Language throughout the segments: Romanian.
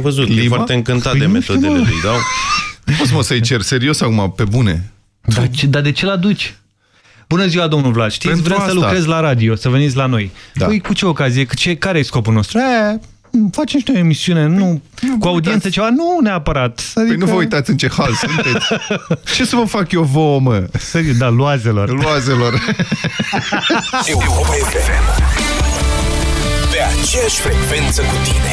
văzut, Clima? e foarte încântat de păi metodele lui, da? Nu poți mă să-i cer serios acum, pe bune. Dar, dar de ce l-aduci? Bună ziua, domnul Vlad, știți, Pentru vrem asta. să lucrez la radio, să veniți la noi. Da. Păi cu ce ocazie, ce, care e scopul nostru? E, facem și noi o emisiune, păi, nu, nu cu audiență uitați. ceva, nu neapărat. Adică... Păi nu vă adică- uitați în ce hal sunteți. ce să vă fac eu vouă, mă? Serios, da, luazelor. Luazelor. Europa FM. Pe aceeași frecvență cu tine.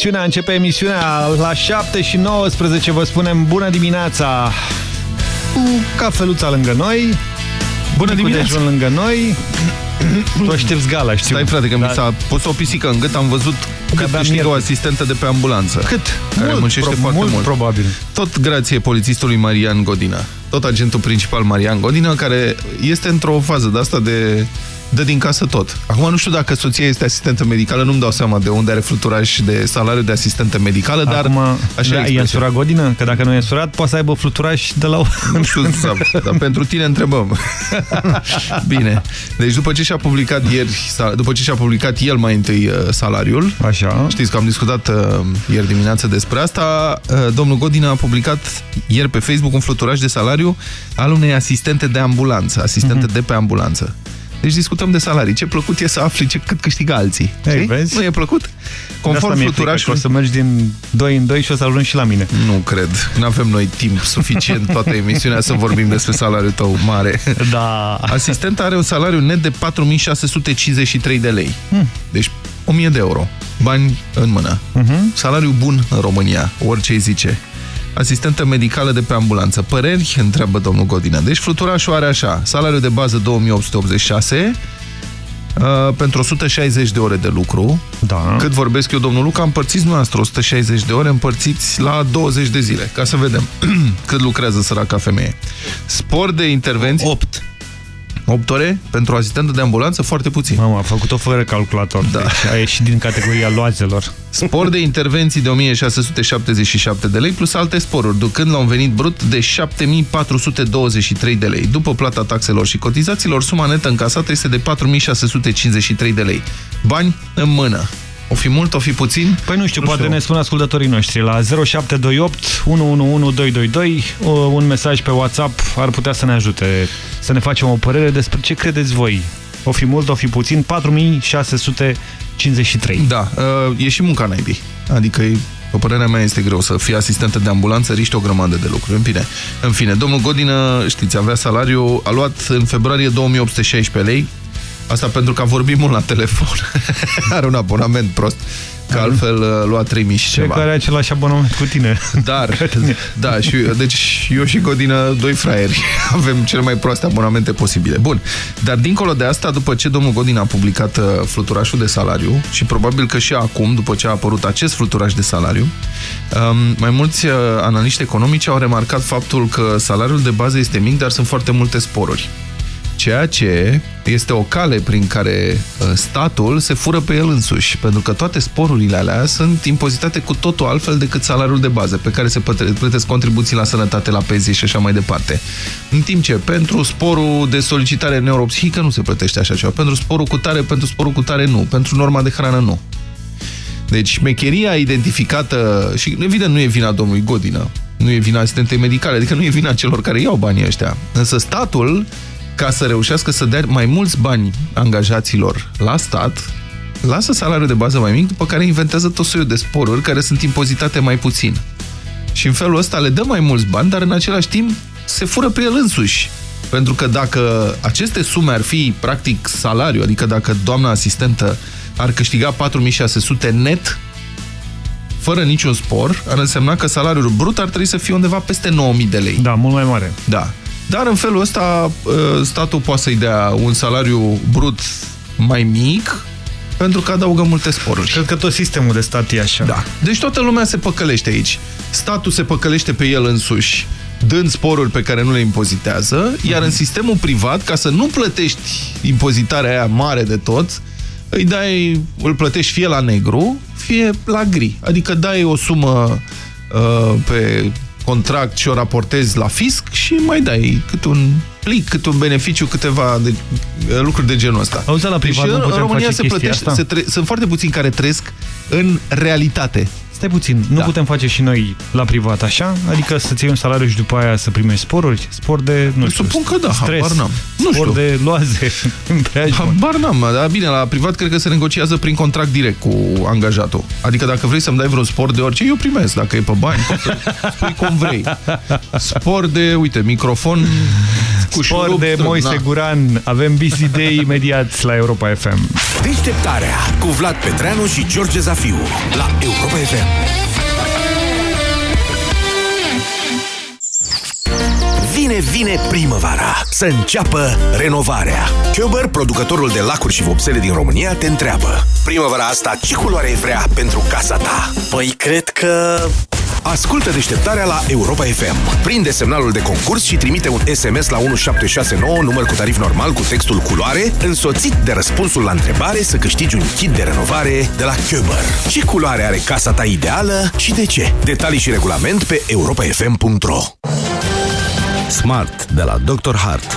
emisiunea, începe emisiunea la 7 și 19, vă spunem bună dimineața cu cafeluța lângă noi, bună dimineața lângă noi, tu aștepți gala, știu. Stai frate, că da. mi s-a pus o pisică în gât, am văzut că câștigă o asistentă de pe ambulanță. Cât? Care mult, pro foarte mult, mult, probabil. Tot grație polițistului Marian Godina. Tot agentul principal Marian Godina, care este într-o fază de asta de dă din casă tot. Acum nu știu dacă soția este asistentă medicală, nu-mi dau seama de unde are fluturaj de salariu de asistentă medicală, dar Acum, așa da, e însurat Godină? Că dacă nu e însurat, poate să aibă fluturaj de la... Nu știu, dar, dar pentru tine întrebăm. Bine. Deci după ce și-a publicat ieri, după ce și-a publicat el mai întâi uh, salariul, Așa. știți că am discutat uh, ieri dimineață despre asta, uh, domnul Godină a publicat ieri pe Facebook un fluturaj de salariu al unei asistente de ambulanță, asistente mm -hmm. de pe ambulanță. Deci discutăm de salarii. Ce plăcut e să afli ce, cât câștigă alții. Ei, vezi? Nu e plăcut? Conform fluturașului... O să mergi din 2 în 2 și o să ajungi și la mine. Nu cred. Nu avem noi timp suficient toată emisiunea să vorbim despre salariul tău mare. Da. Asistenta are un salariu net de 4653 de lei. Hmm. Deci 1000 de euro. Bani în mână. Uh mhm. -huh. Salariu bun în România, orice zice asistentă medicală de pe ambulanță. Păreri? Întreabă domnul Godină. Deci fluturașul are așa, salariul de bază 2886, Uh, pentru 160 de ore de lucru. Da. Cât vorbesc eu, domnul Luca, împărțiți noastră 160 de ore, împărțiți la 20 de zile, ca să vedem cât lucrează săraca femeie. Spor de intervenție... 8. 8 ore pentru asistentă de ambulanță, foarte puțin. Mama, a făcut-o fără calculator. Da. Deci a ieșit din categoria loazelor. Spor de intervenții de 1677 de lei plus alte sporuri, ducând la un venit brut de 7423 de lei. După plata taxelor și cotizațiilor, suma netă încasată este de 4653 de lei. Bani în mână. O fi mult, o fi puțin? Păi nu știu, nu poate știu. ne spun ascultătorii noștri la 0728 111222 un mesaj pe WhatsApp ar putea să ne ajute să ne facem o părere despre ce credeți voi. O fi mult, o fi puțin, 4653. Da, uh, e și munca naibii. Adică pe părerea mea este greu să fii asistentă de ambulanță, riști o grămadă de lucruri. În fine, în fine domnul Godină, știți, avea salariu, a luat în februarie 2816 lei, Asta pentru că a vorbit mult la telefon. Are un abonament prost. Că altfel uh, lua 3000 și ceva. care are același abonament cu tine. Dar, da, și, deci eu și Godină, doi fraieri, avem cele mai proaste abonamente posibile. Bun, dar dincolo de asta, după ce domnul Godin a publicat uh, fluturașul de salariu și probabil că și acum, după ce a apărut acest fluturaș de salariu, um, mai mulți uh, analiști economici au remarcat faptul că salariul de bază este mic, dar sunt foarte multe sporuri ceea ce este o cale prin care uh, statul se fură pe el însuși, pentru că toate sporurile alea sunt impozitate cu totul altfel decât salariul de bază, pe care se plătesc contribuții la sănătate, la pensie și așa mai departe. În timp ce pentru sporul de solicitare neuropsihică nu se plătește așa ceva, pentru sporul cu tare, pentru sporul cu tare nu, pentru norma de hrană nu. Deci, mecheria identificată, și evident nu e vina domnului Godină, nu e vina asistentei medicale, adică nu e vina celor care iau banii ăștia. Însă statul ca să reușească să dea mai mulți bani angajaților la stat, lasă salariul de bază mai mic, după care inventează tot soiul de sporuri care sunt impozitate mai puțin. Și în felul ăsta le dă mai mulți bani, dar în același timp se fură pe el însuși. Pentru că dacă aceste sume ar fi practic salariu, adică dacă doamna asistentă ar câștiga 4600 net, fără niciun spor, ar însemna că salariul brut ar trebui să fie undeva peste 9000 de lei. Da, mult mai mare. Da. Dar în felul ăsta ă, statul poate să-i dea un salariu brut mai mic pentru că adaugă multe sporuri. Cred că tot sistemul de stat e așa. Da. Deci toată lumea se păcălește aici. Statul se păcălește pe el însuși dând sporuri pe care nu le impozitează, iar în sistemul privat, ca să nu plătești impozitarea aia mare de tot, îi dai, îl plătești fie la negru, fie la gri. Adică dai o sumă uh, pe contract și o raportezi la fisc și mai dai cât un plic, cât un beneficiu, câteva de, lucruri de genul ăsta. Auzi, la privat deci, în România se plătește, se tre sunt foarte puțini care trăiesc în realitate. Stai puțin, nu da. putem face și noi la privat așa? Adică să-ți iei un salariu și după aia să primești sporuri? Spor de, nu știu, Supun că da, stres, habar n-am. Nu spor știu. de loaze, Habar n-am, dar bine, la privat cred că se negociază prin contract direct cu angajatul. Adică dacă vrei să-mi dai vreun spor de orice, eu primesc. Dacă e pe bani, poți să spui cum vrei. Spor de, uite, microfon cu Spor șurup, de Moise na. Guran. Avem busy day imediat la Europa FM. Deșteptarea cu Vlad Petreanu și George Zafiu la Europa FM. Vine, vine primăvara. Să înceapă renovarea. Köber, producătorul de lacuri și vopsele din România, te întreabă. Primăvara asta, ce culoare vrea pentru casa ta? Păi, cred că Ascultă deșteptarea la Europa FM. Prinde semnalul de concurs și trimite un SMS la 1769, număr cu tarif normal cu textul culoare, însoțit de răspunsul la întrebare să câștigi un kit de renovare de la Köber. Ce culoare are casa ta ideală și de ce? Detalii și regulament pe europafm.ro Smart de la Dr. Hart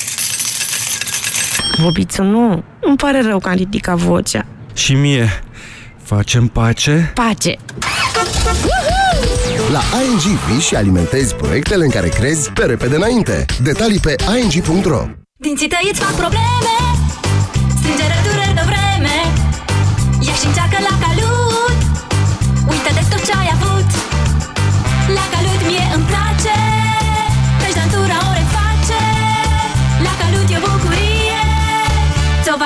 Bobiță, nu. Îmi pare rău că am ridicat vocea. Și mie, facem pace? Pace! La ING vii și alimentezi proiectele în care crezi pe repede înainte. Detalii pe ing.ro Dinții tăi îți fac probleme Strângere, dureri de vreme Ia și încearcă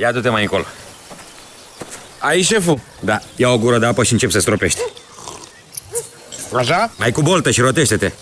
Ia du-te mai încolo. Ai șeful? Da. Ia o gură de apă și încep să stropești. Așa? Mai cu boltă și rotește-te.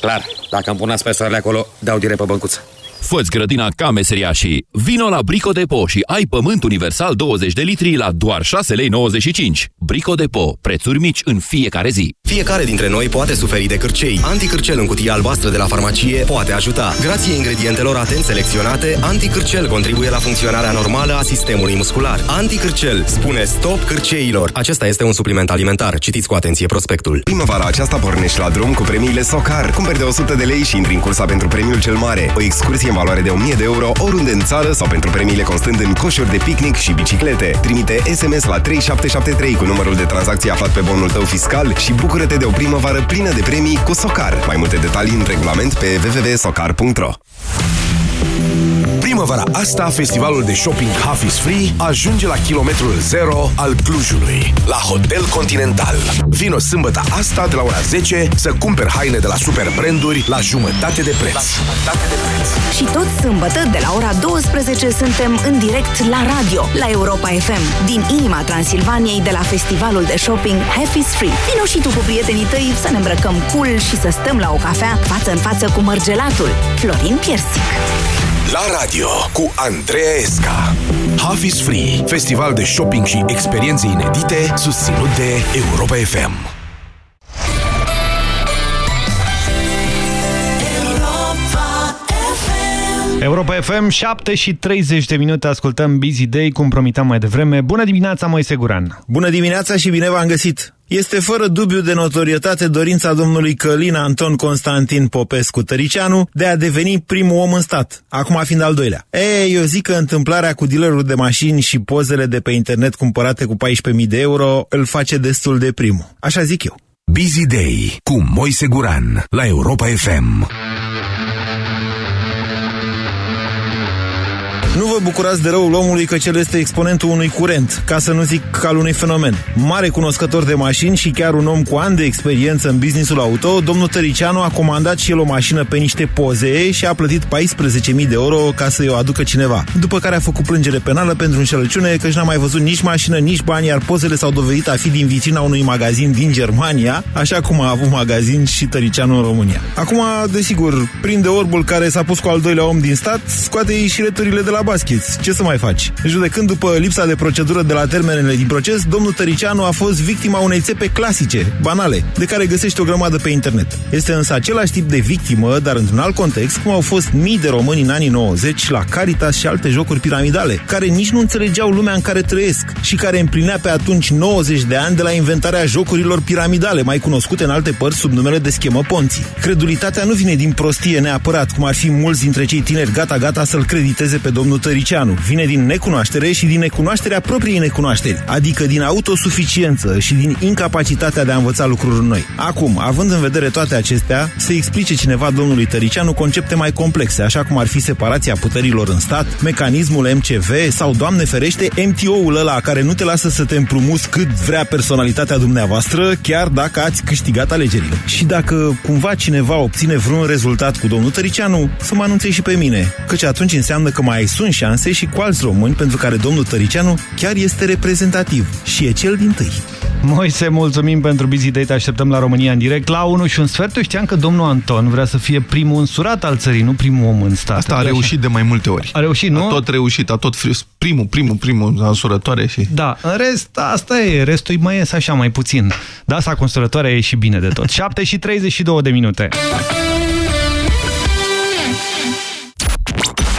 Clar. Dacă îmi pun pe soarele acolo, dau direct pe băncuță. Fă-ți grădina ca meseriașii. Vino la Brico Depo și ai pământ universal 20 de litri la doar 6 lei 95. Brico Depo. Prețuri mici în fiecare zi. Fiecare dintre noi poate suferi de cârcei. Anticârcel în cutie albastră de la farmacie poate ajuta. Grație ingredientelor atent selecționate, Anticârcel contribuie la funcționarea normală a sistemului muscular. Anticârcel spune stop cârceilor. Acesta este un supliment alimentar. Citiți cu atenție prospectul. Primăvara aceasta pornești la drum cu premiile Socar. Cumperi de 100 de lei și intri în cursa pentru premiul cel mare. O excursie în valoare de 1000 de euro oriunde în țară sau pentru premiile constând în coșuri de picnic și biciclete. Trimite SMS la 3773 cu numărul de tranzacție aflat pe bonul tău fiscal și bucură-te de o primăvară plină de premii cu Socar. Mai multe detalii în regulament pe www.socar.ro Primăvara asta, festivalul de shopping Half is Free ajunge la kilometrul zero al Clujului, la Hotel Continental. Vino sâmbătă asta de la ora 10 să cumperi haine de la super branduri la jumătate de preț. jumătate de preț. Și tot sâmbătă, de la ora 12, suntem în direct la radio, la Europa FM, din inima Transilvaniei, de la festivalul de shopping Half is Free. Vino și tu cu prietenii tăi să ne îmbrăcăm cool și să stăm la o cafea față în față cu mărgelatul Florin Piersic. La radio cu Andreea Esca. Half is Free, festival de shopping și experiențe inedite, susținut de Europa FM. Europa FM, 7 și 30 de minute, ascultăm Busy Day, cum promitam mai devreme. Bună dimineața, Moise Guran! Bună dimineața și bine v-am găsit! Este fără dubiu de notorietate dorința domnului Călin Anton Constantin Popescu Tăricianu de a deveni primul om în stat, acum fiind al doilea. Ei, eu zic că întâmplarea cu dealerul de mașini și pozele de pe internet cumpărate cu 14.000 de euro îl face destul de primul. Așa zic eu. Busy Day cu Moise Guran la Europa FM. Nu vă bucurați de răul omului că cel este exponentul unui curent, ca să nu zic al unui fenomen. Mare cunoscător de mașini și chiar un om cu ani de experiență în businessul auto, domnul Tăricianu a comandat și el o mașină pe niște poze și a plătit 14.000 de euro ca să-i o aducă cineva. După care a făcut plângere penală pentru înșelăciune că n-a mai văzut nici mașină, nici bani, iar pozele s-au dovedit a fi din vitrina unui magazin din Germania, așa cum a avut magazin și Tăricianu în România. Acum, desigur, prinde orbul care s-a pus cu al doilea om din stat, scoate și returile de la basket. Ce să mai faci? Judecând după lipsa de procedură de la termenele din proces, domnul Tăricianu a fost victima unei țepe clasice, banale, de care găsește o grămadă pe internet. Este însă același tip de victimă, dar într-un alt context, cum au fost mii de români în anii 90 la Caritas și alte jocuri piramidale, care nici nu înțelegeau lumea în care trăiesc și care împlinea pe atunci 90 de ani de la inventarea jocurilor piramidale, mai cunoscute în alte părți sub numele de schemă Ponții. Credulitatea nu vine din prostie neapărat, cum ar fi mulți dintre cei tineri gata-gata să-l crediteze pe domnul Tăricianu. Vine din necunoaștere și din necunoașterea propriei necunoașteri, adică din autosuficiență și din incapacitatea de a învăța lucruri noi. Acum, având în vedere toate acestea, să explice cineva domnului Tăricianu concepte mai complexe, așa cum ar fi separația puterilor în stat, mecanismul MCV sau, Doamne ferește, MTO-ul ăla care nu te lasă să te împrumuți cât vrea personalitatea dumneavoastră, chiar dacă ați câștigat alegerile. Și dacă cumva cineva obține vreun rezultat cu domnul Tăricianu, să mă anunțe și pe mine, căci atunci înseamnă că mai sunt șanse și cu alți români pentru care domnul Tăricianu chiar este reprezentativ și e cel din tâi. Moise, mulțumim pentru Busy Day, te așteptăm la România în direct la 1 și un sfert. Eu știam că domnul Anton vrea să fie primul însurat al țării, nu primul om în stat. Asta a reușit de mai multe ori. A reușit, nu? A tot reușit, a tot primul, primul, primul însurătoare și... Da, în rest, asta e, restul mai ies așa, mai puțin. Da, asta consurătoarea e și bine de tot. 7 și 32 de minute.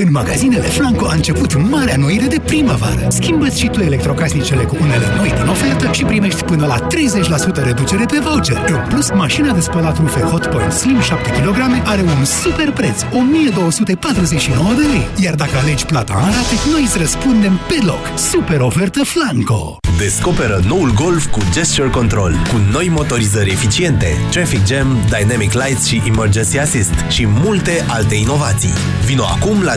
În magazinele Flanco a început marea noire de primăvară. Schimbă-ți și tu electrocasnicele cu unele noi din ofertă și primești până la 30% reducere pe voucher. În plus, mașina de spălat rufe Hotpoint Slim 7 kg are un super preț, 1249 de lei. Iar dacă alegi plata în rate, noi îți răspundem pe loc. Super ofertă Flanco! Descoperă noul Golf cu Gesture Control, cu noi motorizări eficiente, Traffic Jam, Dynamic Lights și Emergency Assist și multe alte inovații. Vino acum la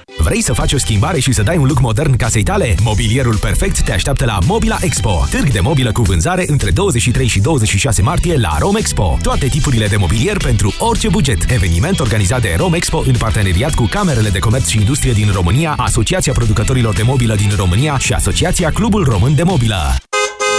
Vrei să faci o schimbare și să dai un look modern casei tale? Mobilierul perfect te așteaptă la Mobila Expo, târg de mobilă cu vânzare între 23 și 26 martie la Rome Expo. Toate tipurile de mobilier pentru orice buget. Eveniment organizat de Rome Expo în parteneriat cu Camerele de Comerț și Industrie din România, Asociația Producătorilor de Mobilă din România și Asociația Clubul Român de Mobilă.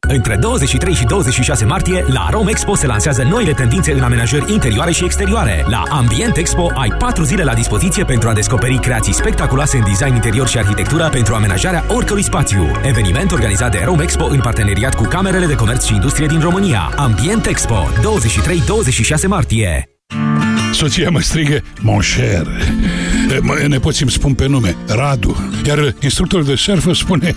Între 23 și 26 martie, la Rome Expo se lansează noile tendințe în amenajări interioare și exterioare. La Ambient Expo ai 4 zile la dispoziție pentru a descoperi creații spectaculoase în design interior și arhitectură pentru amenajarea oricărui spațiu. Eveniment organizat de Rome Expo în parteneriat cu Camerele de Comerț și Industrie din România. Ambient Expo, 23-26 martie. Soția mă strigă, mon cher. Nepoții îmi spun pe nume, Radu. Iar instructorul de surf spune,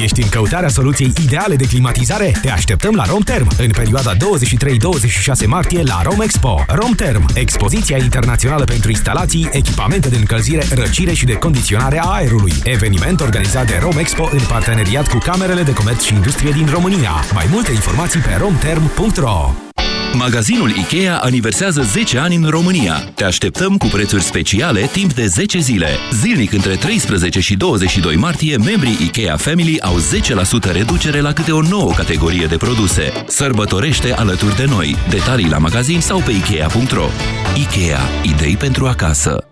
Ești în căutarea soluției ideale de climatizare? Te așteptăm la Romterm în perioada 23-26 martie la Romexpo. Romterm, expoziția internațională pentru instalații, echipamente de încălzire, răcire și de condiționare a aerului. Eveniment organizat de Romexpo în parteneriat cu Camerele de Comerț și Industrie din România. Mai multe informații pe romterm.ro Magazinul IKEA aniversează 10 ani în România. Te așteptăm cu prețuri speciale timp de 10 zile. Zilnic între 13 și 22 martie, membrii IKEA Family au 10% reducere la câte o nouă categorie de produse. Sărbătorește alături de noi. Detalii la magazin sau pe Ikea.ro IKEA. Idei pentru acasă.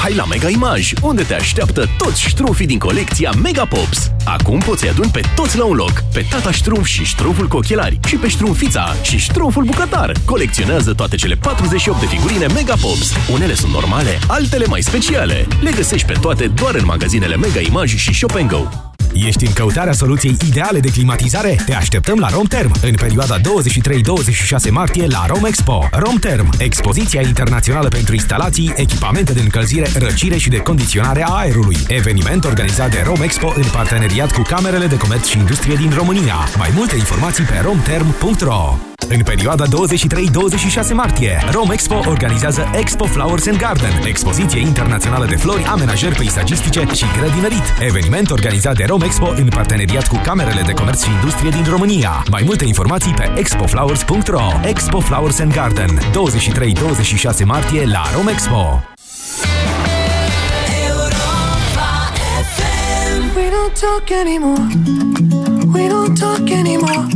Hai la Mega Image, unde te așteaptă toți ștrumfii din colecția Mega Pops. Acum poți adun pe toți la un loc, pe tata ștrumf și ștrumful cu ochelari, și pe ștrumfița și ștrumful bucătar. Colecționează toate cele 48 de figurine Mega Pops. Unele sunt normale, altele mai speciale. Le găsești pe toate doar în magazinele Mega Image și Shop Go. Ești în căutarea soluției ideale de climatizare? Te așteptăm la Romterm în perioada 23-26 martie la Romexpo. Romterm, expoziția internațională pentru instalații, echipamente de încălzire, răcire și de condiționare a aerului. Eveniment organizat de Romexpo în parteneriat cu Camerele de Comerț și Industrie din România. Mai multe informații pe romterm.ro în perioada 23-26 martie, Romexpo organizează Expo Flowers and Garden, expoziție internațională de flori, amenajări peisagistice și grădinărit. Eveniment organizat de Romexpo în parteneriat cu Camerele de Comerț și Industrie din România. Mai multe informații pe expoflowers.ro Expo Flowers and Garden, 23-26 martie la Romexpo. We don't talk anymore. We don't talk anymore.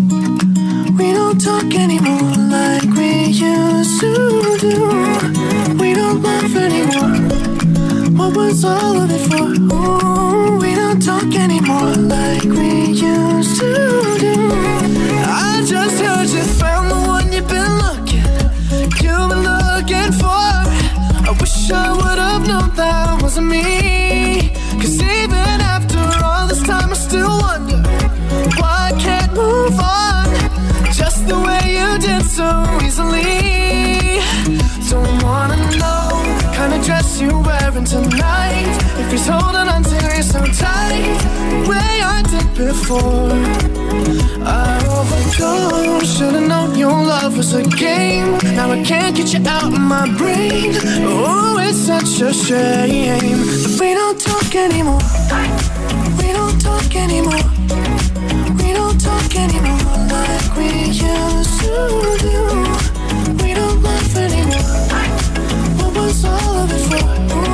We don't talk anymore like we used to do. We don't laugh anymore. What was all of it for? Ooh, we don't talk anymore like we used to do. I just heard you found the one you've been looking, you've been looking for. I wish I would have known that wasn't me. Cause even after all this time, I still wonder why I can't move on just the way you did so easily. Don't wanna know the kind of dress you're wearing tonight. He's holding on to you so tight, the way I did before. I overdosed. Should've known your love was a game. Now I can't get you out of my brain. Oh, it's such a shame that we don't talk anymore. We don't talk anymore. We don't talk anymore like we used to do. We don't laugh anymore. What was all of it for?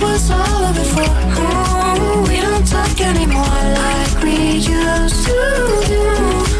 Was all of it for? Oh, we don't talk anymore like we used to do.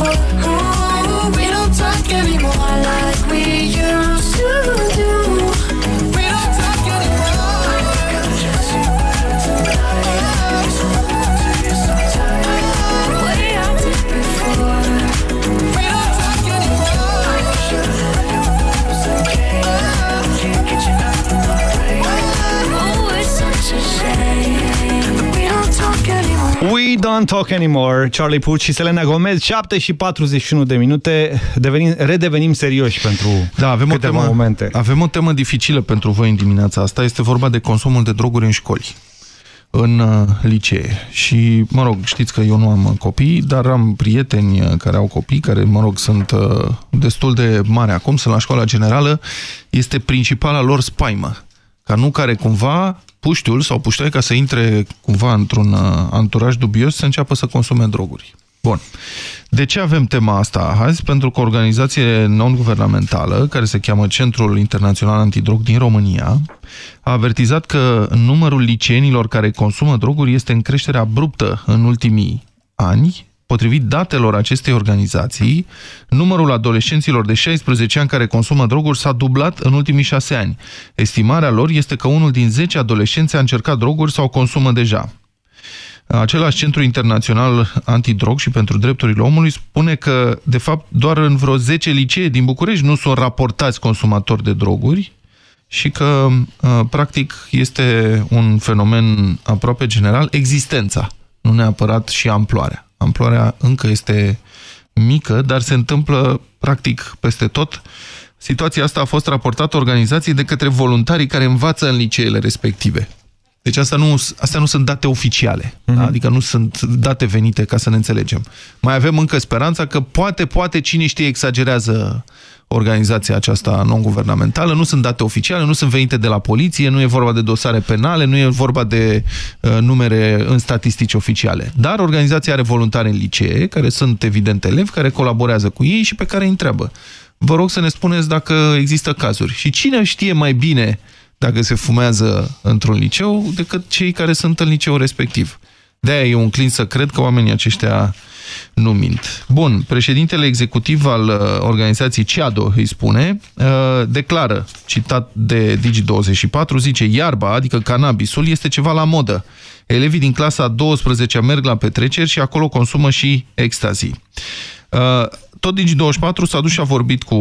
All of it for? Oh, we don't talk anymore like we used to don't talk anymore, Charlie Puth și Selena Gomez, 7 și 41 de minute, devenim, redevenim serioși pentru da, avem câteva o temă, momente. Avem o temă dificilă pentru voi în dimineața asta, este vorba de consumul de droguri în școli în uh, licee. Și, mă rog, știți că eu nu am copii, dar am prieteni uh, care au copii, care, mă rog, sunt uh, destul de mari acum, sunt la școala generală, este principala lor spaimă. Ca nu care cumva puștiul sau puștoaica să intre cumva într-un uh, anturaj dubios să înceapă să consume droguri. Bun. De ce avem tema asta azi? Pentru că o organizație non-guvernamentală, care se cheamă Centrul Internațional Antidrog din România, a avertizat că numărul liceenilor care consumă droguri este în creștere abruptă în ultimii ani. Potrivit datelor acestei organizații, numărul adolescenților de 16 ani care consumă droguri s-a dublat în ultimii 6 ani. Estimarea lor este că unul din 10 adolescenți a încercat droguri sau consumă deja. Același Centru Internațional Antidrog și pentru Drepturile Omului spune că, de fapt, doar în vreo 10 licee din București nu sunt raportați consumatori de droguri și că, uh, practic, este un fenomen aproape general, existența, nu neapărat și amploarea. Amploarea încă este mică, dar se întâmplă, practic, peste tot. Situația asta a fost raportată organizației de către voluntarii care învață în liceele respective. Deci asta nu, astea nu sunt date oficiale, mm -hmm. da? adică nu sunt date venite ca să ne înțelegem. Mai avem încă speranța că poate, poate cine știe exagerează organizația aceasta non-guvernamentală, nu sunt date oficiale, nu sunt venite de la poliție, nu e vorba de dosare penale, nu e vorba de uh, numere în statistici oficiale. Dar organizația are voluntari în licee, care sunt evident elevi, care colaborează cu ei și pe care îi întreabă. Vă rog să ne spuneți dacă există cazuri. Și cine știe mai bine dacă se fumează într-un liceu decât cei care sunt în liceu respectiv. De-aia e un clin să cred că oamenii aceștia nu mint. Bun, președintele executiv al uh, organizației CEADO îi spune, uh, declară, citat de Digi24, zice, iarba, adică cannabisul, este ceva la modă. Elevii din clasa 12 merg la petreceri și acolo consumă și ecstasy. Uh, tot Digi24 s-a dus și a vorbit cu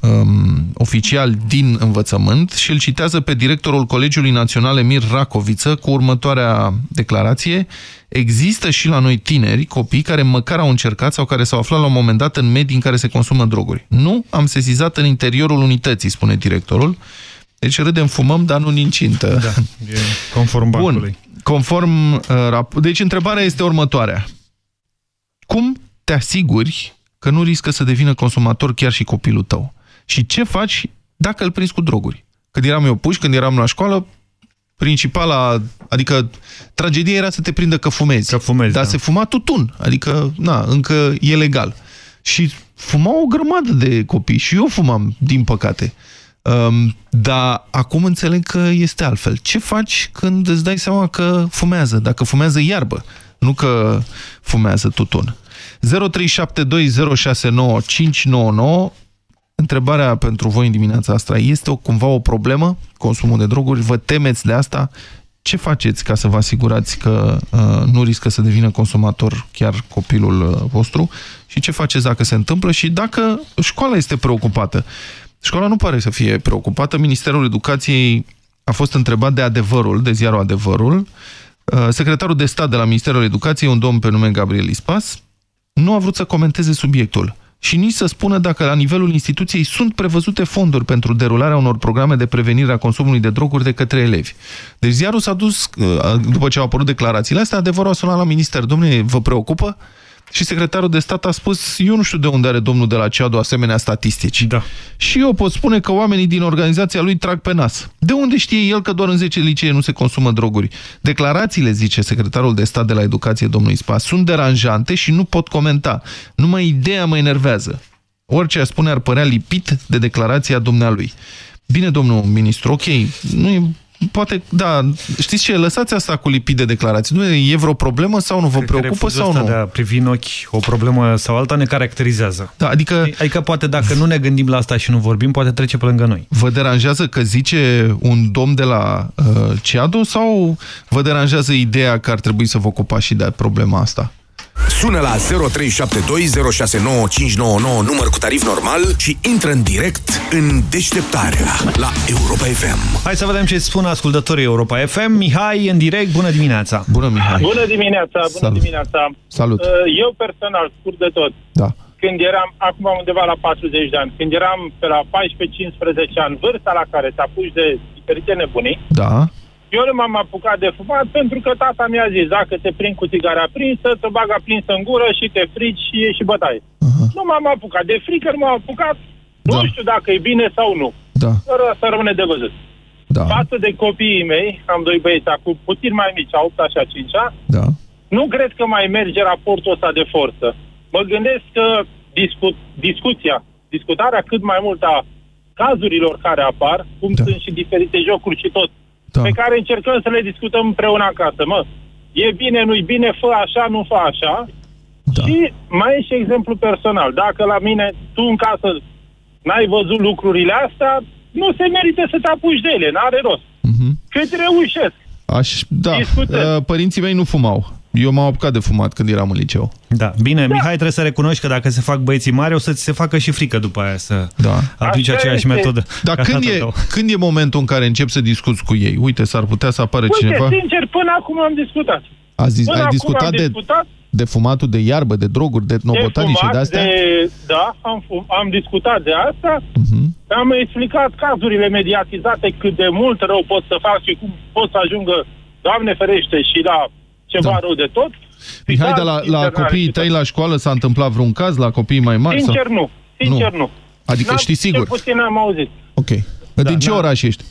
um, oficiali din învățământ și îl citează pe directorul Colegiului Național Emir Racoviță cu următoarea declarație. Există și la noi tineri, copii, care măcar au încercat sau care s-au aflat la un moment dat în medii în care se consumă droguri. Nu, am sesizat în interiorul unității, spune directorul. Deci râdem, fumăm, dar nu în incintă. Da, e conform bancului. Bun, conform... Uh, deci întrebarea este următoarea. Cum te asiguri că nu riscă să devină consumator chiar și copilul tău. Și ce faci dacă îl prinzi cu droguri? Când eram eu puși, când eram la școală, principala, adică tragedia era să te prindă că fumezi. Că fumezi, Dar da. se fuma tutun, adică, na, încă e legal. Și fumau o grămadă de copii și eu fumam, din păcate. Um, dar acum înțeleg că este altfel. Ce faci când îți dai seama că fumează? Dacă fumează iarbă, nu că fumează tutun. 0372069599 Întrebarea pentru voi în dimineața asta este o, cumva o problemă, consumul de droguri? Vă temeți de asta? Ce faceți ca să vă asigurați că uh, nu riscă să devină consumator chiar copilul uh, vostru? Și ce faceți dacă se întâmplă? Și dacă școala este preocupată? Școala nu pare să fie preocupată. Ministerul Educației a fost întrebat de adevărul, de ziarul adevărul. Uh, secretarul de stat de la Ministerul Educației, un domn pe nume Gabriel Ispas, nu a vrut să comenteze subiectul și nici să spună dacă la nivelul instituției sunt prevăzute fonduri pentru derularea unor programe de prevenire a consumului de droguri de către elevi. Deci ziarul s-a dus, uh, după ce au apărut declarațiile astea, adevărul a sunat la minister. Domnule, vă preocupă? Și secretarul de stat a spus, eu nu știu de unde are domnul de la CEADU asemenea statistici. Da. Și eu pot spune că oamenii din organizația lui trag pe nas. De unde știe el că doar în 10 licee nu se consumă droguri? Declarațiile, zice secretarul de stat de la educație, domnul Ispa, sunt deranjante și nu pot comenta. Numai ideea mă enervează. Orice ar spune ar părea lipit de declarația dumnealui. Bine, domnul ministru, ok, nu e poate, da, știți ce, lăsați asta cu lipit de declarații. Nu e, e vreo problemă sau nu? Vă Cred că preocupă refuzul sau ăsta nu? de a privi în ochi o problemă sau alta ne caracterizează. Da, adică... Adică poate dacă nu ne gândim la asta și nu vorbim, poate trece pe lângă noi. Vă deranjează că zice un domn de la uh, CEADO sau vă deranjează ideea că ar trebui să vă ocupați și de problema asta? Sună la 0372069599 număr cu tarif normal și intră în direct în deșteptarea la Europa FM. Hai să vedem ce spun ascultătorii Europa FM. Mihai, în direct, bună dimineața! Bună, Mihai! Bună dimineața, bună Salut. dimineața. Salut. Uh, Eu personal, scurt de tot, Da. când eram, acum am undeva la 40 de ani, când eram pe la 14-15 ani, vârsta la care te apuci de diferite nebunii, Da. Eu nu m-am apucat de fumat pentru că tata mi-a zis, dacă te prind cu țigara prinsă, te bag aprinsă în gură și te frici și ieși și bătaie. Uh-huh. Nu m-am apucat de frică, nu m-am apucat, nu știu dacă e bine sau nu. Da. Dar asta rămâne de văzut. Da. Față de copiii mei, am doi băieți acum puțin mai mici, a 8 și a 5 Da. nu cred că mai merge raportul ăsta de forță. Mă gândesc că discu discuția, discutarea cât mai mult a cazurilor care apar, cum da. sunt și diferite jocuri și tot, da. pe care încercăm să le discutăm împreună acasă. Mă, e bine, nu-i bine, fă așa, nu fă așa. Da. Și mai e și exemplu personal. Dacă la mine, tu în casă n-ai văzut lucrurile astea, nu se merită să te apuci de ele, n-are rost. Mhm. Cât reușesc. Aș, da. Discutăm. Uh, Părinții mei nu fumau. Eu m-am apucat de fumat când eram în liceu. Da, bine, da. Mihai, trebuie să recunoști că dacă se fac băieții mari, o să ți se facă și frică după aia să da. aplici Așa aceeași este. metodă. Dar ca când tatăl e, tău. când e momentul în care încep să discuți cu ei? Uite, s-ar putea să apară Uite, cineva... sincer, până acum am discutat. Azi, Până ai acum discutat am de, discutat de fumatul de iarbă, de droguri, de nobotanii și fumat, de astea? De, da, am, fu- am discutat de asta. Mhm. Am explicat cazurile mediatizate cât de mult rău pot să fac și cum pot să ajungă, Doamne ferește, și la ceva da. rău de tot. Mihai, Spital, dar la, la internare, copiii spital. tăi la școală s-a întâmplat vreun caz? La copiii mai mari? Sincer sau? nu. Sincer nu. Adică N-am- știi sigur? Cel puțin am auzit. Ok. Da, Din ce oraș ești?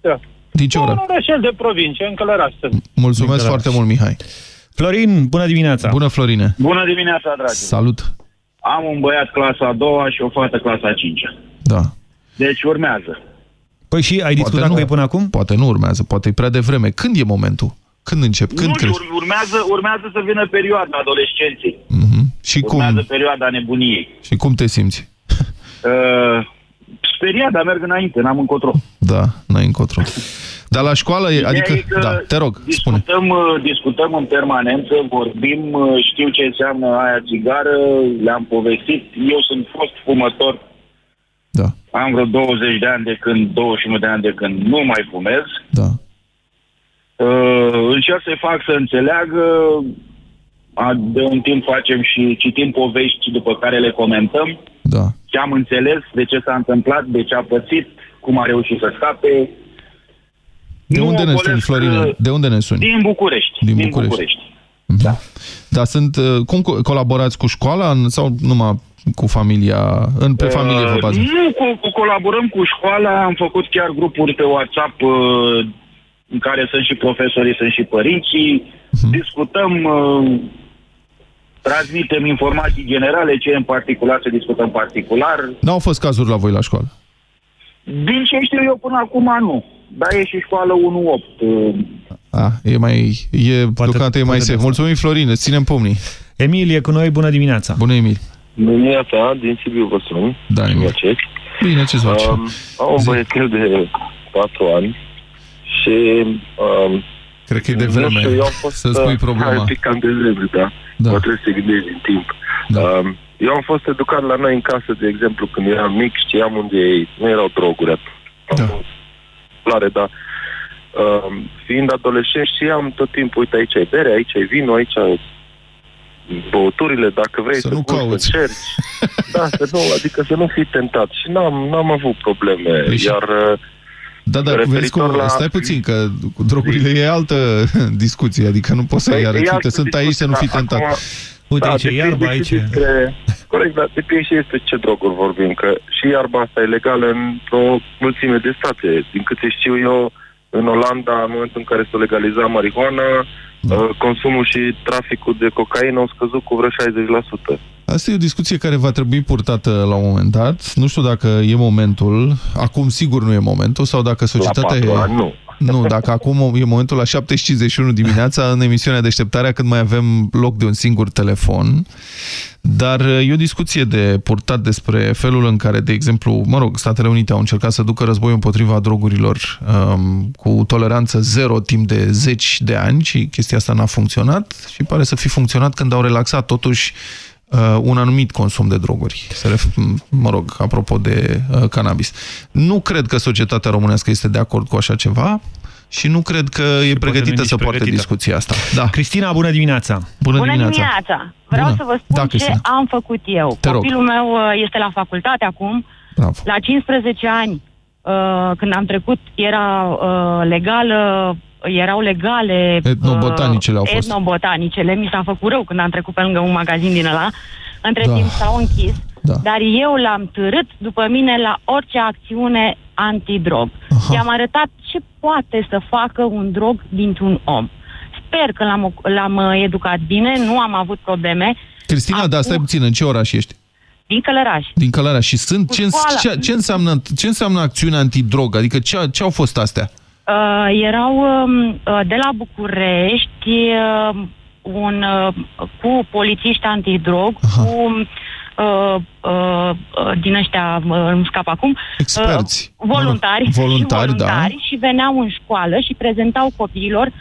Da. Din ce Un oraș? orășel de provincie, în Călăraș sunt. Mulțumesc foarte mult, Mihai. Florin, bună dimineața! Bună, Florine! Bună dimineața, dragi. Salut! Am un băiat clasa a doua și o fată clasa a cincea. Da. Deci urmează. Păi și ai discutat nu. cu ei până acum? Poate nu urmează, poate e prea devreme. Când e momentul? Când încep? Când nu știu, crezi? ur- urmează, urmează să vină perioada adolescenței. Și cum, Urmează perioada nebuniei. și cum te simți? Uh, speriat, dar merg înainte, n-am încotro. Da, n-ai încotro. Dar la școală, e, Ideea adică, e că da, te rog, spune. discutăm, uh, discutăm în permanență, vorbim, uh, știu ce înseamnă aia țigară, le-am povestit. Eu sunt fost fumător. Da. Am vreo 20 de ani de când, 21 de ani de când nu mai fumez. Da. Uh, încerc să-i fac să înțeleagă. A, De un timp facem și citim povești după care le comentăm. Da. Ce am înțeles, de ce s-a întâmplat, de ce a pățit, cum a reușit să scape. De Nu unde ne ocolesc suni, Florine? că- De unde ne suni? Din București. Din Din București. București. Da. Dar sunt, uh, cum co- colaborați cu școala în- sau numai cu familia, în, pe familie vă bazați? Nu, cu, cu, colaborăm cu școala, am făcut chiar grupuri pe WhatsApp uh, în care sunt și profesorii, sunt și părinții, uh-huh. discutăm, uh, transmitem informații generale, ce în particular să discutăm particular. N-au fost cazuri la voi la școală? Din ce știu eu până acum nu. Dar e și școală 1-8. A, e mai, e, poate, deocamdată e mai safe. Mulțumim, Florin, îți ținem pomnii. Emil e cu noi, bună dimineața. Bună, Emil. Bună dimineața, din Sibiu vă sun. Da, Emil. Bine, ce-ți faci? Um, am un băiețel de 4 ani și... Um, Cred că e de vreme să spui uh, problema. Un pic cam de vreme, da. da. Mă trebuie să gândesc din timp. Da. Um, eu am fost educat la noi în casă, de exemplu, când eram mic, știam unde ei, nu erau droguri atunci. Da. Clare, dar uh, fiind adolescent știam tot timpul, uite, aici e bere, aici e vinul, aici băuturile, dacă vrei să, să nu cauți. Să cerci. da, să nu, adică să nu fii tentat. Și n-am, n-am avut probleme. Deci... Iar uh, da, da, vezi cum, la... stai puțin, că cu drogurile e altă discuție, adică nu poți să păi, iarăți, uite, sunt aici să nu fii tentat. Acum, Uite, da, aici iarba, aici. Despre, corect, dar depinde și este ce droguri vorbim, că și iarba asta e legală într-o mulțime de state. Din câte știu eu, în Olanda, în momentul în care s-a legalizat marihuana, da. Uh, consumul și traficul de cocaină au scăzut cu vreo 60%. Asta e o discuție care va trebui purtată la un moment dat. Nu știu dacă e momentul, acum sigur nu e momentul, sau dacă societatea... La ani, nu. Nu, dacă acum e momentul la 7.51 dimineața în emisiunea Deșteptarea când mai avem loc de un singur telefon, dar e o discuție de purtat despre felul în care, de exemplu, mă rog, Statele Unite au încercat să ducă război împotriva drogurilor um, cu toleranță zero timp de zeci de ani și chestia asta n-a funcționat și pare să fi funcționat când au relaxat totuși uh, un anumit consum de droguri. Se ref, mă rog, apropo de uh, cannabis. Nu cred că societatea românească este de acord cu așa ceva și nu cred că e pregătită să poarte discuția asta. Da. Cristina, bună dimineața! Bună, bună dimineața! dimineața. Vreau bună. să vă spun da, ce am făcut eu. Te Copilul rog. meu uh, este la facultate acum. Bravo. La 15 ani, uh, când am trecut, era uh, legală erau legale etnobotanicele au fost. Etnobotanicele. Mi s-a făcut rău când am trecut pe lângă un magazin din ăla. Între da. timp s-au închis. Da. Dar eu l-am târât după mine la orice acțiune antidrog. I-am arătat ce poate să facă un drog dintr-un om. Sper că l-am uh, educat bine, nu am avut probleme. Cristina, Acum... da, stai puțin, în ce oraș ești? Din Călăraș. Din Călăraș. Și sunt, ce, ce, ce, înseamnă, ce înseamnă acțiune antidrog? Adică ce, ce au fost astea? Uh, erau uh, de la București uh, un, uh, cu polițiști antidrog, Aha. cu uh, uh, din ăștia, uh, îmi scap acum, Experți. Uh, voluntari, voluntari, și voluntari da. și veneau în școală și prezentau copiilor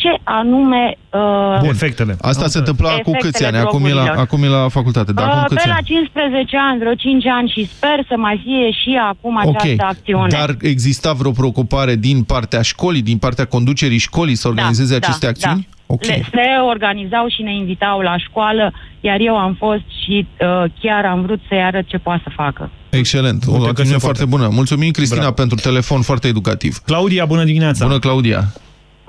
ce anume... Uh, Bun, efectele. Asta se întâmpla cu câți ani? Acum e, la, acum e la facultate. Da, acum uh, câți pe la 15 ani, vreo 5 ani și sper să mai fie și acum această okay. acțiune. Dar exista vreo preocupare din partea școlii, din partea conducerii școlii să organizeze da, aceste da, acțiuni? Da. Okay. Le, se organizau și ne invitau la școală, iar eu am fost și uh, chiar am vrut să-i arăt ce poate să facă. Excelent, o acțiune foarte bună. Mulțumim, Cristina, Bravo. pentru telefon foarte educativ. Claudia, bună dimineața! Bună, Claudia!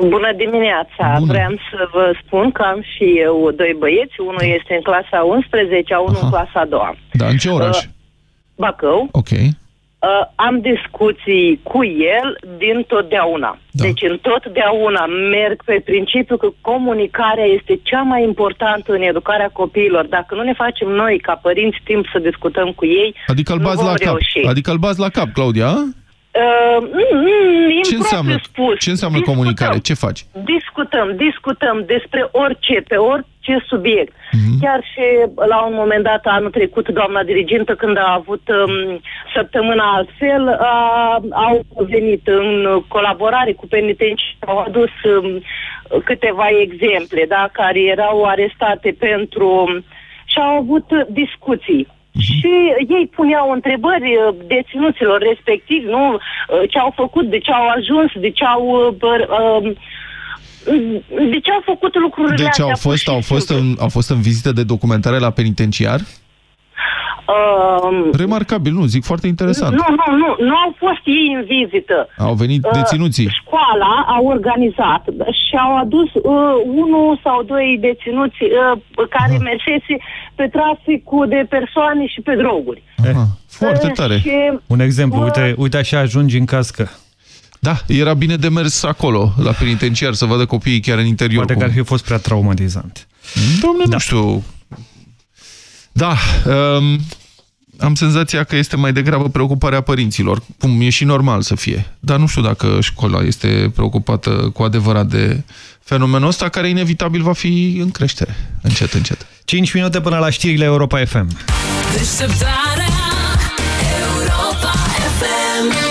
Bună dimineața! Bună. Vreau să vă spun că am și eu doi băieți. Unul este în clasa 11, unul Aha. în clasa 2. Da, în ce oraș? Uh, Bacău. Ok. Uh, am discuții cu el din totdeauna. Da. Deci întotdeauna merg pe principiu că comunicarea este cea mai importantă în educarea copiilor. Dacă nu ne facem noi, ca părinți, timp să discutăm cu ei, adică nu vom la reuși. cap. Adică îl bazi la cap, Claudia? Uh, mm, ce, înseamnă, spus. ce înseamnă discutăm, comunicare? Ce faci? Discutăm, discutăm despre orice, pe orice subiect. Mm-hmm. Chiar și la un moment dat, anul trecut, doamna dirigintă, când a avut um, săptămâna altfel, uh, au venit în colaborare cu penitencii, au adus um, câteva exemple, da, care erau arestate pentru... și au avut discuții. Uh-huh. Și ei puneau întrebări uh, deținuților respectiv, nu? Uh, ce au făcut, de ce au ajuns, de ce au... Uh, de ce au făcut lucrurile Deci au fost, au fost, în, au fost în vizită de documentare la penitenciar? Uh, Remarcabil, nu, zic foarte interesant. Nu, nu, nu, nu au fost ei în vizită. Au venit Uh, deținuții. Școala a organizat și au adus uh, unul sau doi deținuți uh, care mersese pe traficul de persoane și pe droguri. Aha, foarte Uh, tare. Și, Un exemplu, uh, uite, uite așa ajungi în cască. Da, era bine de mers acolo, la penitenciar, să vadă copiii chiar în interior. Poate că ar fi fost prea traumatizant. Domnule, da. nu știu. Da, um, am senzația că este mai degrabă preocuparea părinților, cum e și normal să fie. Dar nu știu dacă școala este preocupată cu adevărat de fenomenul ăsta, care inevitabil va fi în creștere, încet, încet. 5 minute până la știrile Europa FM. Deșteptarea Europa FM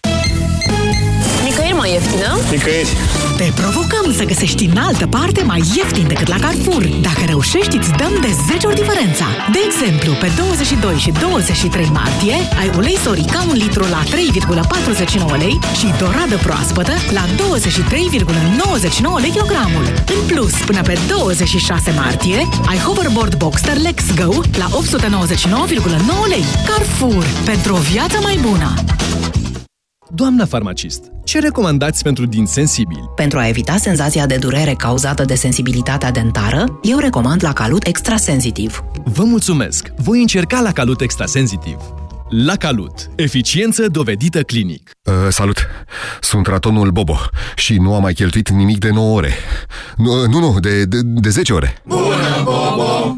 Nicăieri mai ieftină? Nicăieri. Te provocăm să găsești în altă parte mai ieftin decât la Carrefour. Dacă reușești, îți dăm de 10 ori diferența. De exemplu, pe 22 și 23 martie, ai ulei sorica un litru la 3,49 lei și doradă proaspătă la 23,99 lei kilogramul. În plus, până pe 26 martie, ai hoverboard Boxster Lex Go la 899,9 lei. Carrefour. Pentru o viață mai bună. Doamna farmacist, ce recomandați pentru din sensibili? Pentru a evita senzația de durere cauzată de sensibilitatea dentară, eu recomand la Calut Extrasensitiv. Vă mulțumesc! Voi încerca la Calut Extrasensitiv. La Calut. Eficiență dovedită clinic. Uh, salut! Sunt ratonul Bobo și nu am mai cheltuit nimic de 9 ore. Nu, nu, nu de, de, de 10 ore. Bună, Bobo!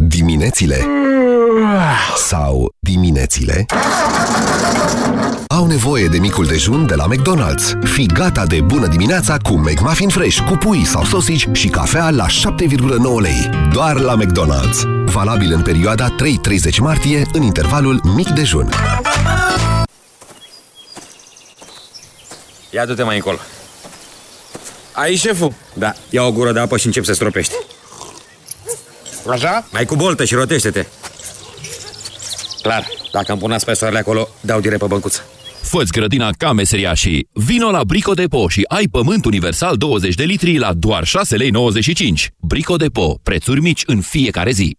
Diminețile sau diminețile au nevoie de micul dejun de la McDonald's. Fii gata de bună dimineața cu McMuffin Fresh, cu pui sau sosici și cafea la 7,9 lei. Doar la McDonald's. Valabil în perioada 3-30 martie, în intervalul mic dejun. Ia du-te mai încolo. Aici, șeful? Da, ia o gură de apă și încep să stropești. Așa? Mai cu boltă și rotește-te. Clar, dacă îmi puneați pe soarele acolo, dau direct pe băncuță. Fă-ți grădina ca meseriașii. Vino la Brico Depo și ai pământ universal 20 de litri la doar 6,95 lei. Brico Depo. Prețuri mici în fiecare zi.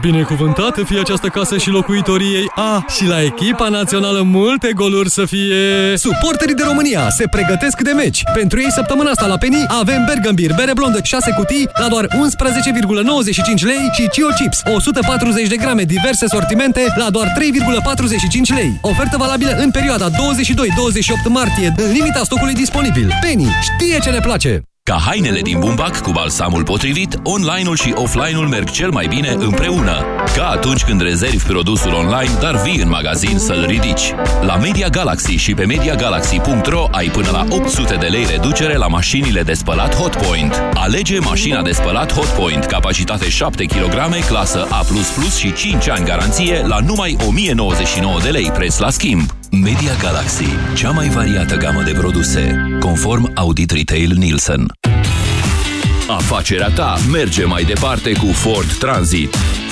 Binecuvântată fie această casă și locuitorii ei. A, și la echipa națională multe goluri să fie... Suporterii de România se pregătesc de meci. Pentru ei săptămâna asta la Penny avem Bergambir, bere blondă 6 cutii la doar 11,95 lei și Cio Chips 140 de grame diverse sortimente la doar 3,45 lei. Ofertă valabilă în perioada 22-28 martie în limita stocului disponibil. Penny știe ce ne place! Ca hainele din bumbac cu balsamul potrivit, online-ul și offline-ul merg cel mai bine împreună. Ca atunci când rezervi produsul online, dar vii în magazin să-l ridici. La Media Galaxy și pe MediaGalaxy.ro ai până la 800 de lei reducere la mașinile de spălat Hotpoint. Alege mașina de spălat Hotpoint, capacitate 7 kg, clasă A++ și 5 ani garanție la numai 1099 de lei preț la schimb. Media Galaxy, cea mai variată gamă de produse, conform Audit Retail Nielsen. Afacerea ta merge mai departe cu Ford Transit.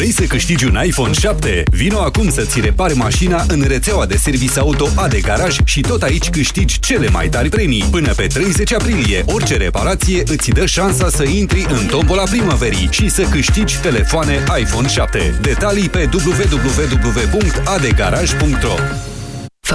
Vrei să câștigi un iPhone 7? Vino acum să-ți repare mașina în rețeaua de servis auto A de garaj și tot aici câștigi cele mai tari premii. Până pe 30 aprilie, orice reparație îți dă șansa să intri în tombola primăverii și să câștigi telefoane iPhone 7. Detalii pe www.adegaraj.ro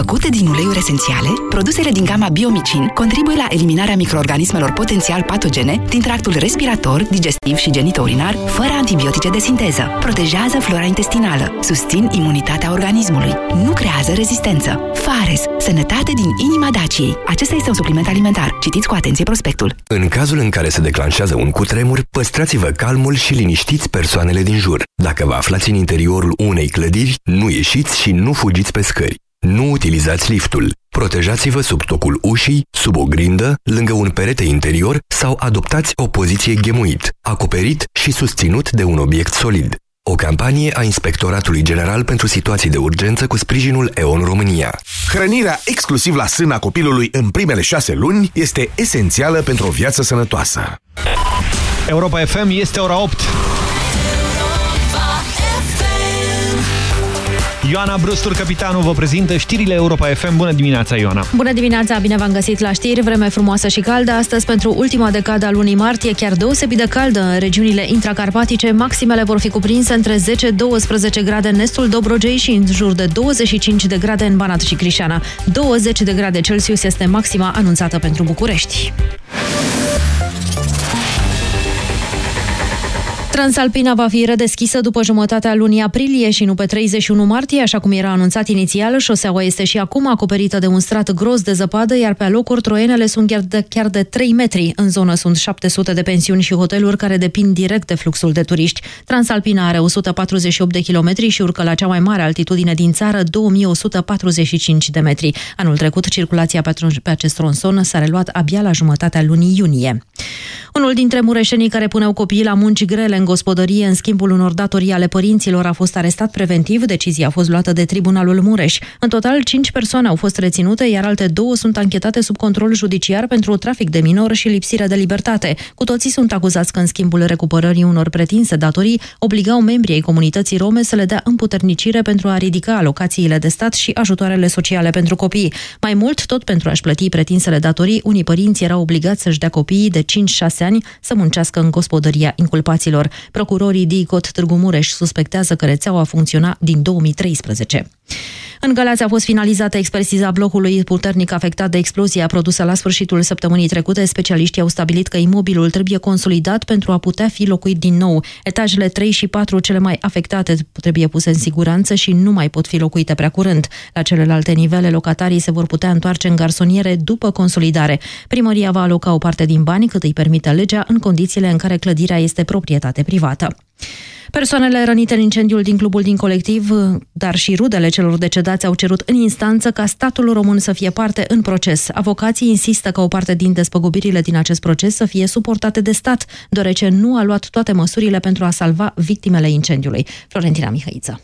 Făcute din uleiuri esențiale, produsele din gama Biomicin contribuie la eliminarea microorganismelor potențial patogene din tractul respirator, digestiv și genitourinar, fără antibiotice de sinteză. Protejează flora intestinală, susțin imunitatea organismului, nu creează rezistență. Fares, sănătate din inima Daciei. Acesta este un supliment alimentar. Citiți cu atenție prospectul. În cazul în care se declanșează un cutremur, păstrați-vă calmul și liniștiți persoanele din jur. Dacă vă aflați în interiorul unei clădiri, nu ieșiți și nu fugiți pe scări. Nu utilizați liftul. Protejați-vă sub tocul ușii, sub o grindă, lângă un perete interior sau adoptați o poziție ghemuit, acoperit și susținut de un obiect solid. O campanie a Inspectoratului General pentru Situații de Urgență cu sprijinul EON România. Hrănirea exclusiv la sâna copilului în primele șase luni este esențială pentru o viață sănătoasă. Europa FM este ora 8. Ioana Brustur, capitanul, vă prezintă știrile Europa FM. Bună dimineața, Ioana! Bună dimineața, bine v-am găsit la știri. Vreme frumoasă și caldă. Astăzi, pentru ultima decadă a lunii martie, chiar deosebit de caldă în regiunile intracarpatice. Maximele vor fi cuprinse între 10-12 grade în estul Dobrogei și în jur de 25 de grade în Banat și Crișana. 20 de grade Celsius este maxima anunțată pentru București. Transalpina va fi redeschisă după jumătatea lunii aprilie și nu pe 31 martie, așa cum era anunțat inițial. Șoseaua este și acum acoperită de un strat gros de zăpadă, iar pe alocuri troienele sunt chiar de, chiar de 3 metri. În zonă sunt 700 de pensiuni și hoteluri care depind direct de fluxul de turiști. Transalpina are 148 de kilometri și urcă la cea mai mare altitudine din țară, 2145 de metri. Anul trecut, circulația pe acest tronson s-a reluat abia la jumătatea lunii iunie. Unul dintre mureșenii care puneau copiii la munci grele în gospodărie în schimbul unor datorii ale părinților a fost arestat preventiv. Decizia a fost luată de Tribunalul Mureș. În total, cinci persoane au fost reținute, iar alte două sunt anchetate sub control judiciar pentru trafic de minor și lipsire de libertate. Cu toții sunt acuzați că în schimbul recuperării unor pretinse datorii obligau membrii ai comunității rome să le dea împuternicire pentru a ridica alocațiile de stat și ajutoarele sociale pentru copii. Mai mult, tot pentru a-și plăti pretinsele datorii, unii părinți erau obligați să-și dea copiii de 5-6 ani să muncească în gospodăria inculpaților. Procurorii DICOT Târgu Mureș suspectează că rețeaua funcționa din 2013. În Galați a fost finalizată expertiza blocului puternic afectat de explozia produsă la sfârșitul săptămânii trecute. Specialiștii au stabilit că imobilul trebuie consolidat pentru a putea fi locuit din nou. Etajele 3 și 4 cele mai afectate trebuie puse în siguranță și nu mai pot fi locuite prea curând. La celelalte nivele, locatarii se vor putea întoarce în garsoniere după consolidare. Primăria va aloca o parte din bani cât îi permite legea în condițiile în care clădirea este proprietate privată. Persoanele rănite în incendiul din clubul din colectiv, dar și rudele celor decedați au cerut în instanță ca statul român să fie parte în proces. Avocații insistă că o parte din despăgubirile din acest proces să fie suportate de stat, deoarece nu a luat toate măsurile pentru a salva victimele incendiului. Florentina Mihăiță.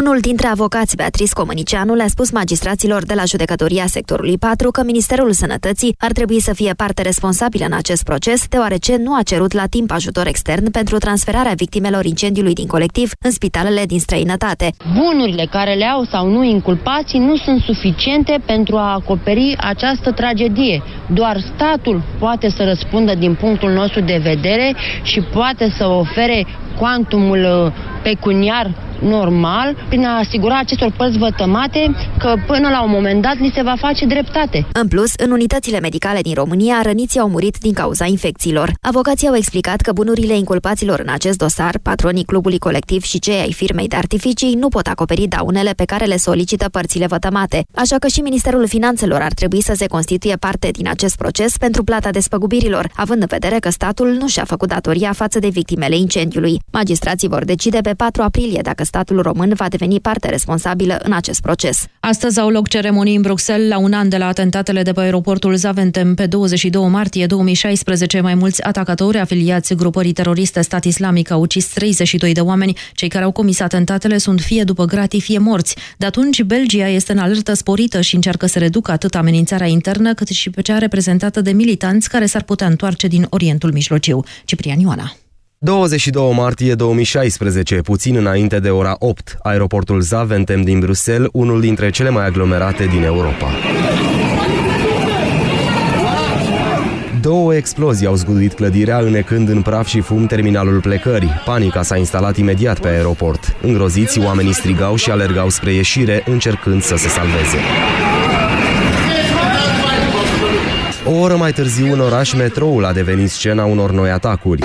Unul dintre avocați, Beatrice Comănicianu, le-a spus magistraților de la judecătoria sectorului 4 că Ministerul Sănătății ar trebui să fie parte responsabilă în acest proces, deoarece nu a cerut la timp ajutor extern pentru transferarea victimelor incendiului din colectiv în spitalele din străinătate. Bunurile care le au sau nu inculpații nu sunt suficiente pentru a acoperi această tragedie. Doar statul poate să răspundă din punctul nostru de vedere și poate să ofere cuantumul uh, pecuniar normal prin a asigura acestor părți vătămate că până la un moment dat ni se va face dreptate. În plus, în unitățile medicale din România, răniții au murit din cauza infecțiilor. Avocații au explicat că bunurile inculpaților în acest dosar, patronii clubului colectiv și cei ai firmei de artificii, nu pot acoperi daunele pe care le solicită părțile vătămate, așa că și Ministerul Finanțelor ar trebui să se constituie parte din acest proces pentru plata despăgubirilor, având în vedere că statul nu și-a făcut datoria față de victimele incendiului. Magistrații vor decide pe 4 aprilie dacă statul român va deveni parte responsabilă în acest proces. Astăzi au loc ceremonii în Bruxelles la un an de la atentatele de pe aeroportul Zaventem pe 22 martie 2016. Mai mulți atacatori afiliați grupării teroriste stat islamic au ucis 32 de oameni. Cei care au comis atentatele sunt fie după gratii, fie morți. De atunci, Belgia este în alertă sporită și încearcă să reducă atât amenințarea internă cât și pe cea reprezentată de militanți care s-ar putea întoarce din Orientul Mijlociu. Ciprian Ioana. 22 martie 2016, puțin înainte de ora 8, aeroportul Zaventem din Bruxelles, unul dintre cele mai aglomerate din Europa. Două explozii au zguduit clădirea, înecând în praf și fum terminalul plecării. Panica s-a instalat imediat pe aeroport. Îngroziți, oamenii strigau și alergau spre ieșire, încercând să se salveze. O oră mai târziu, în oraș, metroul a devenit scena unor noi atacuri.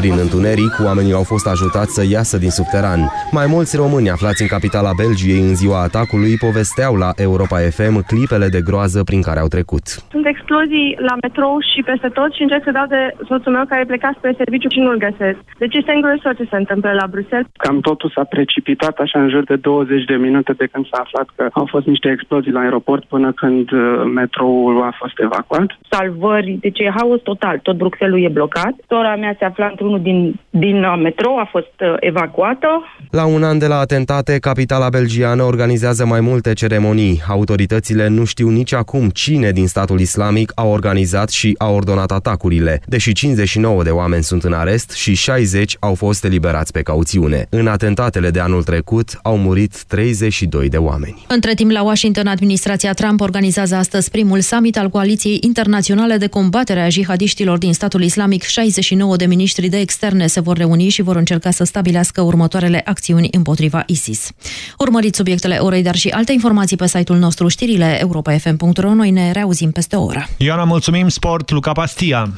Prin întuneric, oamenii au fost ajutați să iasă din subteran. Mai mulți români aflați în capitala Belgiei în ziua atacului povesteau la Europa FM clipele de groază prin care au trecut. Sunt explozii la metrou și peste tot și încerc să dau de soțul meu care pleca spre serviciu și nu-l găsesc. Deci este îngrozitor ce se întâmplă la Bruxelles. Cam totul s-a precipitat așa în jur de 20 de minute de când s-a aflat că au fost niște explozii la aeroport până când uh, metroul a fost evacuat. Salvări, deci e haos total. Tot Bruxelles e blocat. Sora mea se afla într unul din, din uh, metrou a fost uh, evacuată. La un an de la atentate, capitala belgiană organizează mai multe ceremonii. Autoritățile nu știu nici acum cine din statul islamic a organizat și a ordonat atacurile, deși 59 de oameni sunt în arest și 60 au fost eliberați pe cauțiune. În atentatele de anul trecut au murit 32 de oameni. Între timp, la Washington, administrația Trump organizează astăzi primul summit al Coaliției Internaționale de Combatere a Jihadiștilor din statul islamic. 69 de miniștri de externe se vor reuni și vor încerca să stabilească următoarele acțiuni împotriva ISIS. Urmăriți subiectele orei, dar și alte informații pe site-ul nostru, știrile europa.fm.ro. Noi ne reauzim peste o oră. Ioana, mulțumim, sport, Luca Pastia.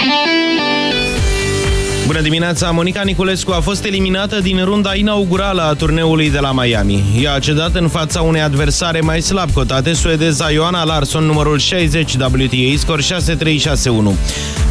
Bună dimineața! Monica Niculescu a fost eliminată din runda inaugurală a turneului de la Miami. Ea a cedat în fața unei adversare mai slab cotate, suedeza Ioana Larsson, numărul 60 WTA, scor 6-3-6-1.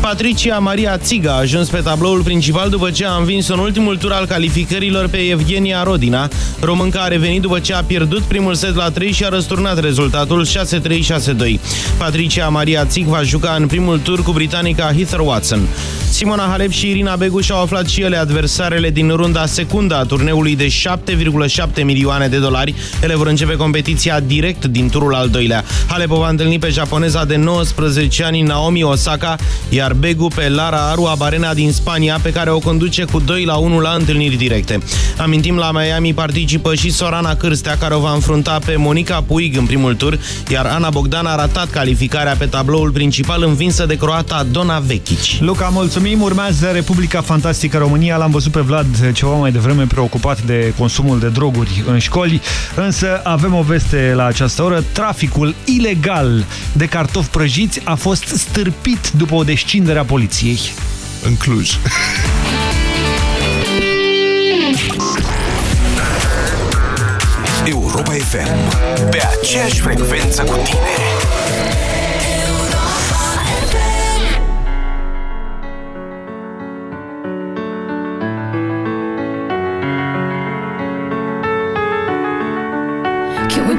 Patricia Maria Țiga a ajuns pe tabloul principal după ce a învins în ultimul tur al calificărilor pe Evgenia Rodina. Românca a revenit după ce a pierdut primul set la 3 și a răsturnat rezultatul 6-3-6-2. Patricia Maria Țig va juca în primul tur cu britanica Heather Watson. Simona Halep și Irina Begu și-au aflat și ele adversarele din runda secundă a turneului de 7,7 milioane de dolari. Ele vor începe competiția direct din turul al doilea. Halep o va întâlni pe japoneza de 19 ani Naomi Osaka, iar Begu pe Lara Aru Abarena din Spania, pe care o conduce cu 2 la 1 la întâlniri directe. Amintim, la Miami participă și Sorana Cârstea, care o va înfrunta pe Monica Puig în primul tur, iar Ana Bogdan a ratat calificarea pe tabloul principal învinsă de croata Dona Vechic. Luca, mulțumim! Urmează Republica Fantastică România. L-am văzut pe Vlad ceva mai devreme preocupat de consumul de droguri în școli, însă avem o veste la această oră. Traficul ilegal de cartofi prăjiți a fost stârpit după o descindere a poliției. În Cluj. Europa FM. Pe aceeași frecvență cu tine.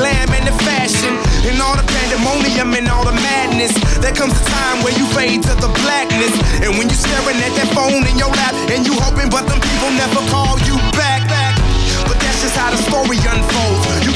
glam and the fashion, In all the pandemonium and all the madness, there comes a time where you fade to the blackness. And when you're staring at that phone in your lap, and you hoping, but them people never call you back. But that's just how the story unfolds. You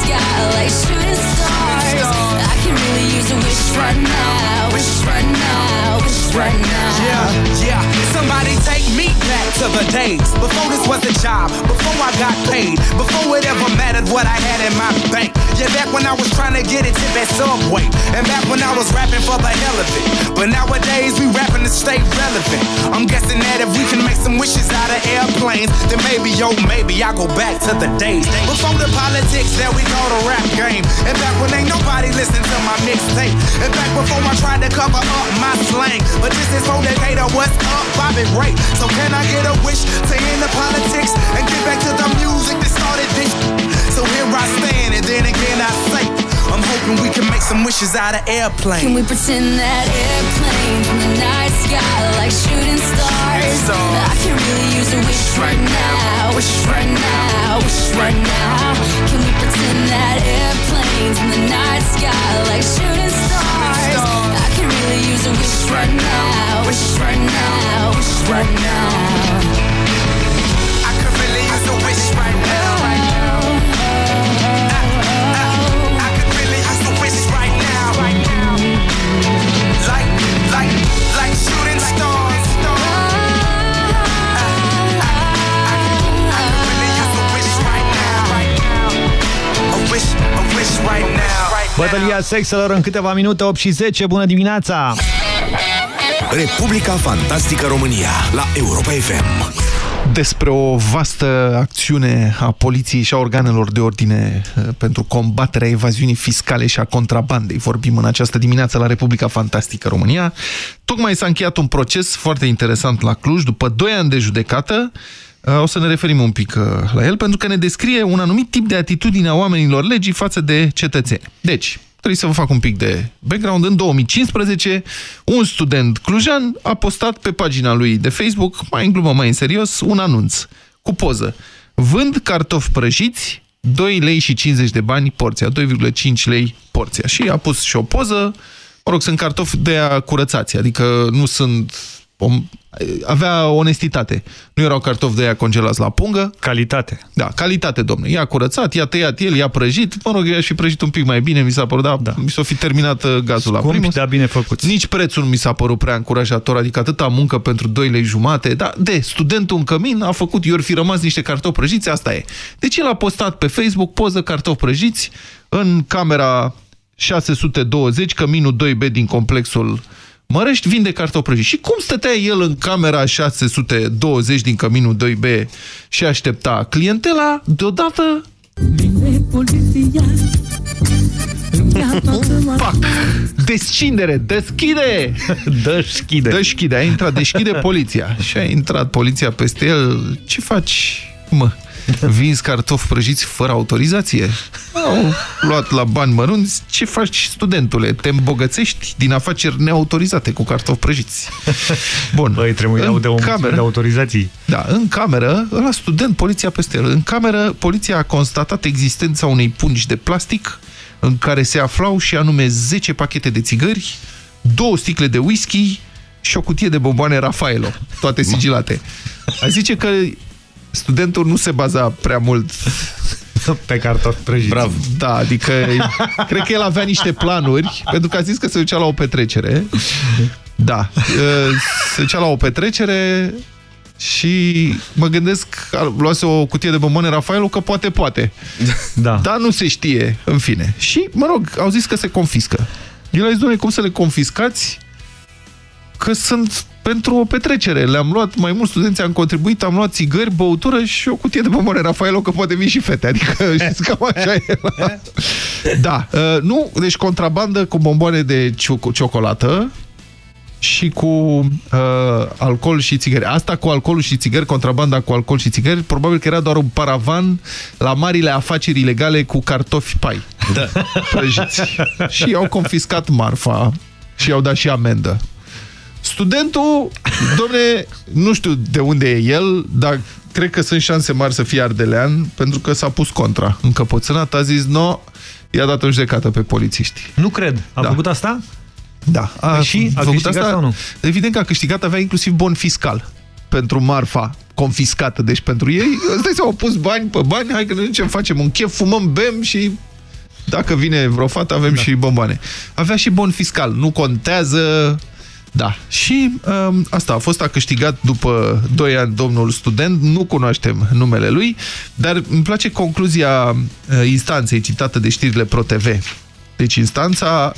sky like shooting stars? I Yeah, yeah. Somebody take me back to the days before this was a job, before I got paid, before it ever mattered what I had in my bank. Yeah, back when I was trying to get a tip at Subway, and back when I was rapping for the hell of it. But nowadays we rapping to stay relevant. I'm guessing that if we can make some wishes out of airplanes, then maybe, yo, maybe I go back to the days before the politics that we call the rap game, and back when ain't nobody listened to my mixtape, and back before I tried to cover up my slang. But this is for Decatur, what's up, Bobby Ray? So can I get a wish to end the politics and get back to the music that started this? So here I stand, and then again I say, I'm hoping we can make some wishes out of airplanes. Can we pretend that airplane from the night sky like shooting stars? I can really use a wish right now, wish right now, wish right now. Can we pretend that airplanes in the night sky like shooting stars? I can really use a wish right now, wish right now, wish right now. I could really use a wish. Right now. Bătălia sexelor în câteva minute, 8 și 10. Bună dimineața! Republica Fantastică România la Europa FM. Despre o vastă acțiune a poliției și a organelor de ordine eh, pentru combaterea evaziunii fiscale și a contrabandei. Vorbim în această dimineață la Republica Fantastică România. Tocmai s-a încheiat un proces foarte interesant la Cluj, după 2 ani de judecată. Eh, O să ne referim un pic eh, la el, pentru că ne descrie un anumit tip de atitudine a oamenilor legii față de cetățeni. Deci, trebuie să vă fac un pic de background. În 2015, un student clujan a postat pe pagina lui de Facebook, mai în glumă, mai în serios, un anunț cu poză. Vând cartofi prăjiți, 2 lei și 50 de bani porția, 2,5 lei porția. Și a pus și o poză, mă rog, sunt cartofi de a curățați, adică nu sunt... Om, avea onestitate. Nu erau cartofi de aia congelați la pungă. Calitate. Da, calitate, domnule. I-a curățat, i-a tăiat el, i-a prăjit. Mă rog, i-a și prăjit un pic mai bine, mi s-a părut, da, da. mi s-a fi terminat uh, gazul Scumpi, la primul. dar bine făcuți. Nici prețul nu mi s-a părut prea încurajator, adică atâta muncă pentru 2 lei jumate. Da, de, studentul în cămin a făcut, i fi rămas niște cartofi prăjiți, asta e. Deci el a postat pe Facebook poză cartofi prăjiți în camera 620, căminul 2B din complexul Mărești vinde cartofi prăjiți. Și cum stătea el în camera 620 din căminul 2B și aștepta clientela, deodată... Pac! Descindere! Deschide! Deschide! Deschide! A intrat, deschide poliția. Și a intrat poliția peste el. Ce faci, mă? Vinzi cartofi prăjiți fără autorizație? Au luat la bani mărunți. Ce faci, studentule? Te îmbogățești din afaceri neautorizate cu cartofi prăjiți. Bun. Băi, trebuie în de o cameră, de autorizații. Da, în cameră, la student, poliția peste el. În cameră, poliția a constatat existența unei pungi de plastic în care se aflau și anume 10 pachete de țigări, două sticle de whisky și o cutie de bomboane Rafaelo, toate sigilate. A zice că studentul nu se baza prea mult pe cartofi prăjiți. Bravo. Da, adică cred că el avea niște planuri, pentru că a zis că se ducea la o petrecere. Da, se ducea la o petrecere și mă gândesc că luase o cutie de bomboane Rafaelu că poate, poate. Da. Dar nu se știe, în fine. Și, mă rog, au zis că se confiscă. El a zis, doamne, cum să le confiscați? Că sunt pentru o petrecere. Le-am luat, mai mulți studenți am contribuit, am luat țigări, băutură și o cutie de bomboane Rafaelo, că poate vin și fete. Adică, știți, cam așa e. La... Da, uh, nu, deci contrabandă cu bomboane de ciocolată și cu uh, alcool și țigări. Asta cu alcoolul și țigări, contrabanda cu alcool și țigări, probabil că era doar un paravan la marile afaceri ilegale cu cartofi pai. Da. Prăjiți. și au confiscat marfa și i-au dat și amendă. Studentul, domne, nu știu de unde e el, dar cred că sunt șanse mari să fie ardelean, pentru că s-a pus contra. Încăpățânat a zis, no, i-a dat o judecată pe polițiști. Nu cred. A da. făcut asta? Da. A, păi și a făcut asta? Sau nu? Evident că a câștigat, avea inclusiv bon fiscal pentru marfa confiscată. Deci pentru ei, ăsta au pus bani pe bani, hai că ne ducem, facem un chef, fumăm, bem și dacă vine vreo fată, avem da. și bomboane. Avea și bon fiscal. Nu contează da. Și um, asta a fost, a câștigat după 2 ani domnul student, nu cunoaștem numele lui, dar îmi place concluzia uh, instanței citată de știrile ProTV. Deci instanța,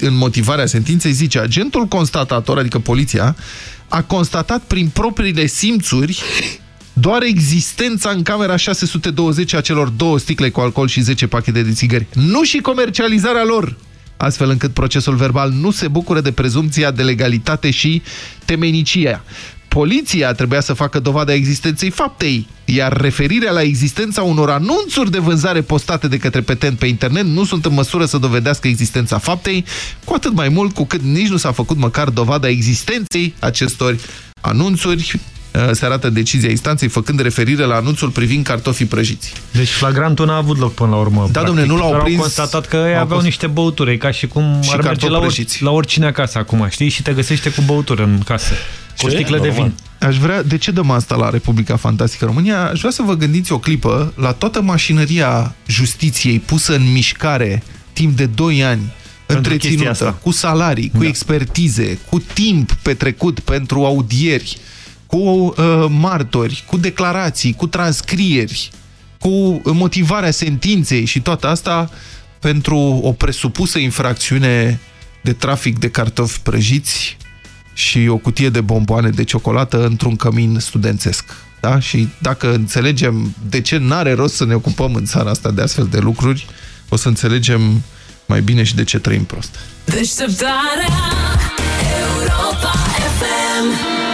în motivarea sentinței, zice agentul constatator, adică poliția, a constatat prin propriile simțuri doar existența în camera 620 a celor două sticle cu alcool și 10 pachete de țigări. Nu și comercializarea lor astfel încât procesul verbal nu se bucură de prezumția de legalitate și temenicia. Poliția trebuia să facă dovada existenței faptei, iar referirea la existența unor anunțuri de vânzare postate de către petent pe internet nu sunt în măsură să dovedească existența faptei, cu atât mai mult cu cât nici nu s-a făcut măcar dovada existenței acestor anunțuri Uh, se arată decizia instanței făcând referire la anunțul privind cartofii prăjiți. Deci flagrantul n-a avut loc până la urmă. Da, domne, nu l-au prins. au constatat că ei aveau niște băuturi, ca și cum și ar merge la, or, la oricine acasă acum, știi? Și te găsește cu băuturi în casă. Cu o sticlă de vin. Aș vrea, de ce dăm asta la Republica Fantastică România? Aș vrea să vă gândiți o clipă la toată mașinăria justiției pusă în mișcare timp de 2 ani întreținută, cu salarii, cu da. expertize, cu timp petrecut pentru audieri, cu uh, martori, cu declarații, cu transcrieri, cu motivarea sentinței și toată asta pentru o presupusă infracțiune de trafic de cartofi prăjiți și o cutie de bomboane de ciocolată într-un cămin studențesc. Da? Și dacă înțelegem de ce n-are rost să ne ocupăm în țara asta de astfel de lucruri, o să înțelegem mai bine și de ce trăim prost. Deșteptarea Europa FM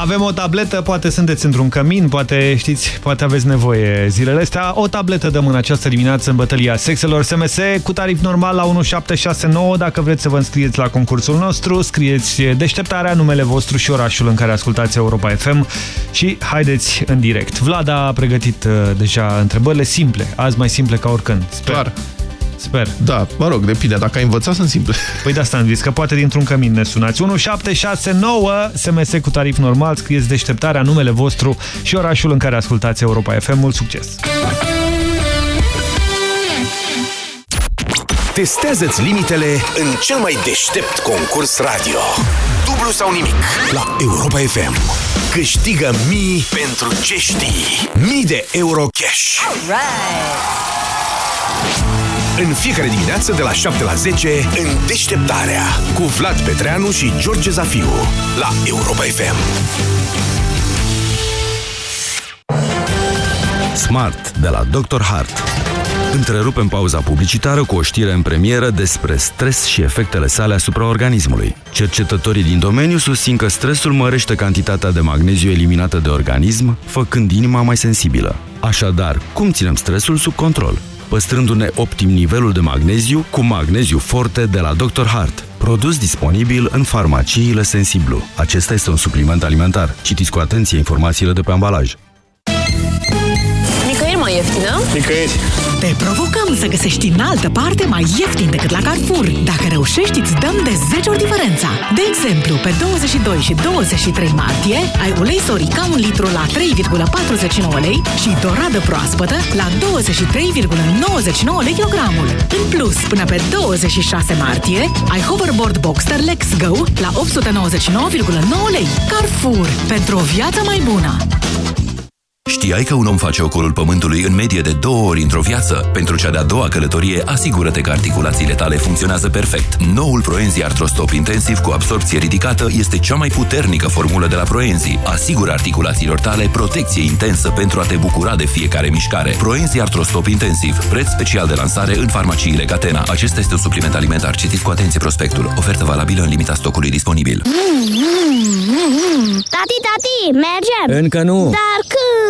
avem o tabletă, poate sunteți într-un cămin, poate știți, poate aveți nevoie zilele astea. O tabletă dăm în această dimineață în bătălia sexelor SMS cu tarif normal la 1769. Dacă vreți să vă înscrieți la concursul nostru, scrieți deșteptarea, numele vostru și orașul în care ascultați Europa FM și haideți în direct. Vlad a pregătit uh, deja întrebările simple, azi mai simple ca oricând. Sper. Clar. Sper. Da, mă rog, depinde. Dacă ai învățat, sunt simple. Păi de asta am zis, că poate dintr-un cămin ne sunați. 1769 SMS cu tarif normal, scrieți deșteptarea, numele vostru și orașul în care ascultați Europa FM. Mult succes! Testează-ți limitele în cel mai deștept concurs radio. Dublu sau nimic la Europa FM. Câștigă mii pentru ce știi. Mii de euro cash. All right în fiecare dimineață de la 7 la 10 în Deșteptarea cu Vlad Petreanu și George Zafiu la Europa FM. Smart de la Dr. Hart. Întrerupem pauza publicitară cu o știre în premieră despre stres și efectele sale asupra organismului. Cercetătorii din domeniu susțin că stresul mărește cantitatea de magneziu eliminată de organism, făcând inima mai sensibilă. Așadar, cum ținem stresul sub control? Păstrându-ne optim nivelul de magneziu cu magneziu forte de la Dr. Hart. Produs disponibil în farmaciile Sensiblu. Acesta este un supliment alimentar. Citiți cu atenție informațiile de pe ambalaj mai ieftină? Nicăieri. Te provocăm să găsești în altă parte mai ieftin decât la Carrefour. Dacă reușești, îți dăm de 10 ori diferența. De exemplu, pe 22 și 23 martie ai ulei sorica un litru la 3,49 lei și doradă proaspătă la 23,99 lei kilogramul. În plus, până pe 26 martie ai hoverboard Boxster Lex Go la 899,9 lei. Carrefour. Pentru o viață mai bună! Știai că un om face ocolul pământului în medie de două ori într-o viață? Pentru cea de-a doua călătorie, asigură-te că articulațiile tale funcționează perfect. Noul Proenzi Artrostop Intensiv cu absorpție ridicată este cea mai puternică formulă de la Proenzi. Asigură articulațiilor tale protecție intensă pentru a te bucura de fiecare mișcare. Proenzi Artrostop Intensiv, preț special de lansare în farmaciile Catena. Acesta este un supliment alimentar. Citiți cu atenție prospectul. Ofertă valabilă în limita stocului disponibil. Tati, tati, mergem! Încă nu! Dar când?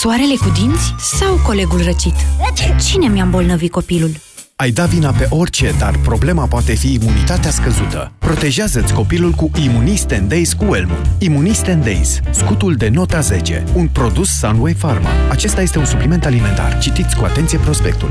Soarele cu dinți? Sau colegul răcit? Cine mi-a îmbolnăvit copilul? Ai da vina pe orice, dar problema poate fi imunitatea scăzută. Protejează-ți copilul cu Immunisten Days cu Elmo. Immunisten Days, scutul de nota 10, un produs Sunway Pharma. Acesta este un supliment alimentar. Citiți cu atenție prospectul.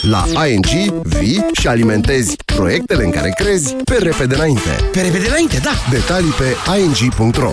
La ING vii și alimentezi proiectele în care crezi pe repede înainte. Pe repede înainte, da! Detalii pe ing.ro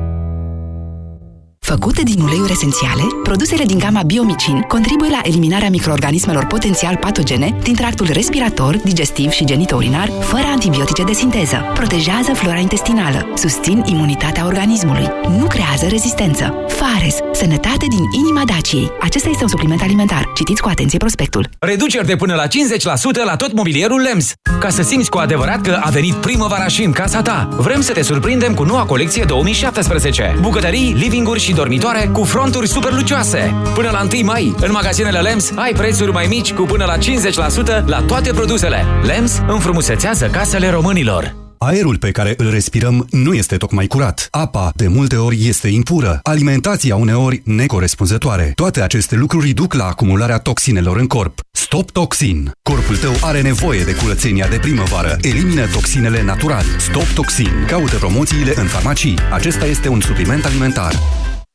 Făcute din uleiuri esențiale, produsele din gama Biomicin contribuie la eliminarea microorganismelor potențial patogene din tractul respirator, digestiv și genitourinar, fără antibiotice de sinteză. Protejează flora intestinală, susțin imunitatea organismului, nu creează rezistență. Fares, sănătate din inima Daciei. Acesta este un supliment alimentar. Citiți cu atenție prospectul. Reduceri de până la 50% la tot mobilierul LEMS. Ca să simți cu adevărat că a venit primăvara și în casa ta. Vrem să te surprindem cu noua colecție 2017. Bucătării, living-uri și dormitoare cu fronturi super lucioase. Până la 1 mai, în magazinele LEMS ai prețuri mai mici cu până la 50% la toate produsele. LEMS înfrumusețează casele românilor. Aerul pe care îl respirăm nu este tocmai curat. Apa, de multe ori, este impură. Alimentația, uneori, necorespunzătoare. Toate aceste lucruri duc la acumularea toxinelor în corp. Stop Toxin. Corpul tău are nevoie de curățenia de primăvară. Elimină toxinele natural. Stop Toxin. Caută promoțiile în farmacii. Acesta este un supliment alimentar.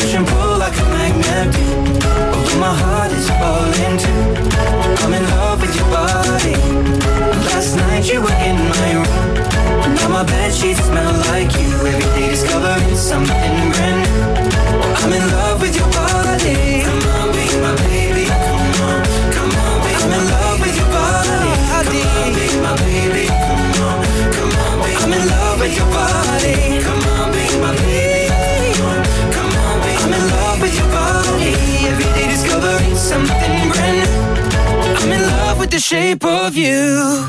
Push and pull like a magnet do. Although my heart is falling too. I'm in love with your body. Last night you were in my room. Now my bed sheets smell like you. Every day discovering something brand new. I'm in love with your body.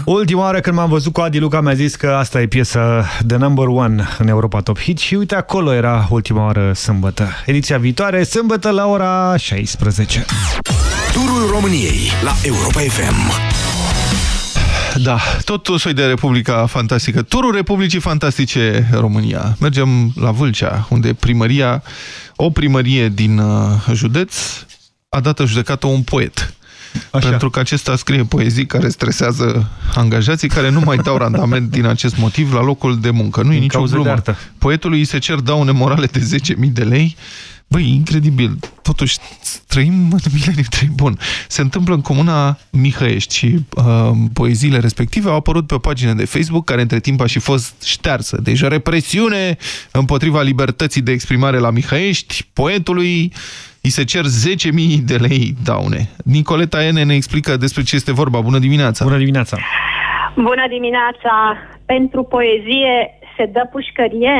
Ultima oară când m-am văzut cu Adi Luca mi-a zis că asta e piesa The Number One în Europa Top Hit și uite acolo era ultima oară sâmbătă. Ediția viitoare, sâmbătă la ora 16. Turul României la Europa FM. Da, tot un soi de Republica Fantastică. Turul Republicii Fantastice România. Mergem la Vâlcea, unde primăria, o primărie din uh, județ a dat în judecată un poet Așa. pentru că acesta scrie poezii care stresează angajații care nu mai dau randament din acest motiv la locul de muncă. Nu e nicio glumă. Poetului îi se cer daune morale de 10.000 de lei. Băi, incredibil. Totuși, trăim în mileniu trei bun. Se întâmplă în comuna Mihăiești și uh, poeziile respective au apărut pe o pagină de Facebook, care între timp a și fost ștearsă. Deci represiune împotriva libertății de exprimare la Mihăiești, poetului îi se cer 10.000 de lei daune. Nicoleta Ene ne explică despre ce este vorba. Bună dimineața! Bună dimineața! Bună dimineața! Pentru poezie se dă pușcărie?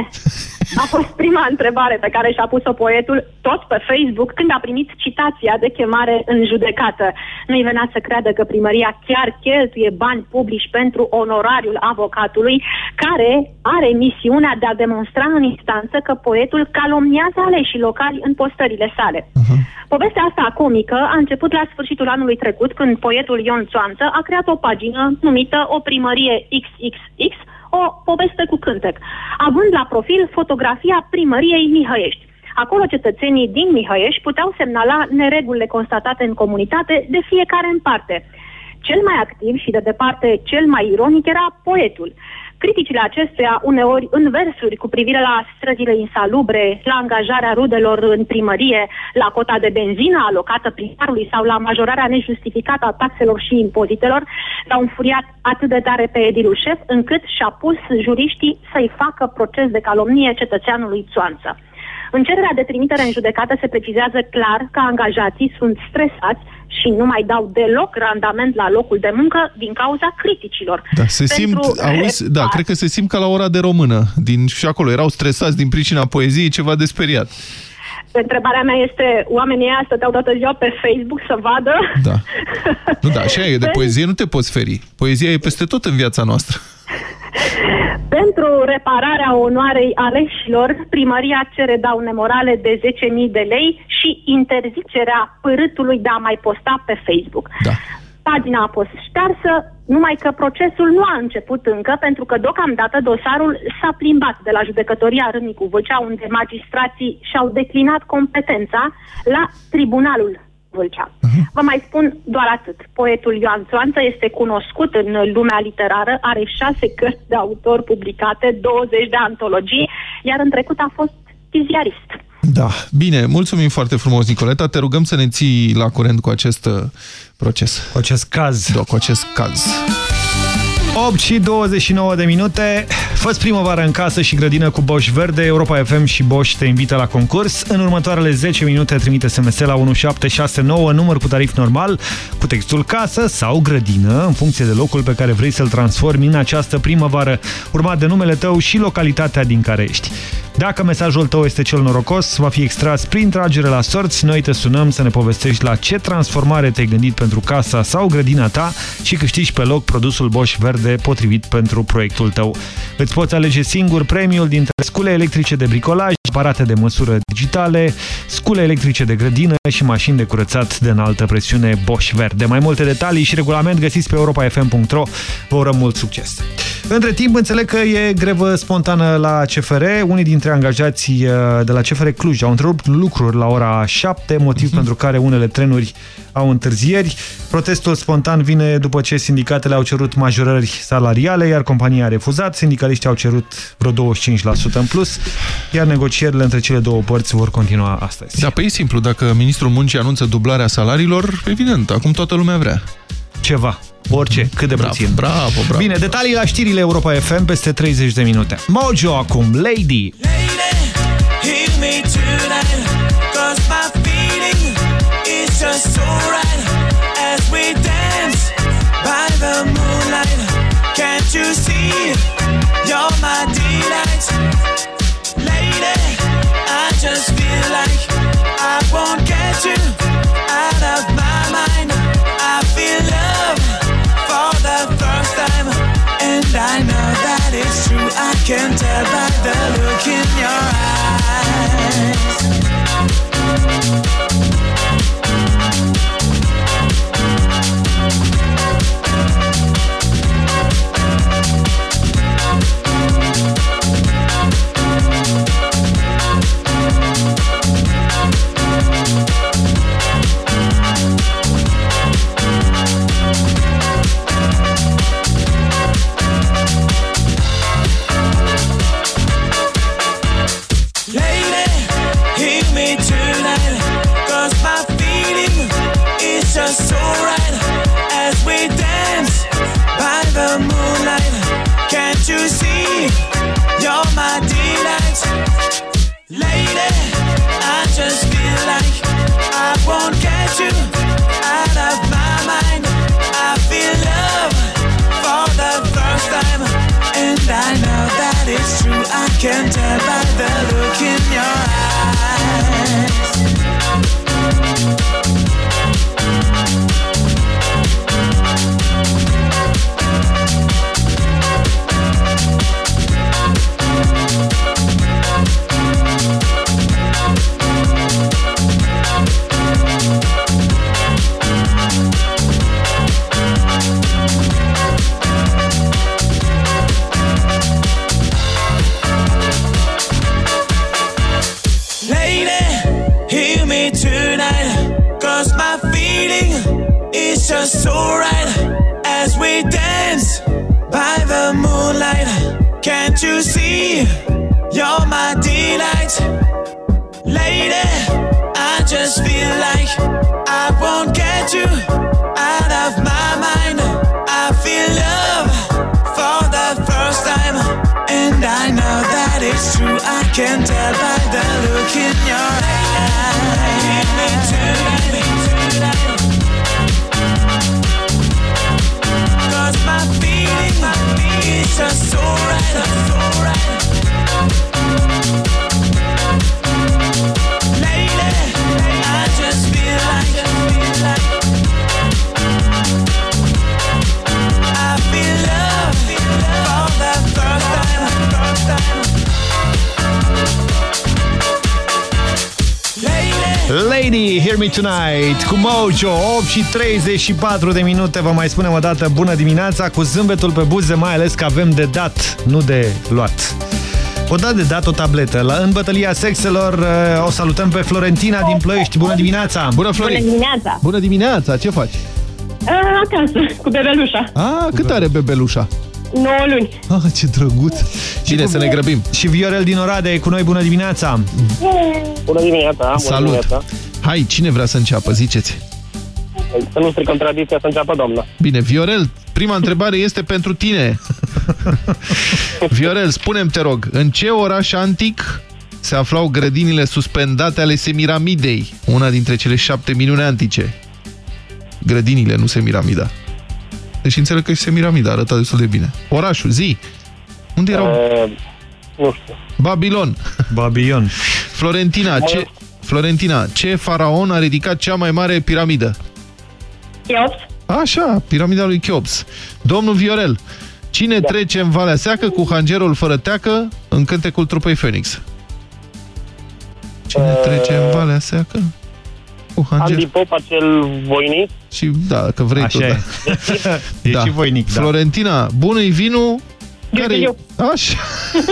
A fost prima întrebare pe care și-a pus-o poetul tot pe Facebook când a primit citația de chemare în judecată. Nu-i venea să creadă că primăria chiar cheltuie bani publici pentru onorariul avocatului care are misiunea de a demonstra în instanță că poetul calomniază aleșii locali în postările sale. Uh-huh. Povestea asta comică a început la sfârșitul anului trecut când poetul Ion Țoanță a creat o pagină numită O primărie XXX o poveste cu cântec, având la profil fotografia primăriei Mihăiești. Acolo cetățenii din Mihăiești puteau semnala neregulile constatate în comunitate de fiecare în parte. Cel mai activ și de departe cel mai ironic era poetul. Criticile acestuia, uneori în versuri cu privire la străzile insalubre, la angajarea rudelor în primărie, la cota de benzină alocată primarului sau la majorarea nejustificată a taxelor și impozitelor, l-au înfuriat atât de tare pe edilul șef, încât și-a pus juriștii să-i facă proces de calomnie cetățeanului Țoanță. În cererea de trimitere în judecată se precizează clar că angajații sunt stresați și nu mai dau deloc randament la locul de muncă din cauza criticilor. Da, se simt, auzi, da, cred că se simt ca la ora de română. Din, și acolo erau stresați din pricina poeziei, ceva de speriat. Întrebarea mea este, oamenii ăia stăteau toată ziua pe Facebook să vadă? Da. Nu, da, așa e, de poezie nu te poți feri. Poezia e peste tot în viața noastră. Pentru repararea onoarei aleșilor, primăria cere daune morale de 10.000 de lei și interzicerea părâtului de a mai posta pe Facebook. Da. Pagina a fost ștearsă, numai că procesul nu a început încă, pentru că deocamdată dosarul s-a plimbat de la judecătoria Râmnicu Vâlcea, unde magistrații și-au declinat competența la Tribunalul Vâlcea. Uh-huh. Vă mai spun doar atât. Poetul Ioan Țoanță este cunoscut în lumea literară, are șase cărți de autor publicate, 20 de antologii, iar în trecut a fost ziarist. Da, bine, mulțumim foarte frumos, Nicoleta. Te rugăm să ne ții la curent cu acest uh, proces. Cu acest caz. Da, cu acest caz. 8 și 29 de minute. Fă primăvară în casă și grădină cu Bosch Verde. Europa FM și Bosch te invită la concurs. În următoarele 10 minute trimite SMS la 1769, număr cu tarif normal, cu textul casă sau grădină, în funcție de locul pe care vrei să-l transformi în această primăvară, urmat de numele tău și localitatea din care ești. Dacă mesajul tău este cel norocos, va fi extras prin tragere la sorți. Noi te sunăm să ne povestești la ce transformare te-ai gândit pentru casa sau grădina ta și câștigi pe loc produsul Bosch Verde potrivit pentru proiectul tău. Îți poți alege singur premiul dintre scule electrice de bricolaj, aparate de măsură digitale, scule electrice de grădină și mașini de curățat de înaltă presiune Bosch Verde. Mai multe detalii și regulament găsiți pe europafm.ro. Vă urăm mult succes! Între timp, înțeleg că e grevă spontană la CFR. Unii dintre angajații uh, de la CFR Cluj au întrerupt lucruri la ora 7, motiv uh -huh. pentru care unele trenuri au întârzieri. Protestul spontan vine după ce sindicatele au cerut majorări salariale, iar compania a refuzat. Sindicaliștii au cerut vreo 25% în plus, iar negocierile între cele două părți vor continua astăzi. Da, pe e simplu. Dacă ministrul muncii anunță dublarea salariilor, evident, acum toată lumea vrea. Ceva. Orice, cât de bravo, puțin. Bravo, bravo. Bine, detalii la știrile Europa FM peste 30 de minute. Mojo acum, Lady. Lady, hear me tonight, cause my feeling is just so right as we dance by the moonlight. Can't you see, you're my delight. Lady, I just feel like I won't get you out of my mind. I feel love for the first time, and I know that it's true. I can tell by the look in your Lady, won't get you out of my mind. I feel love for the first time, and I know that it's true. I can tell by the look in your eyes. Lady, Hear Me Tonight cu Mojo, 8 și 34 de minute, vă mai spunem o dată bună dimineața cu zâmbetul pe buze, mai ales că avem de dat, nu de luat. O dat de dat o tabletă. La, în bătălia sexelor uh, o salutăm pe Florentina din Ploiești. Bună dimineața! Bună, Florin! Bună dimineața! Bună dimineața! Ce faci? A, acasă, cu bebelușa. Ah, cât are bebelușa? 9 luni. Ah, ce drăguț! Bine, să ne grăbim. Și Viorel din Oradea e cu noi. Bună dimineața! Bună dimineața! Bună Salut! Dimineața. Hai, cine vrea să înceapă? Ziceți. Să nu stricăm tradiția să înceapă doamna. Bine, Viorel, prima întrebare este pentru tine. Viorel, spune te rog, în ce oraș antic se aflau grădinile suspendate ale Semiramidei, una dintre cele șapte minune antice? Grădinile, nu Semiramida. Deci înțeleg că și Semiramida arăta destul de bine. Orașul, zi! Unde erau? Uh, nu știu. Babilon. Babilon. Florentina, ce, Florentina, ce faraon a ridicat cea mai mare piramidă? Cheops. Așa, piramida lui Cheops. Domnul Viorel, cine da. trece în Valea Seacă cu hangerul fără teacă în cântecul trupei Phoenix? Cine Uh, trece în Valea Seacă? Cu hanger. Andy Pop, acel voinic. Și da, că vrei Așa tu, e. da. E și voinic, da. Florentina, bună-i vinul? care Așa.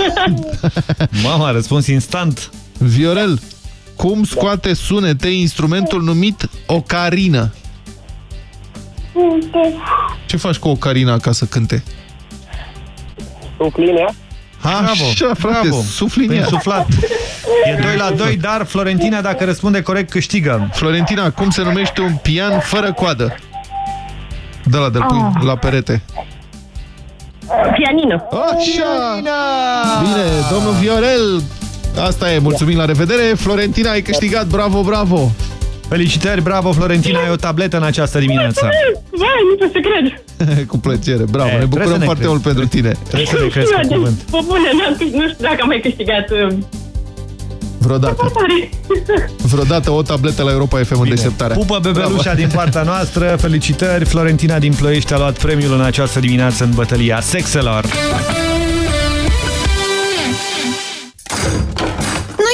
Mama, a răspuns instant. Viorel, cum scoate sunete instrumentul numit ocarină? Ce faci cu ocarina ca să cânte? Suflinea. Așa, frate, bravo. sufli în Păi ea. suflat. E 2 la 2, dar Florentina, dacă răspunde corect, câștigă. Florentina, cum se numește un pian fără coadă? De la de pui Ah. la perete. Pianino. Așa! Bine, domnul Viorel, asta e, mulțumim, la revedere. Florentina, ai câștigat, bravo, bravo! Felicitări, bravo Florentina, ai o tabletă în această dimineață. Vai, nu pot să cred. cu plăcere, bravo, E, ne trebuie să bucurăm ne foarte crezi. mult pentru tine. Trebuie să ne crezi cu cuvânt. Bă, bune, n-am câș- nu știu dacă am mai câștigat. uh, Vreodată. tare. Vreodată o tabletă la Europa FM în deșteptarea. Pupă bebelușa Bravo. din partea noastră, felicitări. Florentina din Ploiești a luat premiul în această dimineață în bătălia sexelor.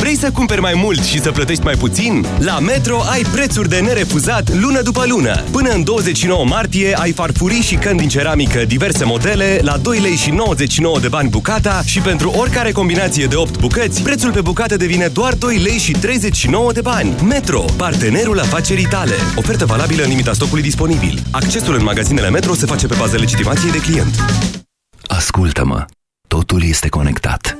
Vrei să cumperi mai mult și să plătești mai puțin? La Metro ai prețuri de nerefuzat lună după lună. Până în 29 martie ai farfurii și căni din ceramică diverse modele la 2 lei și 99 de bani bucata și pentru oricare combinație de 8 bucăți, prețul pe bucată devine doar 2 lei și 39 de bani. Metro, partenerul afacerii tale. Ofertă valabilă în limita stocului disponibil. Accesul în magazinele Metro se face pe bază legitimației de client. Ascultă-mă, totul este conectat.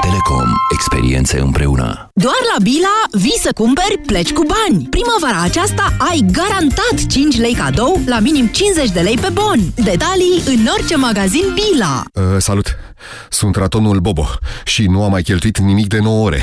Telecom. Experiențe împreună. Doar la Bila vii să cumperi, pleci cu bani. Primăvara aceasta ai garantat 5 lei cadou la minim 50 de lei pe bon. Detalii în orice magazin Bila. Uh, salut! Sunt ratonul Bobo și nu am mai cheltuit nimic de 9 ore.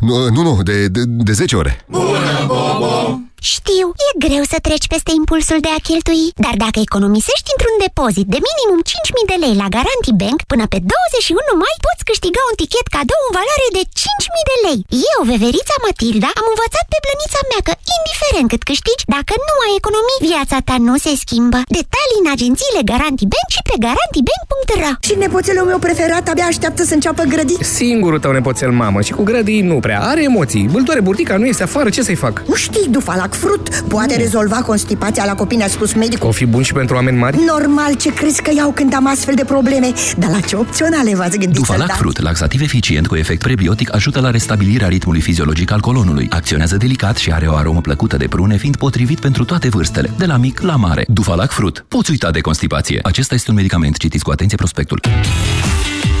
Nu, nu, nu de, de, de 10 ore. Bună, Bobo! Știu, e greu să treci peste impulsul de a cheltui, dar dacă economisești într-un depozit de minimum 5.000 de lei la Garanti Bank, până pe 21 mai poți câștiga un tichet cadou în valoare de 5.000 de lei. Eu, veverița Matilda, am învățat pe blănița mea că, indiferent cât câștigi, dacă nu ai economii, viața ta nu se schimbă. Detalii în agențiile Garanti Bank și pe garantibank.ro Și nepoțelul meu preferat abia așteaptă să înceapă grădii. Singurul tău nepoțel mamă și cu grădii nu prea. Are emoții. Îl doare burtica, nu este afară, ce să-i fac? Nu știi, Dufalac Fruit poate rezolva constipația la copii, ne-a spus medicul. O fi bun și pentru oameni mari? Normal, ce crezi că iau când am astfel de probleme? Dar la ce opționale v-ați gândit Dufalac să Fruit, laxativ eficient cu efect prebiotic, ajută la restabilirea ritmului fiziologic al colonului. Acționează delicat și are o aromă plăcută de prune, fiind potrivit pentru toate vârstele, de la mic la mare. Dufalac Fruit. Poți uita de constipație. Acesta este un medicament. Citiți cu atenție prospectul.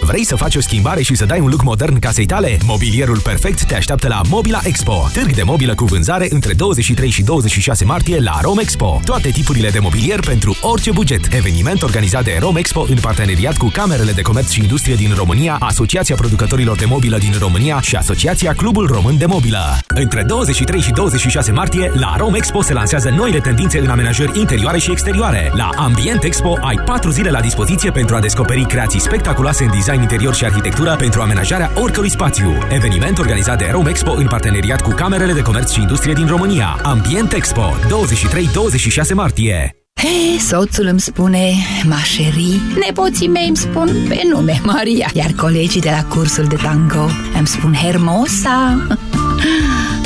Vrei să faci o schimbare și să dai un look modern casei tale? Mobilierul perfect te așteaptă la Mobila Expo, târg de mobilă cu vânzare între 23 și 26 martie la Rome Expo. Toate tipurile de mobilier pentru orice buget. Eveniment organizat de Rome Expo în parteneriat cu Camerele de Comerț și Industrie din România, Asociația Producătorilor de Mobilă din România și Asociația Clubul Român de Mobilă. Între 23 și 26 martie, la Rome Expo se lansează noile tendințe în amenajări interioare și exterioare. La Ambient Expo ai 4 zile la dispoziție pentru a descoperi creații spectaculoase în design interior și arhitectură pentru amenajarea oricărui spațiu. Eveniment organizat de Rome Expo în parteneriat cu Camerele de Comerț și Industrie din România. Ambient Expo, 23-26 martie. He, soțul îmi spune Mașeri, nepoții mei îmi spun pe nume Maria, iar colegii de la cursul de tango îmi spun Hermosa.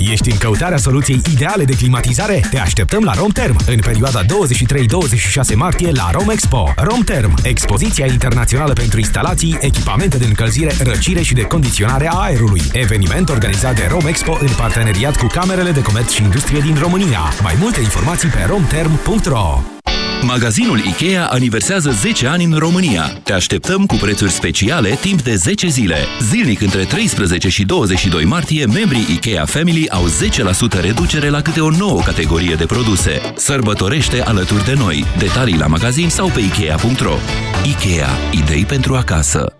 Ești în căutarea soluției ideale de climatizare? Te așteptăm la Romterm în perioada 23-26 martie la Romexpo. Romterm, expoziția internațională pentru instalații, echipamente de încălzire, răcire și de condiționare a aerului. Eveniment organizat de Romexpo în parteneriat cu Camerele de Comerț și Industrie din România. Mai multe informații pe romterm.ro Magazinul IKEA aniversează 10 ani în România. Te așteptăm cu prețuri speciale timp de 10 zile. Zilnic între 13 și 22 martie, membrii IKEA Family au 10% reducere la câte o nouă categorie de produse. Sărbătorește alături de noi. Detalii la magazin sau pe Ikea.ro IKEA. Idei pentru acasă.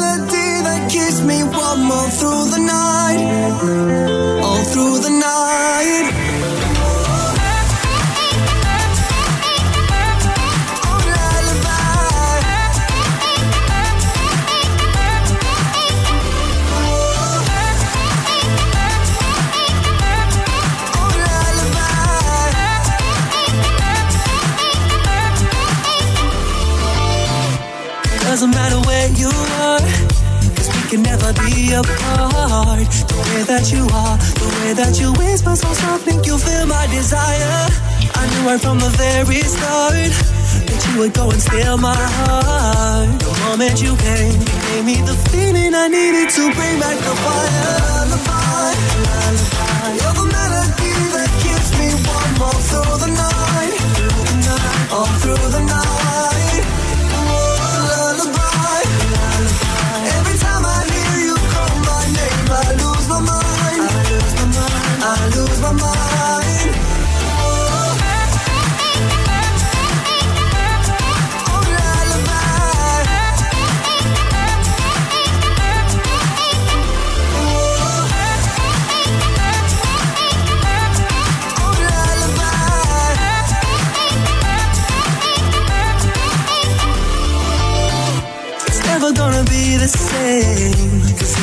keeps me one more through the night. All through the night can never be apart. The way that you are, the way that you whisper so soft, think you feel my desire. I knew right from the very start that you would go and steal my heart. The moment you came, you gave me the feeling I needed to bring back the fire. The fire.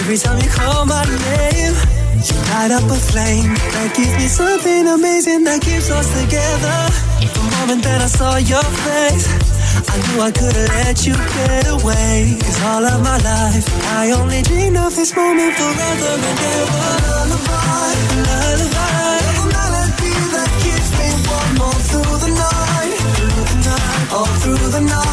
Every time you call my name, you light up a flame. That gives me something amazing that keeps us together. The moment that I saw your face, I knew I couldn't let you get away. Cause all of my life, I only dreamed of this moment forever and ever. Lullaby, lullaby. All through the night, all through the night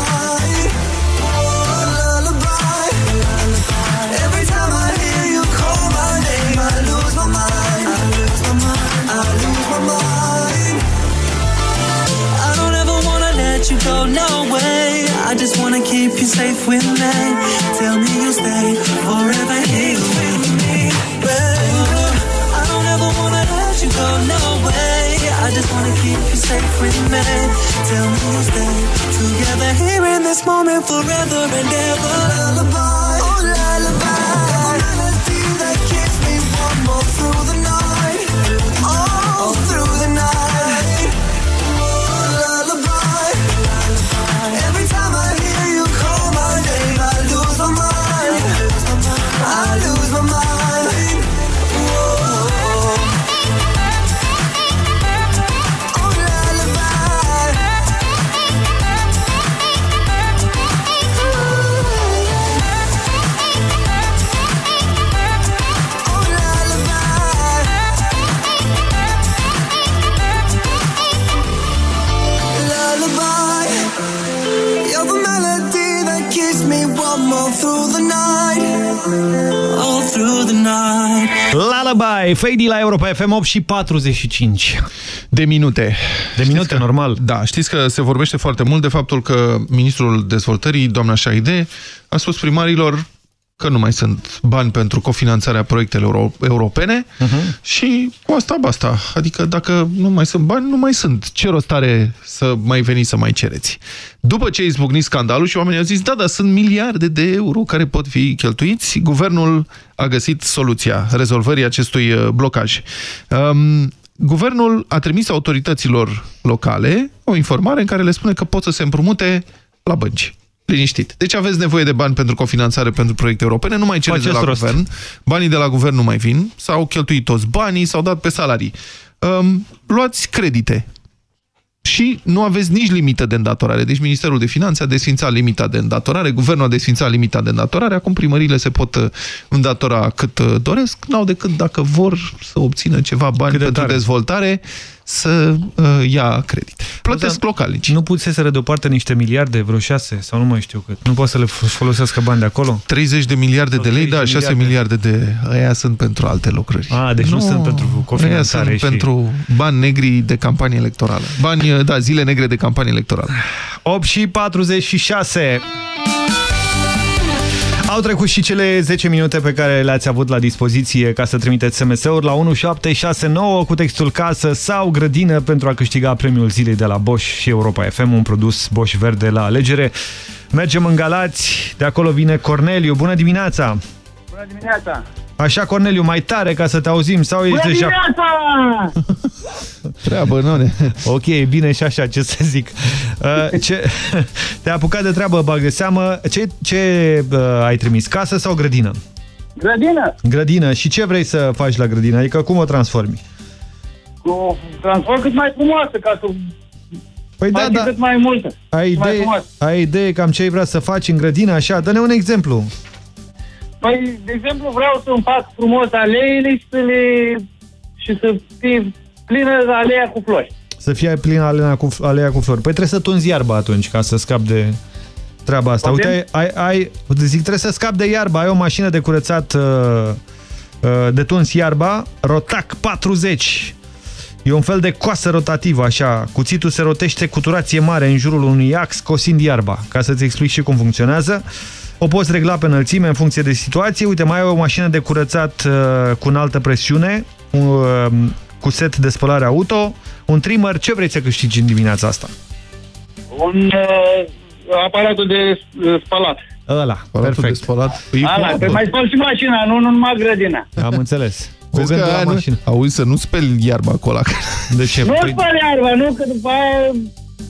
go, no way. I just wanna keep you safe with me. Tell me you'll stay forever here with me, baby. I don't ever wanna let you go, no way. I just wanna keep you safe with me. Tell me you'll stay together here in this moment forever and ever. Lullaby. Lullaby, Fady la Europa FM 8 și 45. De minute. De minute, că, normal. Da, știți că se vorbește foarte mult de faptul că ministrul dezvoltării, doamna Șaide, a spus primarilor că nu mai sunt bani pentru cofinanțarea proiectelor euro europene uh-huh. și cu asta basta. Adică dacă nu mai sunt bani, nu mai sunt. Ce rost are să mai veniți să mai cereți? După ce a izbucnit scandalul și oamenii au zis, da, da, sunt miliarde de euro care pot fi cheltuiți, guvernul a găsit soluția rezolvării acestui uh, blocaj. Um, Guvernul a trimis autorităților locale o informare în care le spune că pot să se împrumute la bănci. Liniștit. Deci aveți nevoie de bani pentru cofinanțare pentru proiecte europene, nu mai cereți de la Faceți rost. guvern. Banii de la guvern nu mai vin, s-au cheltuit toți banii, s-au dat pe salarii. Um, luați credite și nu aveți nici limită de îndatorare. Deci Ministerul de Finanțe a desfințat limita de îndatorare, guvernul a desfințat limita de îndatorare, acum primările se pot uh, îndatora cât uh, doresc, n-au decât dacă vor să obțină ceva bani Cât de pentru tare. dezvoltare, să uh, ia credit. Plătesc localnici. Nu puseseră deoparte niște miliarde, vreo șase, sau nu mai știu cât. Nu pot să le folosească bani de acolo? 30 de miliarde de lei, da, 6 miliarde de... Aia sunt pentru alte lucruri. A, deci nu, sunt pentru Aia cofinanțare sunt și... pentru bani negri de campanie electorală. Bani, uh, da, zile negre de campanie electorală. 8 și 46. Au trecut și cele 10 minute pe care le-ați avut la dispoziție ca să trimiteți SMS-uri la 1769 cu textul casă sau grădină pentru a câștiga premiul zilei de la Bosch și Europa FM, un produs Bosch verde la alegere. Mergem în Galați, de acolo vine Corneliu. Bună dimineața! Bună dimineața! Așa, Corneliu, mai tare ca să te auzim sau Bună ești deja... dimineața! Treabă, none. Ok, bine și așa, ce să zic. Uh, ce... Te-ai apucat de treabă, bag de seamă. Ce, ce uh, ai trimis, casă sau grădină? Grădină Grădină. Și ce vrei să faci la grădină? Adică cum o transformi? cu transport cât mai frumoasă ca să Păi da, faci da. cât mai multă. Ai Cât mai idee, frumoasă. ai idee cam ce ai vrea să faci în grădină, așa? Dă-ne un exemplu. Păi, de exemplu, vreau să împac frumos aleile și să le... și să fie plină aleea cu flori. Să fie plină alea cu, alea cu flori. Păi trebuie să tunzi iarba atunci ca să scapi de treaba asta. Poate? Uite, ai, ai, zic, trebuie să scapi de iarbă. Ai o mașină de curățat uh, uh, de tuns iarba, Rotac 40. E un fel de coasă rotativă, așa. Cuțitul se rotește cu turație mare în jurul unui ax, cosind iarba. Ca să-ți explic și cum funcționează. O poți regla pe înălțime în funcție de situație. Uite, mai ai o mașină de curățat uh, cu înaltă presiune, un, uh, cu set de spălare auto, un trimmer. Ce vrei să câștigi în dimineața asta? Un uh, aparatul de uh, spălat. Ăla, Aparatul perfect. de spălat. Ala, că mai spăl și mașina, nu numai grădina. Am înțeles. Vezi că Cuvântul la aia nu, mașină. auzi să nu speli iarba acolo. De ce? Nu Păi, spăl iarba, nu, că după aia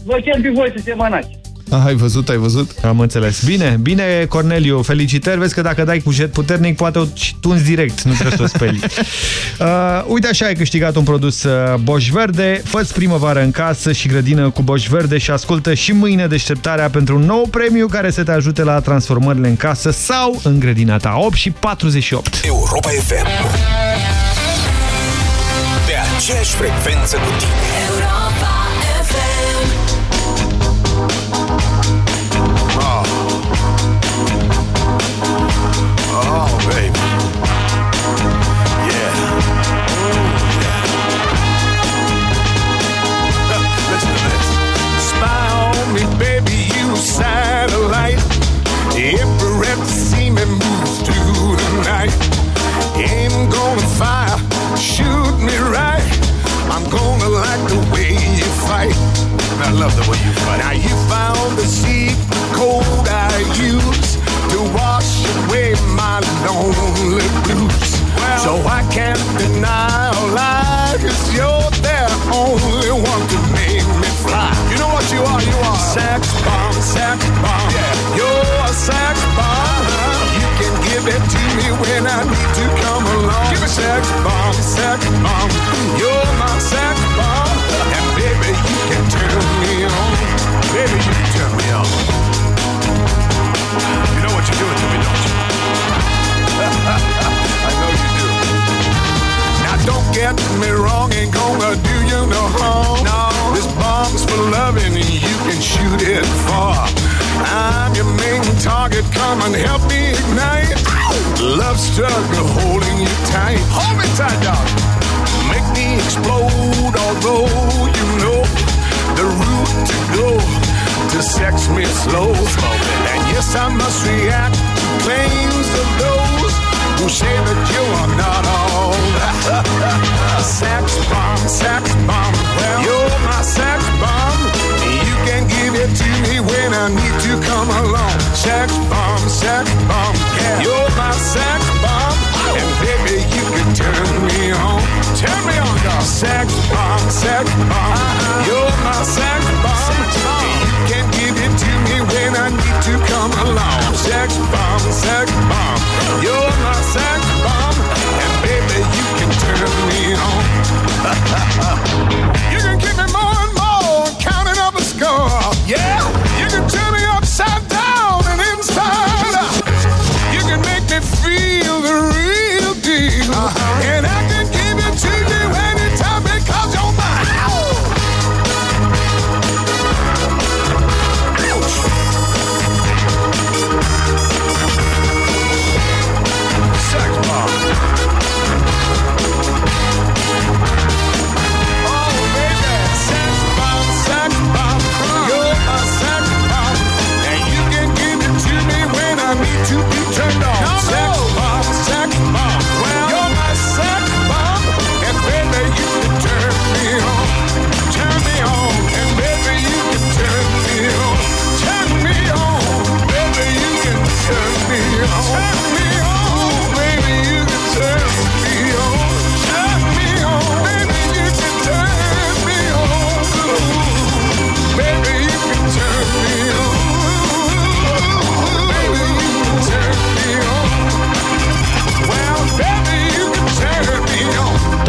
vă cer pe voi să semănați. A, ai văzut, ai văzut? Am înțeles. Bine, bine, Corneliu, felicitări. Vezi că dacă dai cu jet puternic, poate o tunzi direct, nu trebuie să o speli. uh, uite așa, ai câștigat un produs uh, Bosch Verde. Fă-ți primăvară în casă și grădină cu Bosch Verde și ascultă și mâine deșteptarea pentru un nou premiu care să te ajute la transformările în casă sau în grădina ta. 8 și 48. Europa FM. Pe aceeași frecvență cu tine. Europa shoot me right. I'm gonna like the way you fight. I love the way you fight. Now you found the secret code I use to wash away my lonely blues. so I can't deny or lie, cause you're the only one to make me fly. You know what you are? You are sex bomb, sex bomb. Yeah, you're a sex bomb. You can give it to me when I need to come along. Me sex bomb, sex bomb. You're my sex bomb. And baby, you can turn me on. Baby, you can turn me on. You know what you're doing to me, don't you? I know you do. Now don't get me wrong, ain't gonna do you no harm. No. This bomb's for loving and you can shoot it far. I'm your main target, come and help me ignite. Love struggle holding you tight. Hold me tight, dog. Make me explode, although you know the route to go to sex me slow. And yes, I must react to claims of those who say that you are not all. sex bomb, sex bomb. Well, you're my sex bomb. It to me when I need to come along. Sex bomb, sex bomb. Yeah. You're my sex bomb. And baby, you can turn me on. Turn me on, dog. Sex bomb, sex bomb. Uh-huh. You're my sex bomb. You can give it to me when I need to come along. Sex bomb, sex bomb. You're my sex bomb. And baby, you can turn me on. you can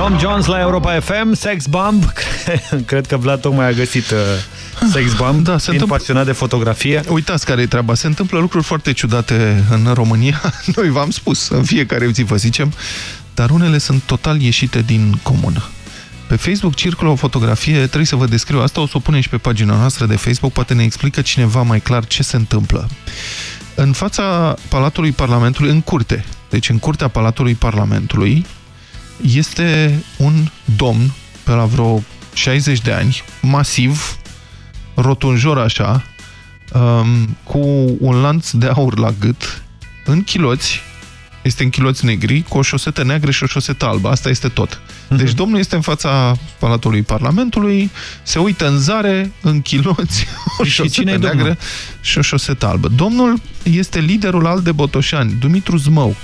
Tom Jones la Europa FM, Sex Bomb. Cred că Vlad tocmai a găsit uh, Sex Bomb, da, se întâmplă... pasionat de fotografie. Uitați care e treaba. Se întâmplă lucruri foarte ciudate în România. Noi v-am spus, în fiecare zi vă zicem, dar unele sunt total ieșite din comună. Pe Facebook circulă o fotografie, trebuie să vă descriu asta, o să o punem și pe pagina noastră de Facebook, poate ne explică cineva mai clar ce se întâmplă. În fața Palatului Parlamentului, în curte, deci în curtea Palatului Parlamentului, este un domn pe la vreo 60 de ani, masiv, rotunjor așa, um, cu un lanț de aur la gât, în chiloți, este în chiloți negri, cu o șosetă neagră și o șosetă albă. Asta este tot. Deci domnul este în fața Palatului Parlamentului, se uită în zare, în chiloți, o Și șosetă cine e neagră domnul? și o șosetă albă. Domnul este liderul al de Botoșani, Dumitru Zmău,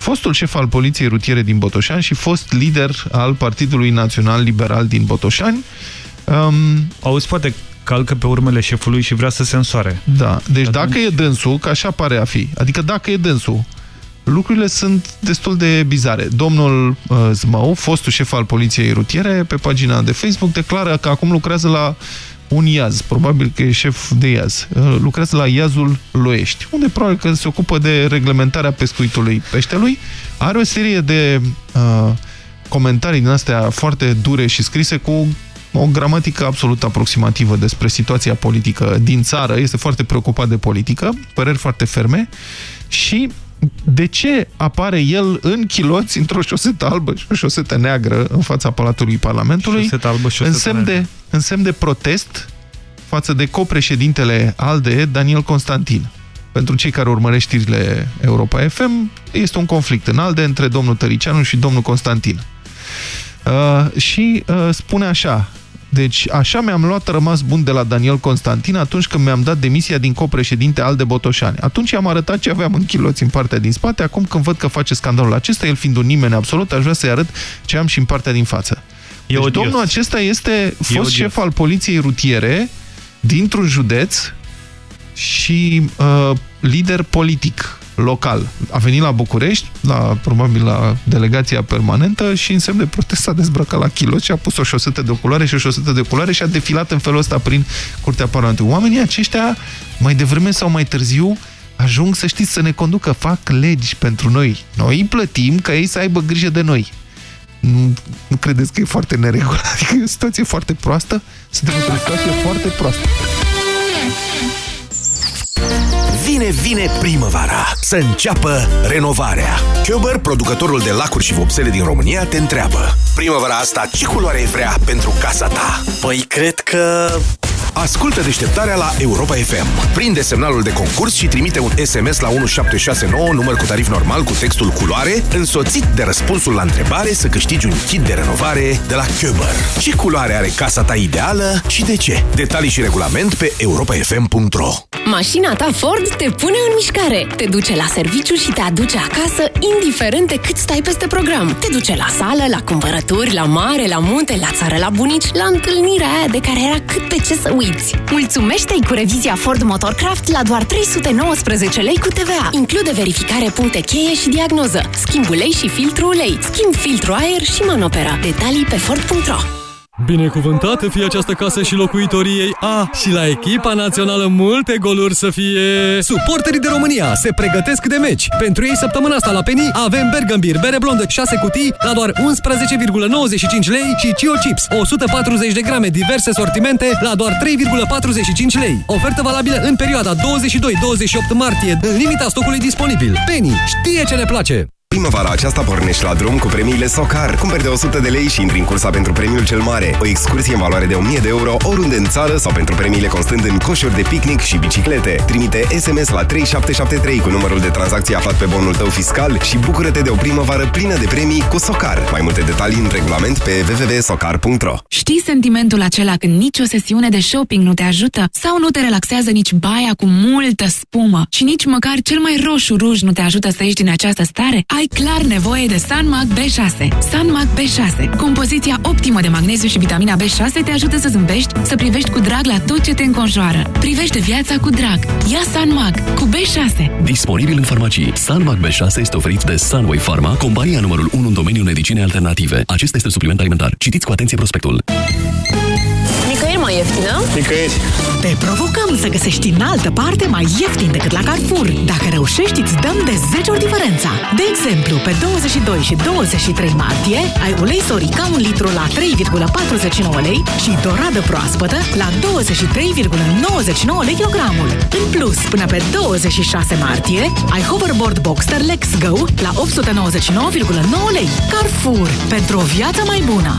fostul șef al Poliției Rutiere din Botoșani și fost lider al Partidului Național Liberal din Botoșani. Um, Auzi, poate calcă pe urmele șefului și vrea să se însoare. Da, deci Atunci... dacă e dânsul, că așa pare a fi, adică dacă e dânsul, lucrurile sunt destul de bizare. Domnul uh, Zmău, fostul șef al poliției rutiere, pe pagina de Facebook, declară că acum lucrează la un iaz, probabil că e șef de iaz. Uh, lucrează la iazul Loiești, unde probabil că se ocupă de reglementarea pescuitului peștelui. Are o serie de uh, comentarii din astea foarte dure și scrise cu o gramatică absolut aproximativă despre situația politică din țară. Este foarte preocupat de politică, păreri foarte ferme și de ce apare el în chiloți într-o șosetă albă și o șosetă neagră în fața Palatului Parlamentului șosetă albă, șosetă în, semn de, în semn de protest față de copreședintele ALDE, Daniel Constantin. Pentru cei care urmăresc știrile Europa FM, este un conflict în ALDE între domnul Tăricianu și domnul Constantin. Uh, și uh, spune așa, deci așa mi-am luat rămas bun de la Daniel Constantin atunci când mi-am dat demisia din copreședinte al de Botoșani. Atunci i-am arătat ce aveam în chiloți în partea din spate, acum când văd că face scandalul acesta, el fiind un nimeni absolut, aș vrea să-i arăt ce am și în partea din față. Deci odios. domnul acesta este fost șef al poliției rutiere dintr-un județ și uh, lider politic local. A venit la București, la, probabil la delegația permanentă și în semn de protest a dezbrăcat la kilo și a pus o șosetă de oculare și o șosetă de oculare și a defilat în felul ăsta prin Curtea Parlamentului. Oamenii aceștia, mai devreme sau mai târziu, ajung, să știți, să ne conducă, fac legi pentru noi. Noi îi plătim ca ei să aibă grijă de noi. Nu, nu credeți că e foarte neregulat? Adică e o situație foarte proastă? Suntem într-o situație foarte proastă. Vine, vine primăvara! Să înceapă renovarea! Köber, producătorul de lacuri și vopsele din România, te întreabă Primăvara asta ce culoare vrea pentru casa ta? Păi cred că... Ascultă deșteptarea la Europa FM. Prinde semnalul de concurs și trimite un SMS la 1769, număr cu tarif normal cu textul culoare, însoțit de răspunsul la întrebare să câștigi un kit de renovare de la Köber. Ce culoare are casa ta ideală și de ce? Detalii și regulament pe europafm.ro Mașina ta Ford te pune în mișcare. Te duce la serviciu și te aduce acasă, indiferent de cât stai peste program. Te duce la sală, la cumpărături, la mare, la munte, la țară, la bunici, la întâlnirea aia de care era cât pe ce să uiți. Mulțumește-i cu revizia Ford Motorcraft la doar 319 lei cu TVA. Include verificare puncte cheie și diagnoză, schimb ulei și filtru ulei, schimb filtru aer și manopera. Detalii pe Ford.ro Binecuvântată fie această casă și locuitorii ei. A, și la echipa națională multe goluri să fie... Suporterii de România se pregătesc de meci. Pentru ei săptămâna asta la Penny avem Bergambir, bere blondă 6 cutii la doar 11,95 lei și Cio Chips 140 de grame diverse sortimente la doar 3,45 lei. Ofertă valabilă în perioada 22-28 martie în limita stocului disponibil. Penny știe ce ne place! Primăvara aceasta pornești la drum cu premiile Socar. Cumperi de 100 de lei și intri în cursa pentru premiul cel mare. O excursie în valoare de 1000 de euro oriunde în țară sau pentru premiile constând în coșuri de picnic și biciclete. Trimite SMS la 3773 cu numărul de tranzacție aflat pe bonul tău fiscal și bucură-te de o primăvară plină de premii cu Socar. Mai multe detalii în regulament pe www.socar.ro Știi sentimentul acela când nicio sesiune de shopping nu te ajută? Sau nu te relaxează nici baia cu multă spumă? Și nici măcar cel mai roșu ruj nu te ajută să ieși din această stare? Ai clar nevoie de Sanmac B6. Sanmac B6. Compoziția optimă de magneziu și vitamina B6 te ajută să zâmbești, să privești cu drag la tot ce te înconjoară. Privește viața cu drag. Ia Sanmac cu B6. Disponibil în farmacii. Sanmac B6 este oferit de Sunway Pharma, compania numărul 1 în domeniul medicinei alternative. Acesta este supliment alimentar. Citiți cu atenție prospectul mai ieftină? Nicăieri. Te provocăm să găsești în altă parte mai ieftin decât la Carrefour. Dacă reușești, îți dăm de 10 ori diferența. De exemplu, pe 22 și 23 martie ai ulei sorica un litru la 3,49 lei și doradă proaspătă la 23,99 lei kilogramul. În plus, până pe 26 martie, ai hoverboard Boxster Lex Go la 899,9 lei. Carrefour. Pentru o viață mai bună!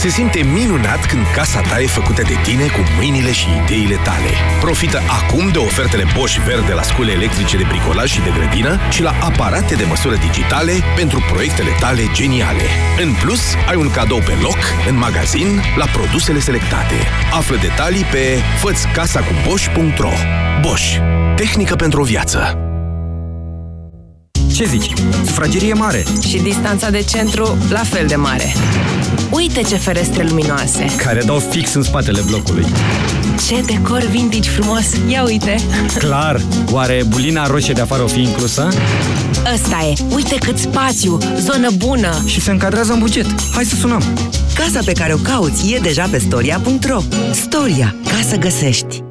Se simte minunat când casa ta e făcută de tine cu mâinile și ideile tale. Profită acum de ofertele Bosch Verde la scule electrice de bricolaj și de grădină și la aparate de măsură digitale pentru proiectele tale geniale. În plus, ai un cadou pe loc, în magazin, la produsele selectate. Află detalii pe fățcasacubosch.ro Bosch. Tehnică pentru o viață. Ce zici? Sufragerie mare. Și distanța de centru la fel de mare. Uite ce ferestre luminoase. Care dau fix în spatele blocului. Ce decor vintage frumos. Ia uite. Clar. Oare bulina roșie de afară o fi inclusă? Ăsta e. Uite cât spațiu. Zonă bună. Și se încadrează în buget. Hai să sunăm. Casa pe care o cauți e deja pe storia.ro. Storia. Ca să găsești.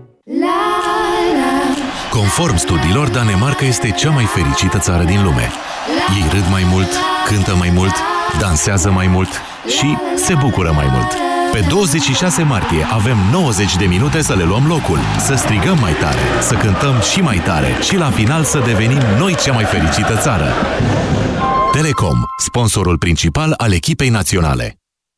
Conform studiilor, Danemarca este cea mai fericită țară din lume. Ei râd mai mult, cântă mai mult, dansează mai mult și se bucură mai mult. Pe 26 martie avem 90 de minute să le luăm locul, să strigăm mai tare, să cântăm și mai tare și la final să devenim noi cea mai fericită țară. Telecom, sponsorul principal al echipei naționale.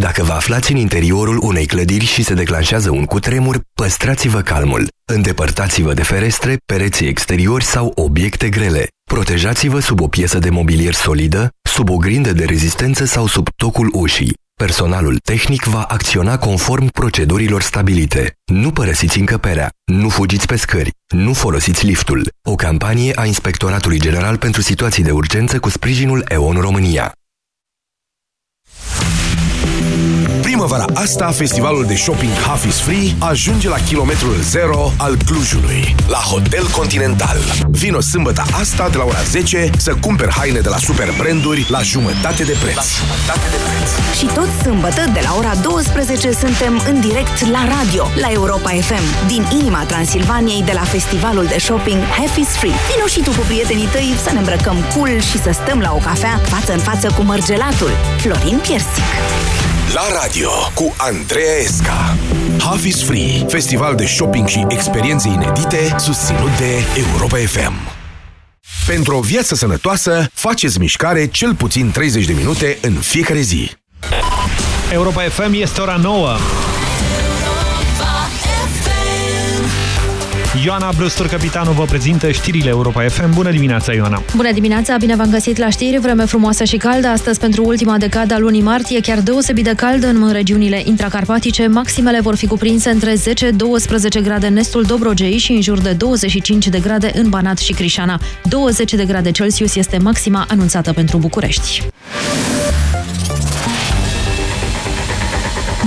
Dacă vă aflați în interiorul unei clădiri și se declanșează un cutremur, păstrați-vă calmul. Îndepărtați-vă de ferestre, pereții exteriori sau obiecte grele. Protejați-vă sub o piesă de mobilier solidă, sub o grindă de rezistență sau sub tocul ușii. Personalul tehnic va acționa conform procedurilor stabilite. Nu părăsiți încăperea, nu fugiți pe scări, nu folosiți liftul. O campanie a Inspectoratului General pentru Situații de Urgență cu sprijinul EON România. Primăvara asta, festivalul de shopping Half is Free ajunge la kilometrul zero al Clujului, la Hotel Continental. Vino sâmbătă asta de la ora 10 să cumperi haine de la super branduri la jumătate de preț. La jumătate de preț. Și tot sâmbătă, de la ora 12, suntem în direct la radio, la Europa FM, din inima Transilvaniei, de la festivalul de shopping Half is Free. Vino și tu cu prietenii tăi să ne îmbrăcăm cool și să stăm la o cafea față în față cu mărgelatul. Florin Piersic. La radio cu Andreea Esca. Half is Free, festival de shopping și experiențe inedite susținut de Europa FM. Pentru o viață sănătoasă, faceți mișcare cel puțin 30 de minute în fiecare zi. Europa FM este ora 9. Ioana Brustur, capitanul, vă prezintă știrile Europa FM. Bună dimineața, Ioana! Bună dimineața, bine v-am găsit la știri. Vreme frumoasă și caldă astăzi pentru ultima decadă a lunii martie, chiar deosebit de caldă în regiunile intracarpatice. Maximele vor fi cuprinse între 10-12 grade în estul Dobrogei și în jur de 25 de grade în Banat și Crișana. 20 de grade Celsius este maxima anunțată pentru București.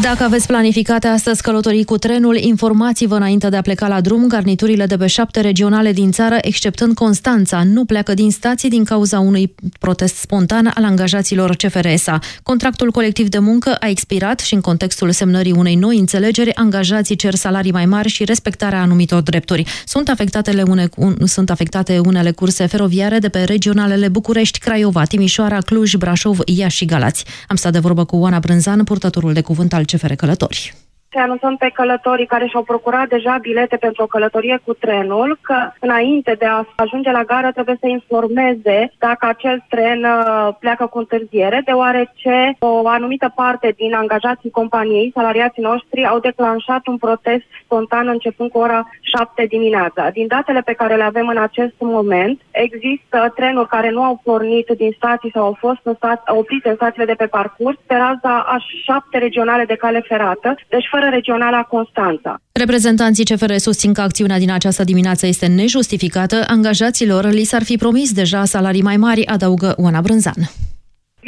Dacă aveți planificate astăzi călătorii cu trenul, informați-vă înainte de a pleca la drum. Garniturile de pe șapte regionale din țară, exceptând Constanța, nu pleacă din stații din cauza unui protest spontan al angajaților CFRSA. Contractul colectiv de muncă a expirat și în contextul semnării unei noi înțelegeri, angajații cer salarii mai mari și respectarea anumitor drepturi. Sunt, afectatele une, un, sunt afectate unele curse feroviare de pe regionalele București, Craiova, Timișoara, Cluj, Brașov, Iași și Galați. Am stat de vorbă cu Oana Brânzan, purtătorul de cuvânt al CFR Călători. Să anunțăm pe călătorii care și-au procurat deja bilete pentru o călătorie cu trenul că înainte de a ajunge la gară trebuie să informeze dacă acel tren uh, pleacă cu întârziere, deoarece o anumită parte din angajații companiei, salariații noștri, au declanșat un protest spontan începând cu ora 7 dimineața. Din datele pe care le avem în acest moment, există trenuri care nu au pornit din stații sau au fost în stat, oprite în stațiile de pe parcurs pe raza a șapte regionale de cale ferată, deci fără regionala Constanța. Reprezentanții CFR susțin că acțiunea din această dimineață este nejustificată. Angajaților li s-ar fi promis deja salarii mai mari, adaugă Oana Brânzan.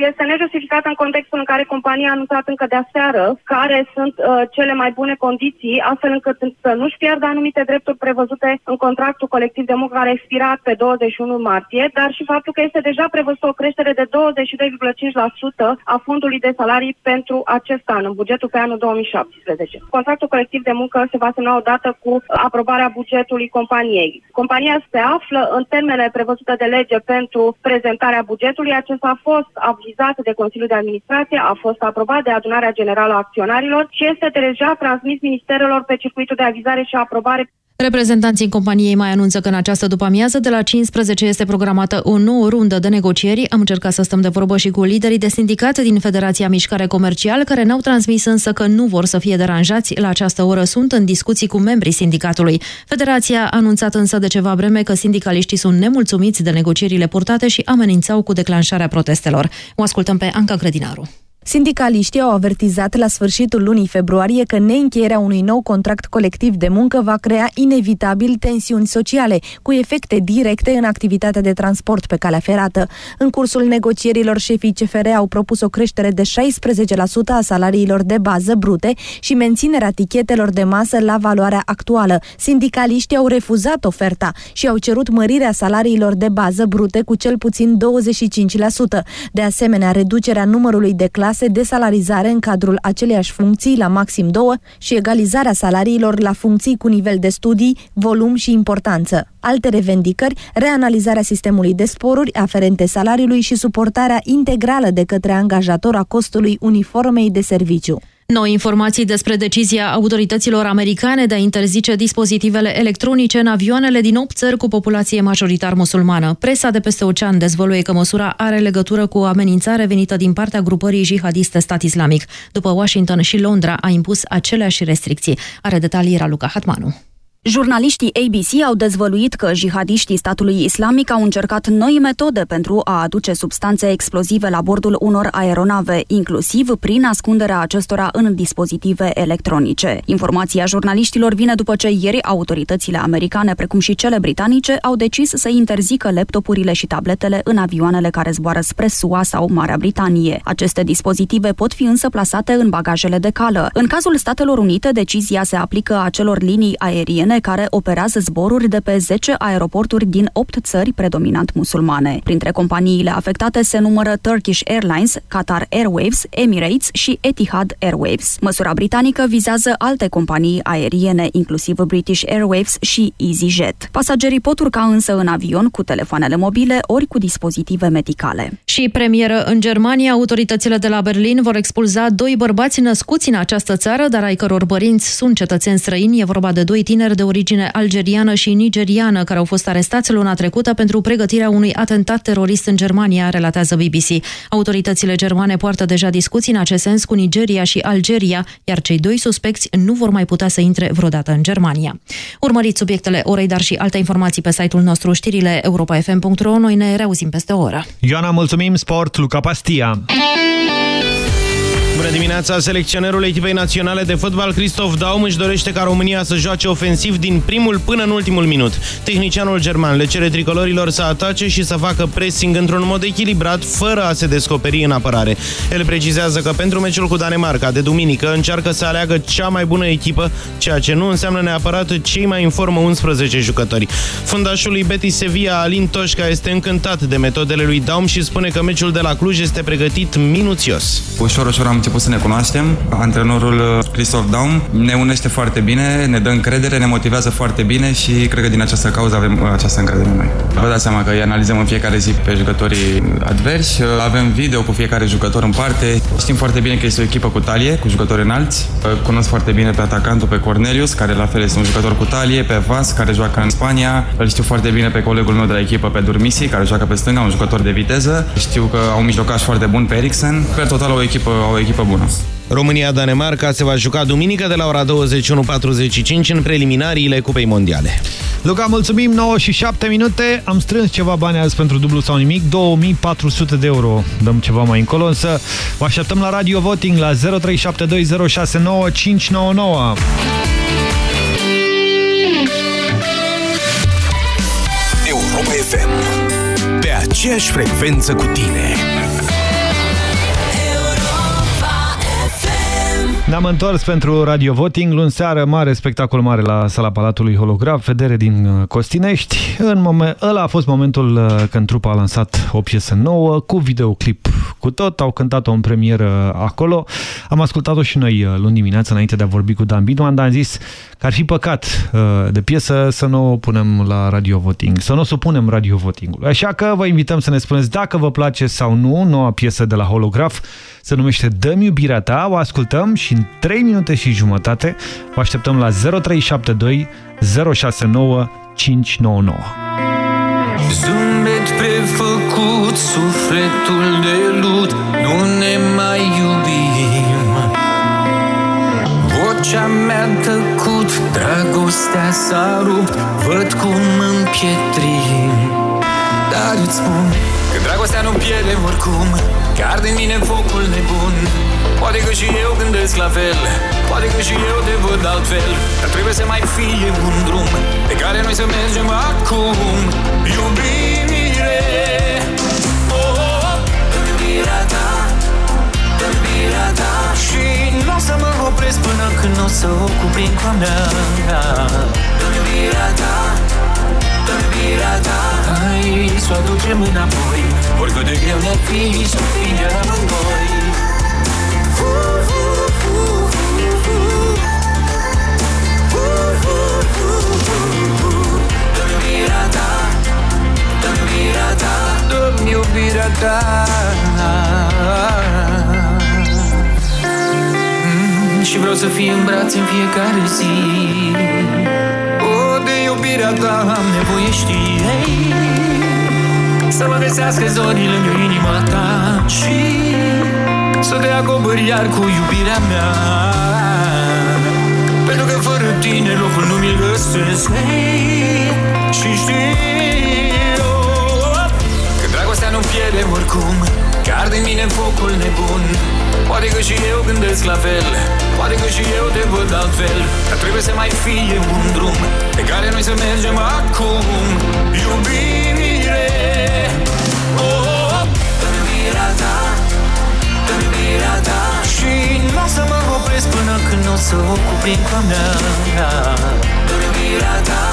Este nejustificată în contextul în care compania a anunțat încă de aseară care sunt uh, cele mai bune condiții, astfel încât să nu-și pierdă anumite drepturi prevăzute în contractul colectiv de muncă care a expirat pe 21 martie, dar și faptul că este deja prevăzută o creștere de 22,5% a fondului de salarii pentru acest an, în bugetul pe anul 2017. Contractul colectiv de muncă se va semna odată cu aprobarea bugetului companiei. Compania se află în termene prevăzute de lege pentru prezentarea bugetului. Acesta a fost avizat de Consiliul de Administrație, a fost aprobat de Adunarea Generală a Acționarilor și este deja transmis ministerelor pe circuitul de avizare și aprobare. Reprezentanții companiei mai anunță că în această după-amiază de la 15 este programată o nouă rundă de negocieri. Am încercat să stăm de vorbă și cu liderii de sindicat din Federația Mișcare Comercial, care ne-au transmis însă că nu vor să fie deranjați. La această oră sunt în discuții cu membrii sindicatului. Federația a anunțat însă de ceva vreme că sindicaliștii sunt nemulțumiți de negocierile purtate și amenințau cu declanșarea protestelor. O ascultăm pe Anca Credinaru. Sindicaliștii au avertizat la sfârșitul lunii februarie că neîncheierea unui nou contract colectiv de muncă va crea inevitabil tensiuni sociale, cu efecte directe în activitatea de transport pe calea ferată. În cursul negocierilor, șefii CFR au propus o creștere de 16% a salariilor de bază brute și menținerea tichetelor de masă la valoarea actuală. Sindicaliștii au refuzat oferta și au cerut mărirea salariilor de bază brute cu cel puțin 25%. De asemenea, reducerea numărului de clase clase de salarizare în cadrul aceleiași funcții la maxim două și egalizarea salariilor la funcții cu nivel de studii, volum și importanță. Alte revendicări, reanalizarea sistemului de sporuri aferente salariului și suportarea integrală de către angajator a costului uniformei de serviciu. Noi informații despre decizia autorităților americane de a interzice dispozitivele electronice în avioanele din 8 țări cu populație majoritar musulmană. Presa de peste ocean dezvăluie că măsura are legătură cu o amenințare venită din partea grupării jihadiste stat islamic. După Washington și Londra a impus aceleași restricții. Are detalii Raluca Hatmanu. Jurnaliștii ABC au dezvăluit că jihadiștii statului islamic au încercat noi metode pentru a aduce substanțe explozive la bordul unor aeronave, inclusiv prin ascunderea acestora în dispozitive electronice. Informația jurnaliștilor vine după ce ieri autoritățile americane, precum și cele britanice, au decis să interzică laptopurile și tabletele în avioanele care zboară spre SUA sau Marea Britanie. Aceste dispozitive pot fi însă plasate în bagajele de cală. În cazul Statelor Unite, decizia se aplică acelor linii aeriene aeriene care operează zboruri de pe 10 aeroporturi din 8 țări predominant musulmane. Printre companiile afectate se numără Turkish Airlines, Qatar Airways, Emirates și Etihad Airways. Măsura britanică vizează alte companii aeriene, inclusiv British Airways și EasyJet. Pasagerii pot urca însă în avion cu telefoanele mobile ori cu dispozitive medicale. Și premieră în Germania, autoritățile de la Berlin vor expulza doi bărbați născuți în această țară, dar ai căror părinți sunt cetățeni străini. E vorba de doi tineri de origine algeriană și nigeriană care au fost arestați luna trecută pentru pregătirea unui atentat terorist în Germania, relatează BBC. Autoritățile germane poartă deja discuții în acest sens cu Nigeria și Algeria, iar cei doi suspecți nu vor mai putea să intre vreodată în Germania. Urmăriți subiectele orei, dar și alte informații pe site-ul nostru, știrile europa.fm.ro. Noi ne reauzim peste o oră. Ioana, mulțumim, sport, Luca Pastia. Bună dimineața! Selecționerul echipei naționale de fotbal, Christoph Daum, își dorește ca România să joace ofensiv din primul până în ultimul minut. Tehnicianul german le cere tricolorilor să atace și să facă pressing într-un mod echilibrat, fără a se descoperi în apărare. El precizează că pentru meciul cu Danemarca de duminică încearcă să aleagă cea mai bună echipă, ceea ce nu înseamnă neapărat cei mai în formă 11 jucători. Fundașul lui Betis Sevilla, Alin Toșca, este încântat de metodele lui Daum și spune că meciul de la Cluj este pregătit minuțios. Ușor, ușor am început să ne cunoaștem. Antrenorul uh, Christoph Daum ne unește foarte bine, ne dă încredere, ne motivează foarte bine și cred că din această cauză avem uh, această încredere în noi. Vă dați seama că îi analizăm în fiecare zi pe jucătorii adversi, uh, avem video cu fiecare jucător în parte. Știm foarte bine că este o echipă cu talie, cu jucători înalți. Cunosc foarte bine pe atacantul, pe Cornelius, care la fel este un jucător cu talie, pe Vas, care joacă în Spania. Îl știu foarte bine pe colegul meu de la echipă, pe Durmisi, care joacă pe stânga, un jucător de viteză. Știu că au un mijlocaș foarte bun pe Eriksen. Per total o echipă, o echipă bună. România-Danemarca se va juca duminică de la ora 21.45 în preliminariile Cupei Mondiale. Luca, mulțumim, 9 și 7 minute. Am strâns ceva bani azi pentru dublu sau nimic, 2400 de euro. Dăm ceva mai încolo, însă vă așteptăm la Radio Voting la 0372069599. Europa FM. Pe aceeași frecvență cu tine. Ne-am întors pentru Radio Voting. Luni seară, mare spectacol mare la sala Palatului Holograf, vedere din uh, Costinești. În moment, ăla a fost momentul uh, când trupa a lansat o piesă nouă, cu videoclip cu tot. Au cântat-o în premieră acolo. Am ascultat-o și noi uh, luni dimineața, înainte de a vorbi cu Dan Bidman, dar am zis că ar fi păcat de piesă să nu o punem la Radio Voting, să nu o supunem Radio Voting-ului. Așa că vă invităm să ne spuneți dacă vă place sau nu noua piesă de la Holograf se numește Dă-mi iubirea ta, o ascultăm și în 3 minute și jumătate. Vă așteptăm la 0372 069 599. Zâmbet prefăcut, sufletul de lut, nu ne mai iubim. Vocea mea tăcut, dragostea s-a rupt, văd cum împietrim. Dar îți spun că dragostea nu pierde oricum Că arde în mine focul nebun. Poate că și eu gândesc la fel Poate că și eu te văd altfel. Dar trebuie să mai fie un drum Pe care noi să mergem acum. Iubire. Oh, oh, Iubirea ta Iubirea ta. Și nu o să mă opresc până când o să o cuprind cu a mea. Iubirea ta Iubirea ta. Hai să o aducem înapoi Oricât de greu ne-ar fi să fie amândoi Iubirea ta Iubirea ta Dă-mi iubirea ta. Mm, Și vreau să fie în brațe în fiecare zi. O, de iubirea ta am nevoie, știi Să mă găsească zorii lângă inima ta Și să te acopăr iar cu iubirea mea. Pentru că fără tine locul nu mi-l găsesc. Hey, Și știu Că dragostea nu pierde oricum Că arde în mine focul nebun. Poate că și eu gândesc la fel Poate că și eu te văd altfel Dar trebuie să mai fie un drum Pe care noi să mergem acum. Iubire Iubirea ta Iubirea ta. Și nu o să mă opresc până când o să o cuprind cu a mea Iubirea ta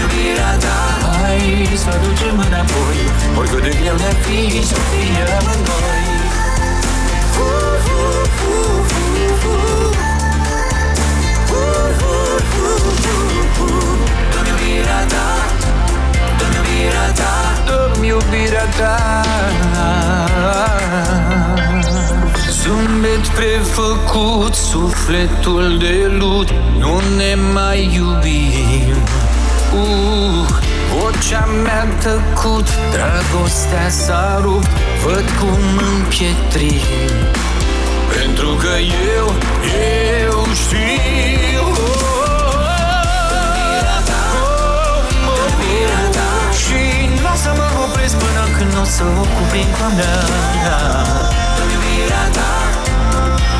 Iubirea ta. Hai să ducem înapoi. Oricât de greu ne-ar fi să fie amândoi Iubirea ta Iubirea ta. Dă-mi iubirea ta. Zâmbet prefăcut, sufletul de lut Nu ne mai iubim. Uh, Vocea mea tăcut, dragostea s-a rupt Văd cum împietrim. Pentru că eu, eu știu mă opresc până când o să o cuprind cu a mea Iubirea ta,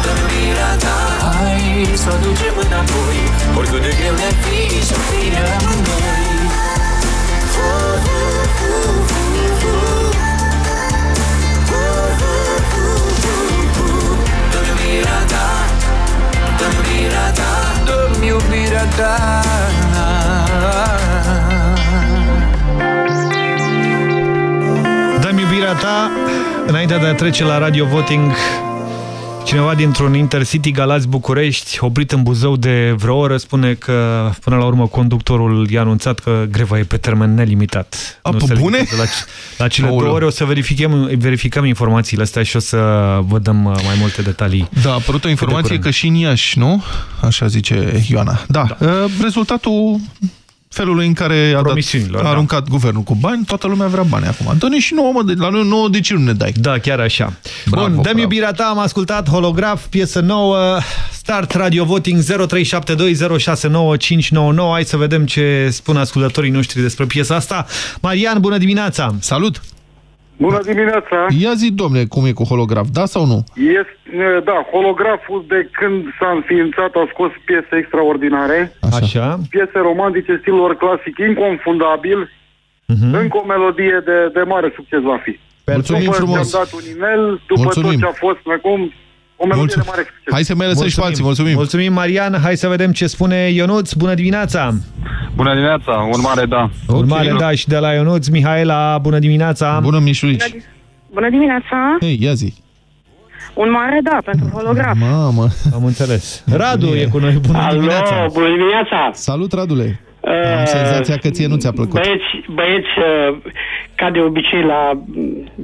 iubirea ta Hai să o ducem înapoi. Oricât de greu ne fi să fie amândoi Iubirea ta, iubirea ta. Dă-mi iubirea ta Dăm iubirea ta Înainte de a trece la Radio Voting Cineva dintr-un Intercity Galați-București, oprit în Buzău de vreo oră, spune că până la urmă conductorul i-a anunțat că greva e pe termen nelimitat. A, nu pe bune? La, la cele două ore o să verificăm, verificăm informațiile astea și o să vă dăm uh, mai multe detalii. Da, a apărut o informație că și în Iași, nu? Așa zice Ioana. Da, da. Uh, rezultatul felului în care a, dat, a da. aruncat da. guvernul cu bani, toată lumea vrea bani acum. Dă-ne și nouă, mă, de, la noi nouă, de ce nu ne dai? Da, chiar așa. Bravo, Bun, dăm bravo. iubirea ta, am ascultat Holograf, piesă nouă, Start Radio Voting 0372069599. Hai să vedem ce spun ascultătorii noștri despre piesa asta. Marian, bună dimineața! Salut! Bună dimineața! Ia zi, domne, cum e cu holograf, da sau nu? Este, da, holograful de când s-a înființat a scos piese extraordinare. Așa. Piese romantice, stilor clasic, inconfundabil. Uh Mhm. -huh. Încă o melodie de, de mare succes va fi. Mulțumim după frumos. ce am dat un inel, după Mulțumim. tot ce a fost acum, o melodie Mulțum. de mare succes. Hai să mai lăsăm și pe alții, mulțumim. Mulțumim, Marian. Hai să vedem ce spune Ionuț. Bună dimineața! Bună dimineața, un mare da. Urmare, da, și de la Ionuț. Mihaela, bună dimineața! Bună, Mișulici! Bună dimineața! Hei, ia zi! Un mare da pentru holograf. Mamă! Am înțeles. Radu e cu noi. Bună Alo, dimineața! bună dimineața! Salut, Radule! Am Uh, senzația că ție nu ți-a plăcut. Băieți, băieți, uh, ca de obicei la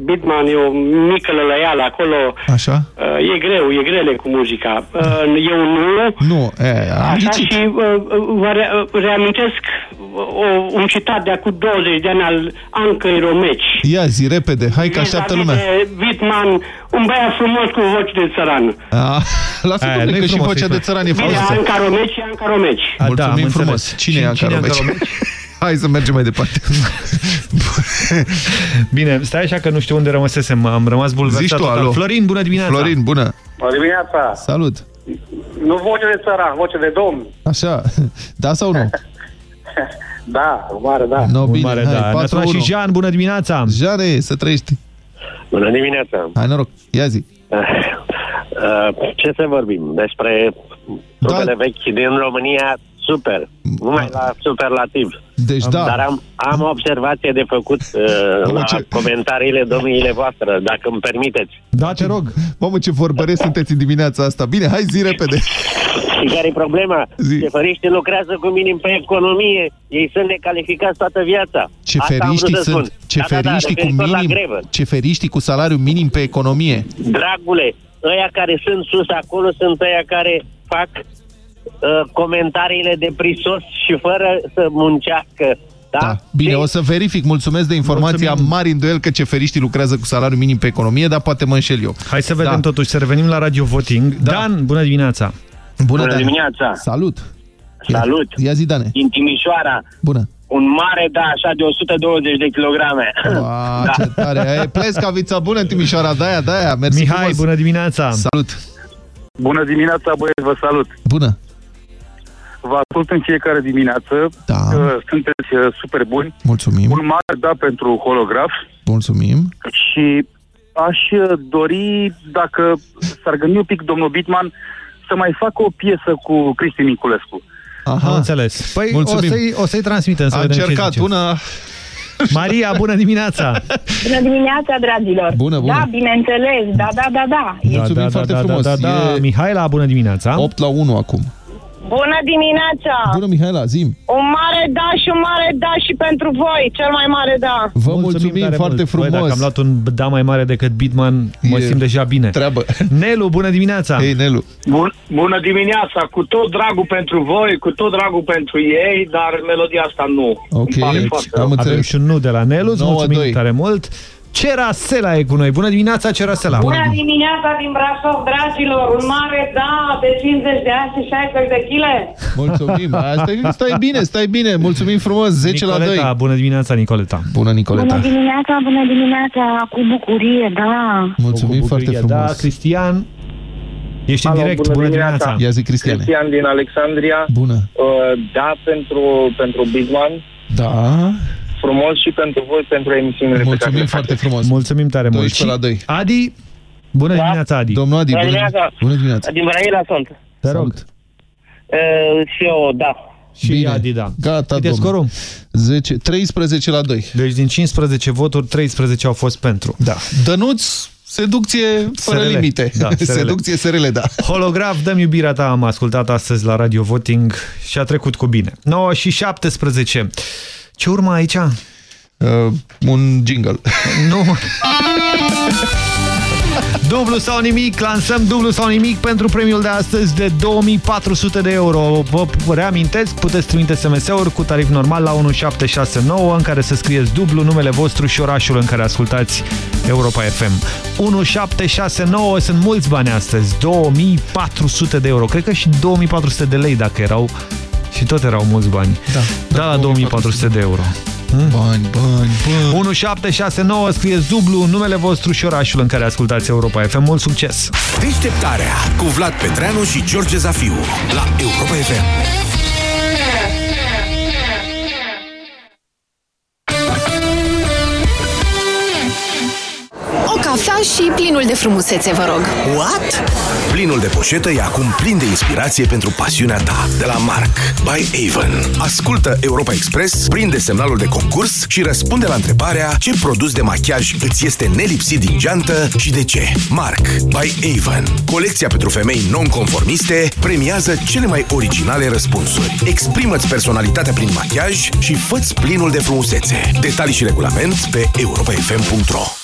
Bitman e o mică lălăială acolo. Așa? Uh, E greu, e grele cu muzica. Uh, Eu nu. Nu, e, am Așa ghicit. și uh, vă re- uh, reamintesc o, un citat de acum 20 de ani al Ancăi Romeci. Ia zi, repede, hai că așteaptă lumea. De Bitman, un băiat frumos cu voce de țăran. A, lasă Aia, domnule, nu-i că și frumos, vocea e de frumos. țăran e Bine, frumoasă. Anca Romeci, Anca Romeci. A, da, am Mulțumim înțeles. frumos. Cine e Anca Cine e Anca Romeci? Hai să mergem mai departe. Bine, stai așa că nu știu unde rămăsesem. Am rămas bulversat Zici tu, total. alo. Florin, bună dimineața! Florin, bună! Bună dimineața! Salut! Nu voce de țăran, voce de domn. Așa, da sau nu? Da, o mare da. No, bine, Mare, hai, da. Ne-a sunat 4-1. și Jean, bună dimineața! Jane, să trăiești. Bună dimineața! Hai noroc, ia zi. Uh, Ce să vorbim? Despre trupele vechi din România, super. Numai la superlativ. Deci da. Dar am, am o observație de făcut uh, la comentariile domniile voastre, dacă îmi permiteți. Da, te rog. Mamă, ce vorbăreți sunteți în dimineața asta. Bine, hai zi repede. Și care e problema? Cefăriștii lucrează cu minim pe economie, ei sunt necalificați toată viața. Asta am vrut Ceferiștii să sunt spun. ceferiștii da, da, cu referitor la minim, grevă. ceferiștii cu salariu minim pe economie. Dragule, ăia care sunt sus acolo sunt ăia care fac uh, comentariile de prisos și fără să muncească. Da? Da. Bine, o să verific. Mulțumesc de informația. Am mari îndoiel că ceferiștii lucrează cu salariu minim pe economie, dar poate mă înșel eu. Hai să vedem Da. totuși, să revenim la Radio Voting. Dan, bună dimineața! Bună Dane. dimineața! Salut! Salut! Ia zi, Dane. Din Timișoara, Bună! un mare da, așa de 120 de kilograme. A, da. ce tare! E plescavița bună în Timișoara, de-aia, de-aia. Mersi Mihai, frumos. bună dimineața! Salut! Bună dimineața, băieți, vă salut! Bună! Vă ascult în fiecare dimineață. Da. Uh, Sunteți uh, super buni. Mulțumim! Un mare da pentru holograf. Mulțumim! Și aș uh, dori, dacă s-ar gândi un pic domnul Bitman, să mai facă o piesă cu Cristi Niculescu. Aha. Am înțeles. Păi Mulțumim. o să-i o să transmitem să A vedem ce încercat zice. una... Maria, bună dimineața! Bună dimineața, dragilor! Bună, bună. Da, bineînțeles, da, da, da, da. Mulțumim foarte da, frumos. Da, da, da. E Mihaela, bună dimineața! 8 la 1 acum. Bună dimineața! Bună, Mihaela, zim. Un mare da și un mare da și pentru voi, cel mai mare da. Vă mulțumim, tare foarte mult. frumos. Băi, dacă am luat un da mai mare decât Bitman, mă E simt deja bine. Treabă. Nelu, bună dimineața! Hei, Nelu. Bun, bună dimineața, cu tot dragul pentru voi, cu tot dragul pentru ei, dar melodia asta nu. Ok, Îmi pare deci foarte am rău. Avem înțeles. și un nu de la Nelu, îți 9-2. mulțumim tare mult. Cerasela e cu noi. Bună dimineața, Cerasela! Bună dimineața din Brașov, dragilor! Un mare da de 50 de ani și 60 de chile. Mulțumim. Asta e, stai bine, stai bine. Mulțumim frumos. 10 la 2. Nicoleta, bună dimineața, Nicoleta! Bună, Nicoleta. dimineața, bună dimineața, cu bucurie, da. Mulțumim Cu foarte bucurie. frumos. Da, Cristian, ești în Alo, direct. bună Bună dimineața. dimineața! Ia zi, Cristiane. Cristian din Alexandria, Bună. uh, da pentru, pentru Bitman, Da. Frumos și pentru voi, pentru emisiunile pe care Mulțumim le foarte faceți. frumos. Mulțumim tare mult. 12 la 2. Adi, bună dimineața, Adi. Domnul Adi, Bună bună, dimineața. bună dimineața. Din Brăila sunt. Te rog. Salut. Uh, și eu, da. Și Bine. Adi, da. Gata, Câte domnule. scorul? 10, 13 la 2. Deci din 15 voturi, 13 au fost pentru. Da. Dănuț, seducție fără SRL. limite. Da, SRL. seducție SRL, da. Holograf, dăm iubirea ta, am ascultat astăzi la Radio Voting și a trecut cu bine. 9 și 17. Ce urmă aici? Uh, un jingle. Nu. Dublu sau nimic, lansăm dublu sau nimic pentru premiul de astăzi de 2400 de euro. Vă reamintesc, puteți trimite SMS-uri cu tarif normal la 1769 în care să scrieți dublu numele vostru și orașul în care ascultați Europa FM. 1769 sunt mulți bani astăzi, 2400 de euro. Cred că și 2400 de lei dacă erau și tot erau mulți bani. Da, Da, la 2400 de euro. Bani, bani, bani. 1769, scrieți dublu numele vostru și orașul în care ascultați Europa FM. Mult succes! Deșteptarea cu Vlad Petreanu și George Zafiu la Europa FM. Și plinul de frumusețe, vă rog. What? Plinul de poșetă e acum plin de inspirație pentru pasiunea ta. De la Mark, by Avon. Ascultă Europa Express, prinde semnalul de concurs și răspunde la întrebarea ce produs de machiaj îți este nelipsit din geantă și de ce. Mark, by Avon. Colecția pentru femei non-conformiste premiază cele mai originale răspunsuri. Exprimă-ți personalitatea prin machiaj și fă-ți plinul de frumusețe. Detalii și regulament pe europafm.ro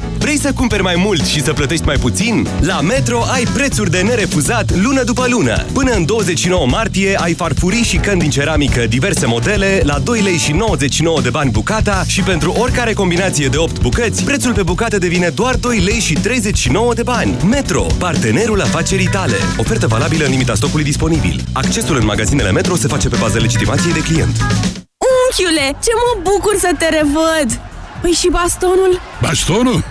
Vrei să cumperi mai mult și să plătești mai puțin? La Metro ai prețuri de nerefuzat lună după lună. Până în 29 martie ai farfurii și căni din ceramică diverse modele la 2 lei și 99 de bani bucata și pentru oricare combinație de 8 bucăți, prețul pe bucată devine doar 2 lei și 39 de bani. Metro, partenerul afacerii tale. Ofertă valabilă în limita stocului disponibil. Accesul în magazinele Metro se face pe bază legitimației de client. Unchiule, ce mă bucur să te revăd! Păi și bastonul? Bastonul?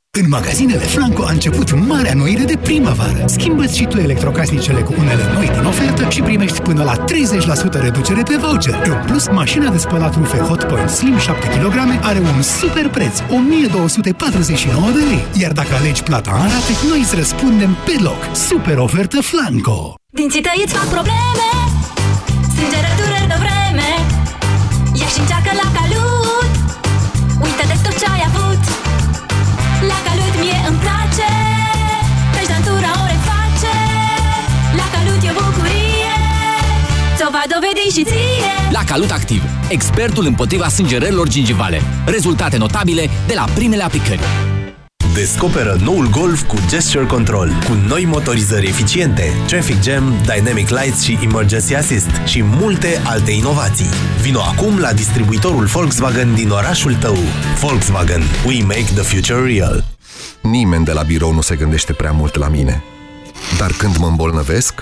În magazinele Flanco a început marea noire de primăvară. Schimbă-ți și tu electrocasnicele cu unele noi din ofertă și primești până la 30% reducere pe voucher. În plus, mașina de spălat rufe Hotpoint Slim 7 kg are un super preț, 1249 de lei. Iar dacă alegi plata în rate, noi îți răspundem pe loc. Super ofertă Flanco! Dinții tăi îți fac probleme Sângerătură de vreme Ia și încearcă la calut și ție La Calut Activ, expertul împotriva sângerărilor gingivale. Rezultate notabile de la primele aplicări. Descoperă noul Golf cu Gesture Control, cu noi motorizări eficiente, Traffic Jam, Dynamic Lights și Emergency Assist și multe alte inovații. Vino acum la distribuitorul Volkswagen din orașul tău. Volkswagen. We make the future real. Nimeni de la birou nu se gândește prea mult la mine. Dar când mă îmbolnăvesc,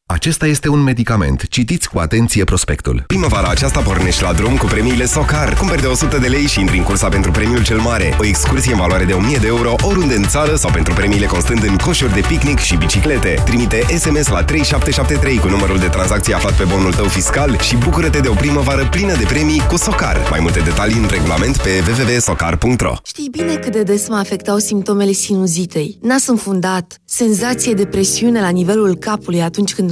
Acesta este un medicament. Citiți cu atenție prospectul. Primăvara aceasta pornești la drum cu premiile Socar. Cumperi de 100 de lei și intri în cursa pentru premiul cel mare. O excursie în valoare de 1000 de euro oriunde în țară sau pentru premiile constând în coșuri de picnic și biciclete. Trimite SMS la 3773 cu numărul de tranzacție aflat pe bonul tău fiscal și bucură-te de o primăvară plină de premii cu Socar. Mai multe detalii în regulament pe www.socar.ro Știi bine cât de des mă afectau simptomele sinuzitei. Nas înfundat, senzație de presiune la nivelul capului atunci când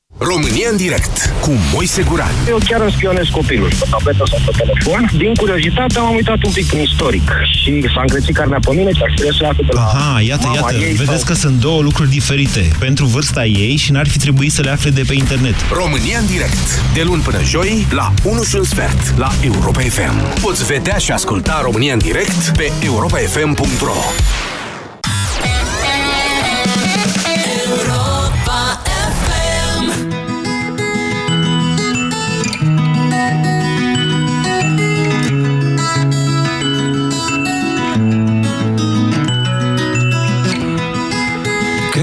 România în direct cu Moise Guran. Eu chiar îmi spionez copilul pe tabletă sau pe telefon. Din curiozitate am uitat un pic prin istoric și s-a încrețit carnea pe mine, chiar trebuie să iată de la Aha, iată, mama iată, ei vedeți sau... că sunt două lucruri diferite pentru vârsta ei și n-ar fi trebuit să le afle de pe internet. România în direct, de luni până joi, la 1 și un sfert, la Europa FM. Poți vedea și asculta România în direct pe europafm.ro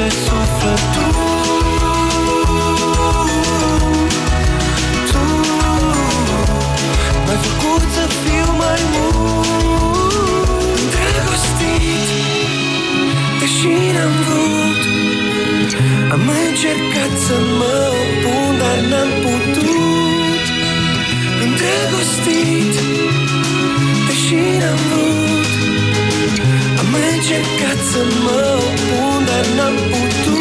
dorește sufletul M-ai făcut să fiu mai mult Îndrăgostit Deși n-am vrut. Am încercat să mă opun Dar n-am putut. Îndrăgostit Deși n-am vrut Am încercat să mă opun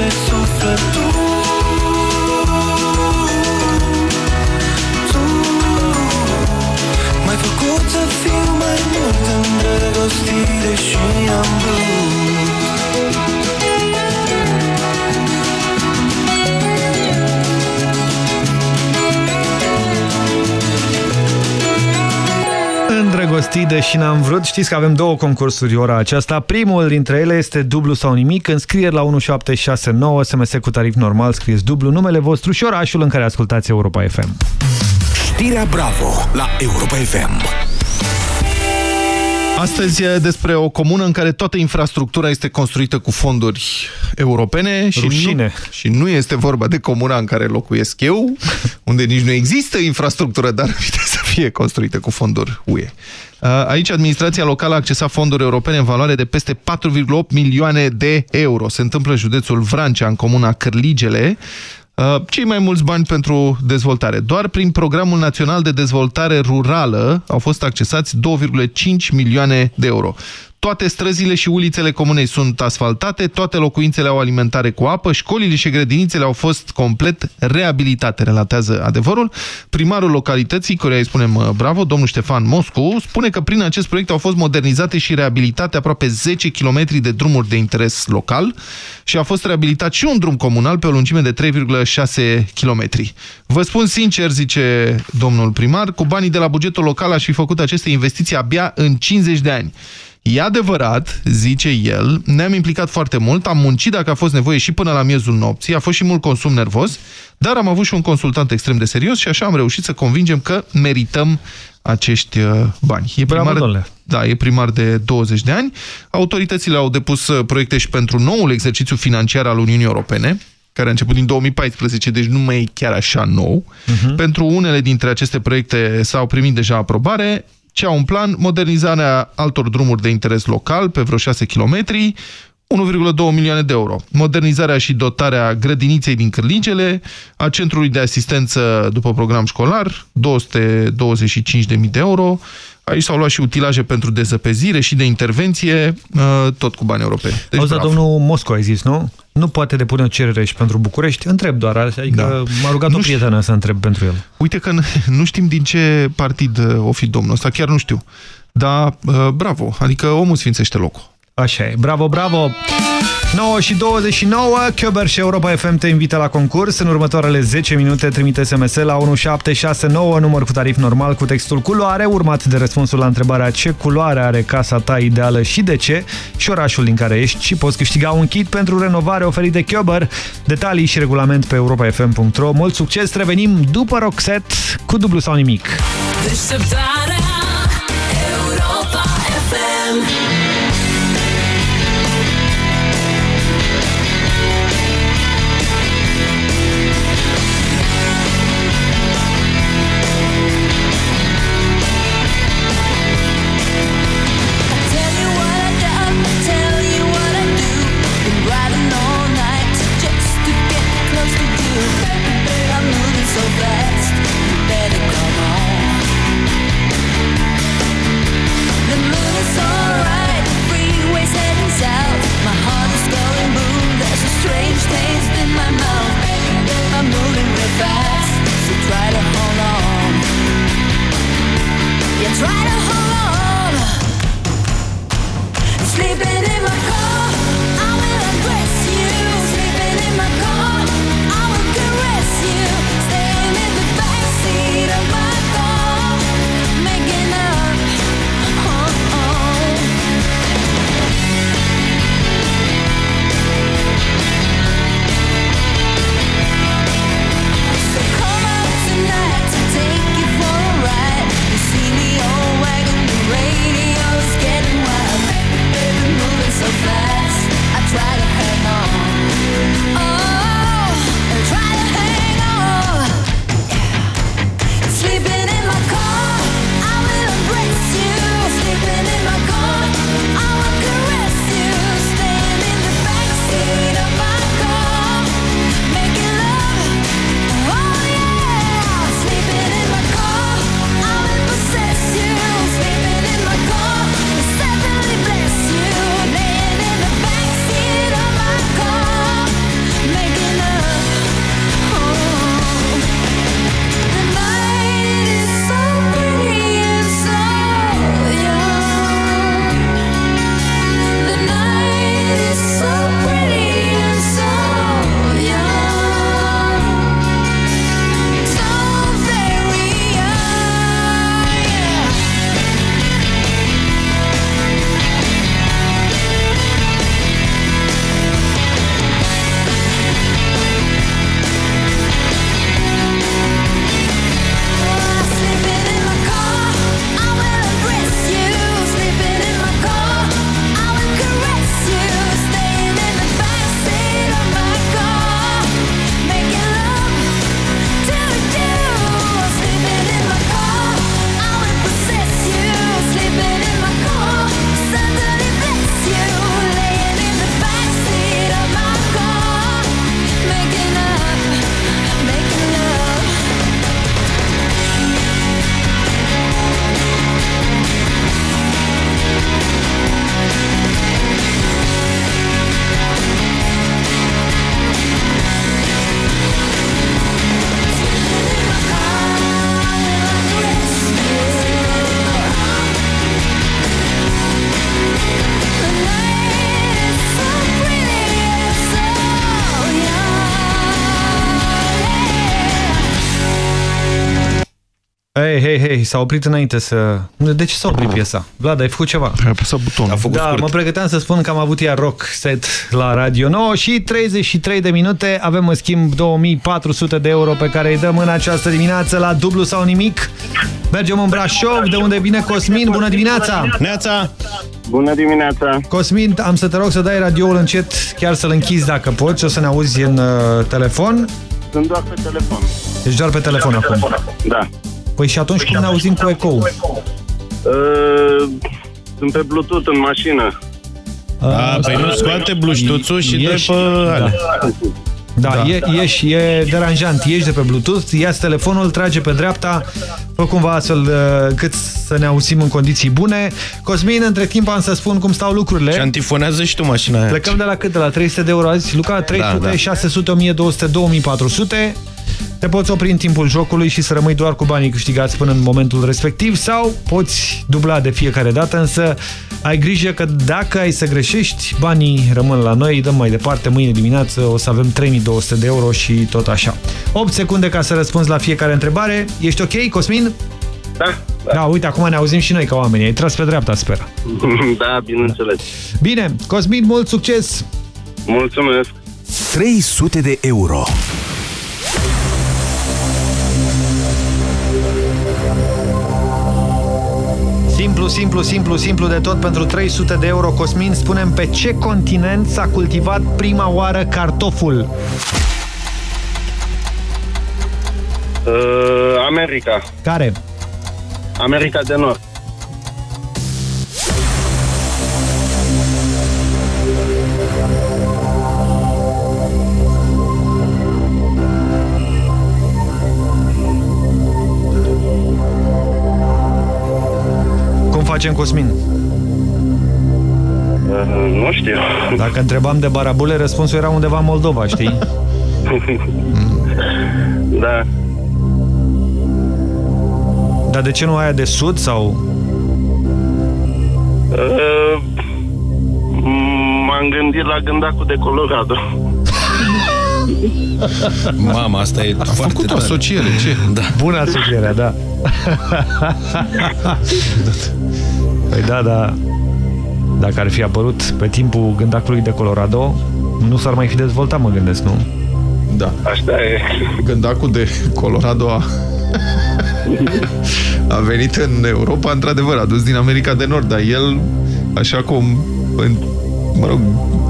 dorește sufletul Tu M-ai făcut să fiu mai mult îndrăgostit Deși am Îndrăgostit deși n-am vrut. Știți că avem două concursuri ora aceasta. Primul dintre ele este dublu sau nimic. Înscrieri la 1769, SMS cu tarif normal, scrieți dublu, numele vostru și orașul în care ascultați Europa FM. Știrea Bravo la Europa FM. Astăzi e despre o comună în care toată infrastructura este construită cu fonduri europene și nu, și nu este vorba de comuna în care locuiesc eu, unde nici nu există infrastructură, dar vine să fie construită cu fonduri UE. Aici administrația locală a accesat fonduri europene în valoare de peste 4,8 milioane de euro. Se întâmplă în județul Vrancea, în comuna Cârligele, Uh, cei mai mulți bani pentru dezvoltare. Doar prin Programul Național de Dezvoltare Rurală au fost accesați 2,5 milioane de euro. Toate străzile și ulițele comunei sunt asfaltate, toate locuințele au alimentare cu apă, școlile și grădinițele au fost complet reabilitate, relatează adevărul. Primarul localității, care îi spunem uh, bravo, domnul Ștefan Moscu, spune că prin acest proiect au fost modernizate și reabilitate aproape 10 km de drumuri de interes local și a fost reabilitat și un drum comunal pe o lungime de 3,6 km. Vă spun sincer, zice domnul primar, cu banii de la bugetul local aș fi făcut aceste investiții abia în 50 de ani. E adevărat, zice el, ne-am implicat foarte mult, am muncit dacă a fost nevoie și până la miezul nopții, a fost și mult consum nervos, dar am avut și un consultant extrem de serios și așa am reușit să convingem că merităm acești uh, bani. E primar, da, e primar de 20 de ani. Autoritățile au depus uh, proiecte și pentru noul exercițiu financiar al Uniunii Europene, care a început din 2014, deci nu mai e chiar așa nou. Uh mhm. -huh. Pentru unele dintre aceste proiecte s-au primit deja aprobare, ce au un plan modernizarea altor drumuri de interes local pe vreo 6 km, 1,2 milioane de euro. Modernizarea și dotarea grădiniței din Cârligele, a centrului de asistență după program școlar, 225.000 de euro, Aici s-au luat și utilaje pentru dezăpezire și de intervenție, uh, tot cu bani europeni. Deci, Auzi, domnul Mosco ai zis, nu? Nu poate depune o cerere și pentru București? Întreb doar, adică da. m-a rugat nu o prietenă să întreb pentru el. Uite că nu știm din ce partid uh, o fi domnul ăsta, chiar nu știu. Dar uh, bravo, adică omul sfințește locul. Așa e, bravo, bravo! 9 și 29, Kyober și Europa FM te invită la concurs. În următoarele 10 minute trimite SMS la 1769, număr cu tarif normal cu textul culoare, urmat de răspunsul la întrebarea ce culoare are casa ta ideală și de ce, și orașul din care ești și poți câștiga un kit pentru renovare oferit de Kyober. Detalii și regulament pe europafm.ro. Mult succes, revenim după Roxette cu dublu sau nimic. Europa Hei, hei, hei, s-a oprit înainte să... De ce s-a oprit piesa? Vlad, ai făcut ceva? Ai apăsat butonul. A făcut da, scurt. mă pregăteam să spun că am avut iar rock set la Radio 9 și 33 de minute. Avem în schimb 2400 de euro pe care îi dăm în această dimineață la dublu sau nimic. Mergem în Brașov, de unde vine Cosmin. Bună dimineața! Neața! Bună dimineața! Cosmin, am să te rog să dai radioul încet, chiar să-l închizi dacă poți, o să ne auzi în uh, telefon. Sunt doar pe telefon. Deci doar pe telefon acum. Da. Păi și atunci cum ne auzim cu eco uh, Sunt pe Bluetooth în mașină. A, păi nu scoate Bluetooth-ul și dă pe da. Da, da. E, ești, e deranjant. Ești de pe Bluetooth, ia telefonul, trage pe dreapta, fă cumva astfel uh, cât să ne auzim în condiții bune. Cosmin, între timp am să spun cum stau lucrurile. Și antifonează și tu mașina aia. Plecăm de la cât? De la 300 de euro azi? Luca, 300, da, da. 600, 1200, 2400. Te poți opri în timpul jocului și să rămâi doar cu banii câștigați până în momentul respectiv sau poți dubla de fiecare dată, însă ai grijă că dacă ai să greșești, banii rămân la noi, dăm mai departe, mâine dimineață o să avem 3200 de euro și tot așa. 8 secunde ca să răspunzi la fiecare întrebare. Ești ok, Cosmin? Da. Da, da uite, acum ne auzim și noi ca oameni. Ai tras pe dreapta, sper. Da, bineînțeles. Bine, Cosmin, mult succes! Mulțumesc! 300 de euro. Simplu, simplu, simplu, simplu de tot pentru 300 de euro. Cosmin, spunem pe ce continent s-a cultivat prima oară cartoful? Uh, America. Care? America de Nord. Facem, Cosmin? Nu știu. Dacă întrebam de Barabule, răspunsul era undeva în Moldova, știi? da. Dar de ce nu aia de sud sau... Uh, M-am gândit la gândacul de Colorado. Mama, asta e A făcut o asociere, ce? Da. Bună asocierea, da. păi da, da. Dacă ar fi apărut pe timpul gândacului de Colorado, nu s-ar mai fi dezvoltat, mă gândesc, nu? Da. Așa e. Gândacul de Colorado a... a venit în Europa, într-adevăr, a dus din America de Nord, dar el, așa cum în mă rog,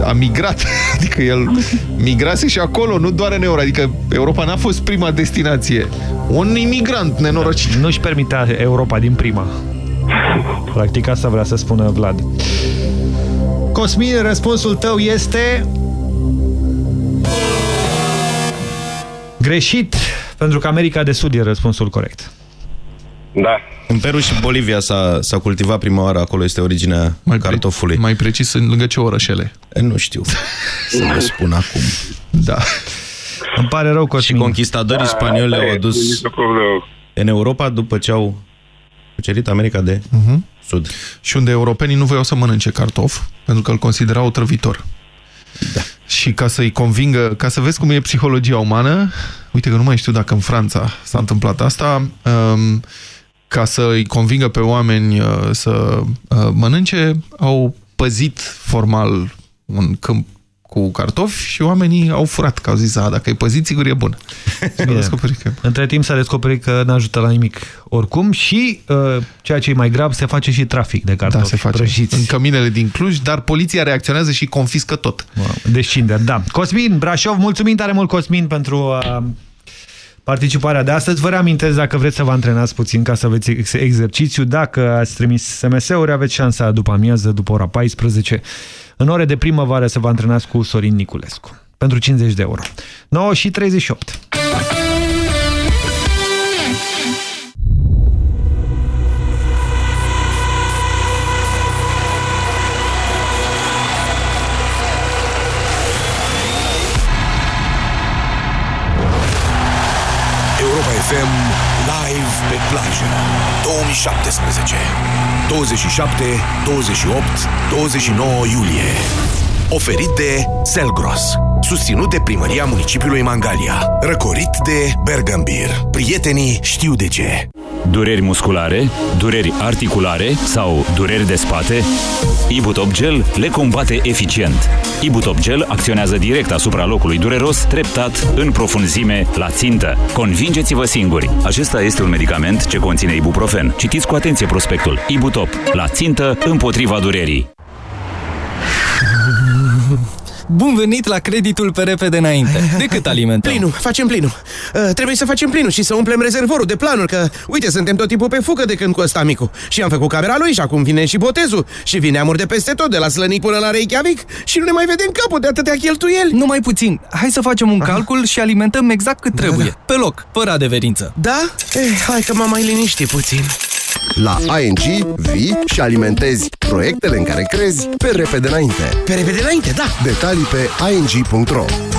a migrat. Adică el migrase și acolo, nu doar în Europa. Adică Europa n-a fost prima destinație. Un imigrant nenorocit. Nu-și permitea Europa din prima. Practic asta vrea să spună Vlad. Cosmin, răspunsul tău este... Greșit, pentru că America de Sud e răspunsul corect. Da. În Peru și Bolivia s-a cultivat prima oară, acolo este originea mai cartofului. Mai precis, în lângă ce orășele? E, nu știu să vă spun acum. Da. Îmi pare rău, Cosmin. Și conquistadorii da, spanioli au adus în Europa după ce au cucerit America de uh mhm. -huh. Sud. Și unde europenii nu voiau să mănânce cartof, pentru că îl considerau trăvitor. Da. Și ca să-i convingă, ca să vezi cum e psihologia umană, uite că nu mai știu dacă în Franța s-a întâmplat asta, um, ca să-i convingă pe oameni uh, să uh, mănânce, au păzit formal un câmp cu cartofi și oamenii au furat, că au zis, a, dacă e păzit, sigur e bun. că... Între timp s-a descoperit că n-ajută la nimic oricum și uh, ceea ce e mai grav, se face și trafic de cartofi da, se face. prăjiți. În căminele din Cluj, dar poliția reacționează și confiscă tot. Descinderi, da. Cosmin, Brașov, mulțumim tare mult, Cosmin, pentru... Uh, participarea de astăzi. Vă reamintesc dacă vreți să vă antrenați puțin ca să aveți exercițiu. Dacă ați trimis SMS-uri, aveți șansa după amiază, după ora 14, în ore de primăvară să vă antrenați cu Sorin Niculescu. Pentru 50 de euro. 9 și 38. FM live pe plajă 2017 27, 28, 29 iulie Oferit de Selgros Susținut de Primăria Municipiului Mangalia Răcorit de Bergambir Prietenii știu de ce Dureri musculare, dureri articulare sau dureri de spate? Ibutop Gel le combate eficient. Ibutop Gel acționează direct asupra locului dureros, treptat, în profunzime, la țintă. Convingeți-vă singuri! Acesta este un medicament ce conține ibuprofen. Citiți cu atenție prospectul. Ibutop. La țintă, împotriva durerii. Bun venit la creditul pe repede înainte. De cât alimentăm? Plinul, facem plinul. Uh, trebuie să facem plinul și să umplem rezervorul de planuri, că, uite, suntem tot timpul pe fucă de când cu ăsta micu. Și am făcut camera lui și acum vine și botezul. Și vine amur de peste tot, de la Slănic până la Reykjavik și nu ne mai vedem capul de atâtea cheltuieli. Nu mai puțin. Hai să facem un Aha. calcul și alimentăm exact cât trebuie. Da, da. Pe loc, fără adeverință. Da? Eh, hai că m-am mai liniștit puțin. La ING vii și alimentezi proiectele în care crezi pe repede înainte. Pe repede înainte, da! Detalii pe ing.ro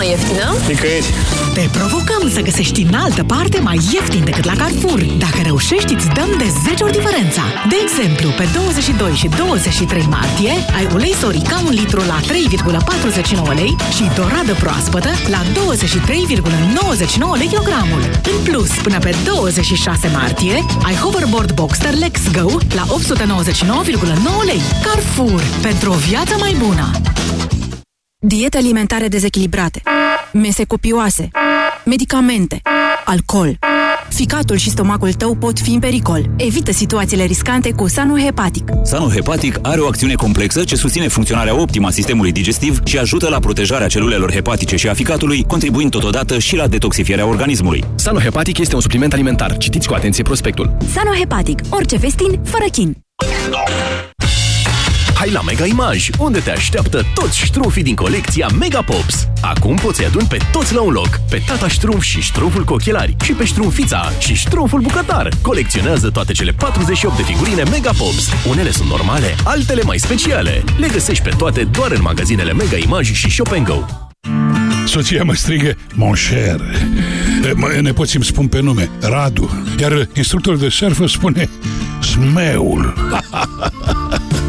mai ieftină? Nicăieri. Te provocăm să găsești în altă parte mai ieftin decât la Carrefour. Dacă reușești, îți dăm de 10 ori diferența. De exemplu, pe 22 și 23 martie, ai ulei sorica un litru la 3,49 lei și doradă proaspătă la 23,99 lei kilogramul. În plus, până pe 26 martie, ai hoverboard Boxster Lex Go la 899,9 lei. Carrefour. Pentru o viață mai bună! Diete alimentare dezechilibrate, mese copioase, medicamente, alcool. Ficatul și stomacul tău pot fi în pericol. Evită situațiile riscante cu Sanu Hepatic. Sanu Hepatic are o acțiune complexă ce susține funcționarea optimă a sistemului digestiv și ajută la protejarea celulelor hepatice și a ficatului, contribuind totodată și la detoxifierea organismului. Sanu Hepatic este un supliment alimentar. Citiți cu atenție prospectul. Sanu Hepatic. Orice festin, fără chin. Hai la Mega Image, unde te așteaptă toți ștrufii din colecția Mega Pops. Acum poți adun pe toți la un loc, pe tata ștrumf și ștrumful cu ochelari, și pe ștrumfița și ștrumful bucătar. Colecționează toate cele 48 de figurine Mega Pops. Unele sunt normale, altele mai speciale. Le găsești pe toate doar în magazinele Mega Image și Shop Go. Soția mă strigă, mon cher. Nepoții îmi spun pe nume, Radu. Iar instructorul de surf spune, Smeul.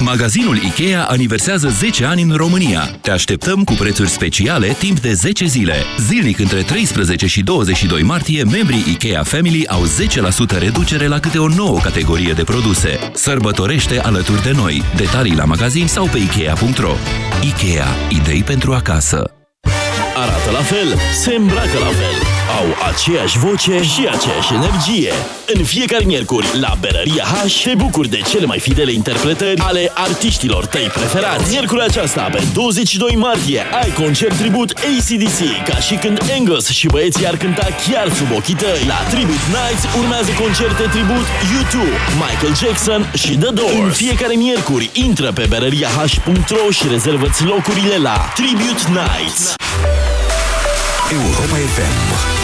Magazinul IKEA aniversează 10 ani în România. Te așteptăm cu prețuri speciale timp de 10 zile. Zilnic între 13 și 22 martie, membrii IKEA Family au 10% reducere la câte o nouă categorie de produse. Sărbătorește alături de noi. Detalii la magazin sau pe Ikea.ro IKEA. Idei pentru acasă. Arată la fel, se îmbracă la fel au aceeași voce și aceeași energie. În fiecare miercuri, la Berăria H, te bucuri de cele mai fidele interpretări ale artiștilor tăi preferați. Miercuri aceasta, pe 22 martie, ai concert tribut ACDC, ca și când Angus și băieții ar cânta chiar sub ochii tăi. La Tribute Nights urmează concerte tribut U2, Michael Jackson și The Doors. În fiecare miercuri, intră pe berăriah.ro și rezervă-ți locurile la Tribute Nights. Europa FM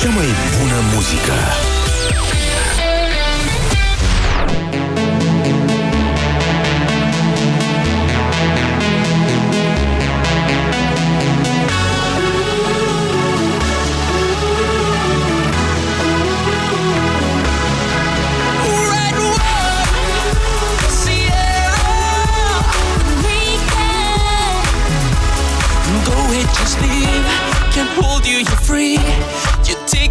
Cea mai bună muzică. Just leave, can't hold you, you're free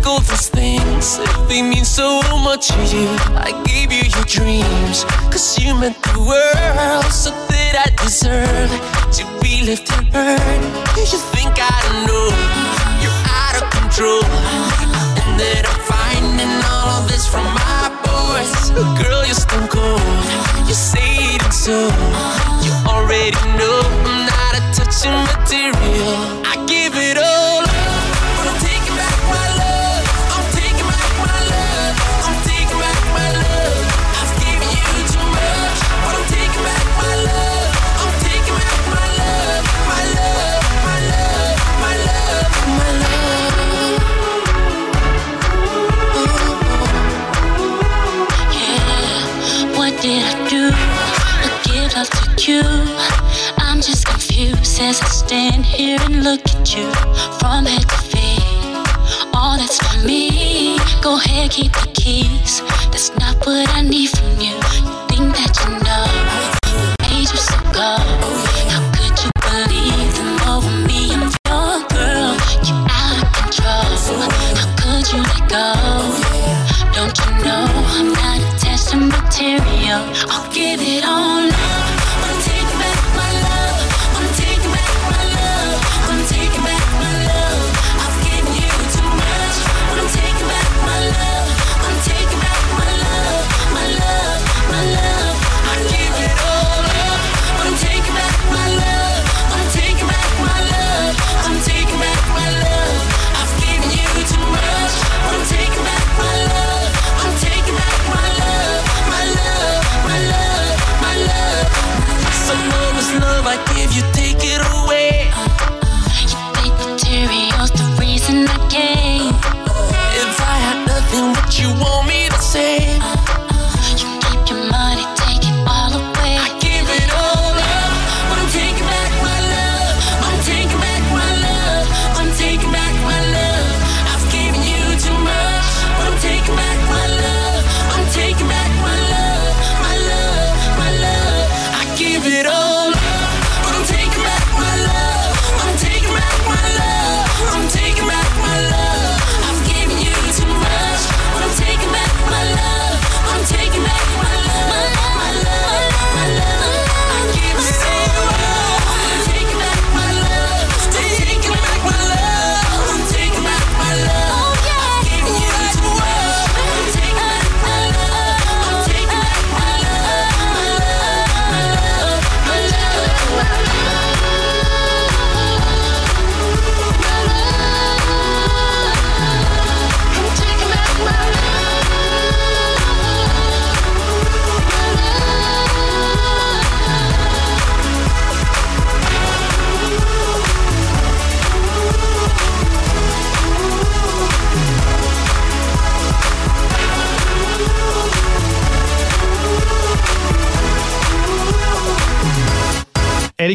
all those things, they mean so much to you. I gave you your dreams, cause you meant the world. So that I deserve to be left and burned. you think I don't know? You're out of control. And that I'm finding all of this from my boys. Girl, you're stone cold, you say it so. You already know I'm not a touching material. And look at you from head to feet. All that's for me. Go ahead, keep the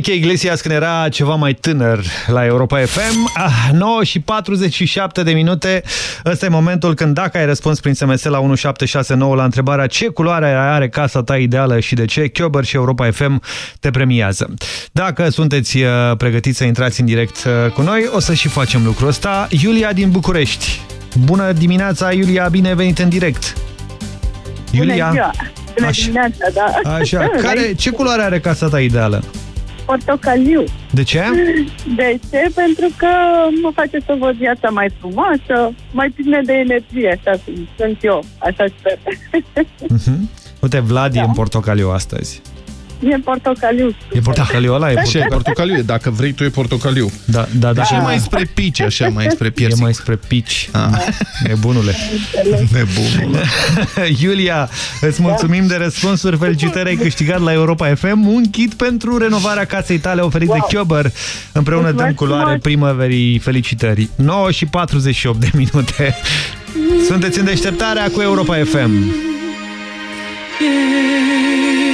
Enrique Iglesias când era ceva mai tânăr la Europa FM. Ah, 9 și 47 de minute. Ăsta e momentul când dacă ai răspuns prin SMS la 1769 la întrebarea ce culoare are casa ta ideală și de ce, Chiober și Europa FM te premiază. Dacă sunteți uh, pregătiți să intrați în direct uh, cu noi, o să și facem lucrul ăsta. Iulia din București. Bună dimineața, Iulia, bine ai venit în direct. Iulia? Bună ziua! Bună Așa. dimineața, da. Așa, care, ce culoare are casa ta ideală? Portocaliu. De ce? De ce? Pentru că mă face să văd viața mai frumoasă, mai plină de energie, așa cum sunt eu, așa sper. Mhm. Uite, Vlad e în portocaliu astăzi. E portocaliu. E portocaliu ăla? E Așa e portocaliu, e. dacă vrei tu e portocaliu. Da, da, da. Așa e mai spre pici, așa mai spre piersic. E mai spre pici. Ah. Nebunule. Nebunule. Iulia, îți mulțumim de răspunsuri. Felicitări, ai câștigat la Europa FM un kit pentru renovarea casei tale oferit de Chiober. Împreună dăm Mulțumesc culoare frumos. primăverii. Felicitări. 9 și 48 de minute. Sunteți în deșteptarea cu Europa FM. Oh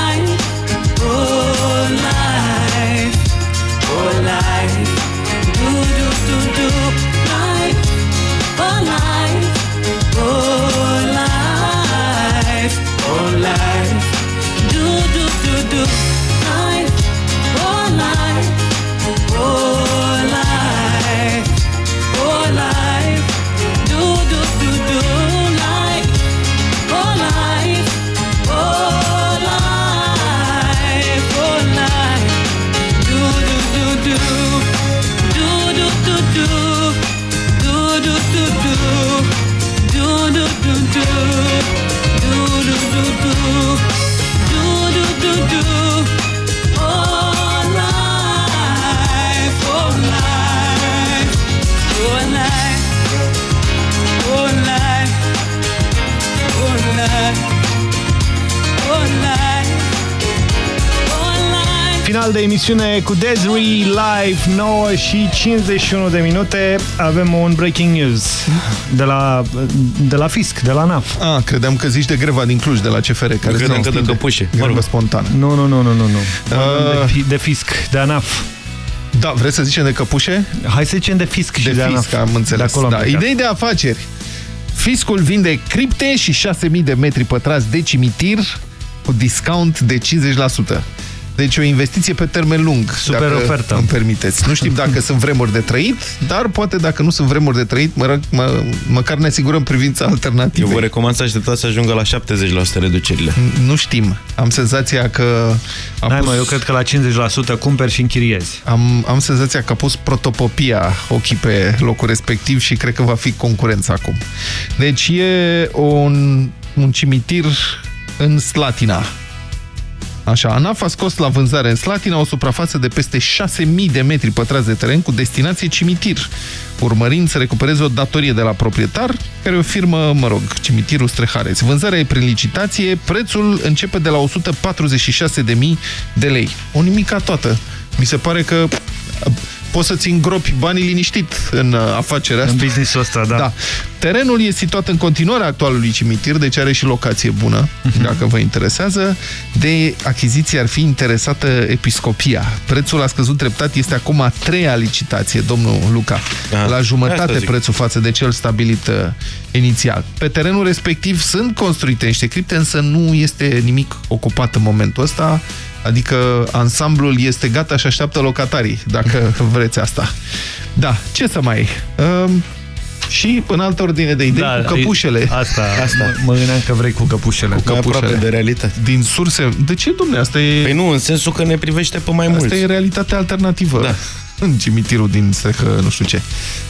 Final de emisiune cu Desiree Live 9 și 51 de minute. Avem un breaking news de la, de la FISC, de la NAF. Ah, credeam că zici de greva din Cluj, de la CFR, care credeam că de căpușe. Grevă spontană. Nu, nu, nu, nu, nu. nu. Uh, de, de FISC, de ANAF. Da, vreți să zicem de căpușe? Hai să zicem de FISC și de, de fisc, ANAF. am înțeles. De acolo am da. plecat. Idei de afaceri. Fiscul vinde cripte și 6.000 de metri pătrați de cimitir cu discount de 50%. Deci o investiție pe termen lung, Super dacă ofertă. îmi permiteți. Nu știm dacă sunt vremuri de trăit, dar poate dacă nu sunt vremuri de trăit, mă, mă, măcar ne asigurăm privința alternativă. Eu vă recomand să așteptați să ajungă la 70% reducerile. Nu știm. Am senzația că... A Hai pus... mă, eu cred că la 50% cumperi și închiriezi. Am, am senzația că a pus protopopia ochii pe locul respectiv și cred că va fi concurență acum. Deci e un, un cimitir în Slatina. Așa, ANAF a scos la vânzare în Slatina o suprafață de peste 6.000 de metri pătrați de teren cu destinație cimitir, urmărind să recupereze o datorie de la proprietar, care e o firmă, mă rog, cimitirul Strehareț. Vânzarea e prin licitație, prețul începe de la 146.000 de lei. O nimica toată. Mi se pare că poți să-ți îngropi banii liniștit în uh, afacerea asta. În business-ul ăsta, da. da. Terenul e situat în continuare actualului cimitir, deci are și locație bună, Mhm. dacă vă interesează. De achiziție ar fi interesată episcopia. Prețul a scăzut treptat, este acum a treia licitație, domnul Luca. Da. La Asta jumătate zic. prețul față de cel stabilit uh, inițial. Pe terenul respectiv sunt construite niște cripte, însă nu este nimic ocupat în momentul ăsta. Adică ansamblul este gata și așteaptă locatarii, dacă vreți asta. Da, ce să mai... Um, Și în altă ordine de idei, da, cu căpușele. Asta, asta. Mă gândeam că vrei cu căpușele. Cu căpușele. de realitate. Din surse... De ce, domne? Asta e... Păi nu, în sensul că ne privește pe mai mult. Asta e realitatea alternativă. Da în cimitirul din Strehă, nu știu ce.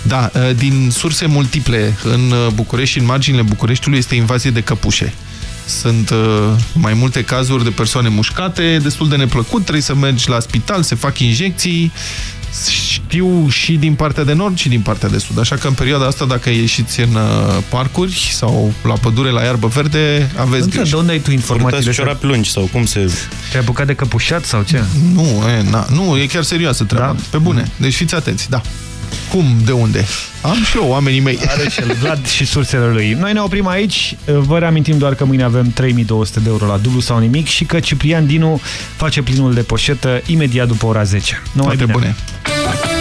Da, din surse multiple în București și în marginile Bucureștiului este invazie de căpușe. Sunt uh, mai multe cazuri de persoane mușcate, destul de neplăcut, trebuie să mergi la spital, se fac injecții, știu și din partea de nord și din partea de sud. Așa că în perioada asta, dacă ieșiți în uh, parcuri sau la pădure, la iarbă verde, aveți grijă. De unde ai tu informațiile ciorap lungi sau cum se... Te-ai apucat de căpușat sau ce? Nu, e, na, nu, e chiar serioasă treaba. Da? Pe bune. Deci fiți atenți, da. Cum? De unde? Am și eu oamenii mei. Are și el, Vlad și sursele lui. Noi ne oprim aici. Vă reamintim doar că mâine avem 3200 de euro la dublu sau nimic și că Ciprian Dinu face plinul de poșetă imediat după ora 10. Numai Toate bine. bune.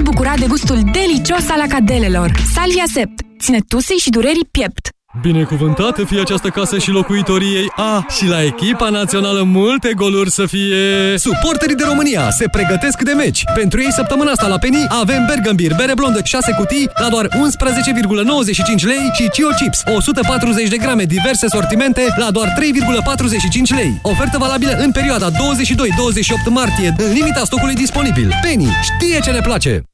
pot bucura de gustul delicios al acadelelor. Salvia Sept ține tusei și durerii piept. Binecuvântată fie această casă și locuitorii ei. A, și la echipa națională multe goluri să fie... Suporterii de România se pregătesc de meci. Pentru ei săptămâna asta la Penny avem Bergambir, bere blondă 6 cutii la doar 11,95 lei și Cio Chips 140 de grame diverse sortimente la doar 3,45 lei. Ofertă valabilă în perioada 22-28 martie în limita stocului disponibil. Penny știe ce ne place!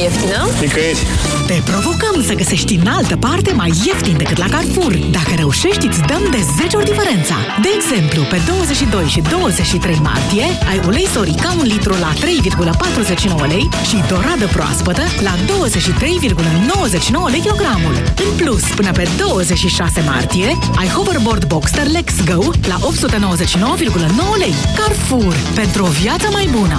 mai ieftină? Nicăieri. Te provocăm să găsești în altă parte mai ieftin decât la Carrefour. Dacă reușești, îți dăm de 10 ori diferența. De exemplu, pe 22 și 23 martie ai ulei sorica un litru la 3,49 lei și doradă proaspătă la 23,99 lei kilogramul. În plus, până pe 26 martie ai hoverboard Boxster Lex Go la 899,9 lei. Carrefour. Pentru o viață mai bună.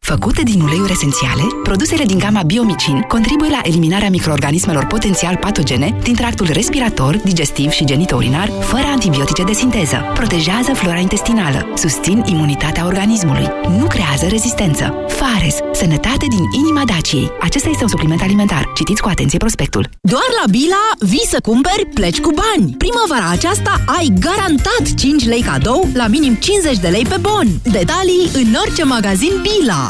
Făcute din uleiuri esențiale, produsele din gama Biomicin contribuie la eliminarea microorganismelor potențial patogene din tractul respirator, digestiv și genitourinar, fără antibiotice de sinteză. Protejează flora intestinală, susțin imunitatea organismului, nu creează rezistență. Fares, sănătate din inima Daciei. Acesta este un supliment alimentar. Citiți cu atenție prospectul. Doar la Bila vii să cumperi, pleci cu bani. Primăvara aceasta ai garantat 5 lei cadou la minim 50 de lei pe bon. Detalii în orice magazin Bila.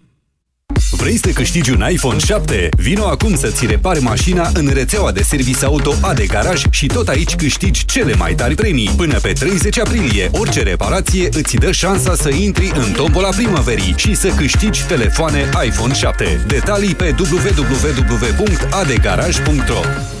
Vrei să câștigi un iPhone 7? Vino acum să-ți repari mașina în rețeaua de service auto AD Garaj și tot aici câștigi cele mai tari premii. Până pe 30 aprilie, orice reparație îți dă șansa să intri în tombola primăverii și să câștigi telefoane iPhone 7. Detalii pe www.adegaraj.ro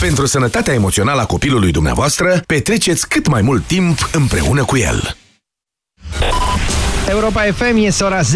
Pentru sănătatea emoțională a copilului dumneavoastră, petreceți cât mai mult timp împreună cu el. Europa FM este ora 10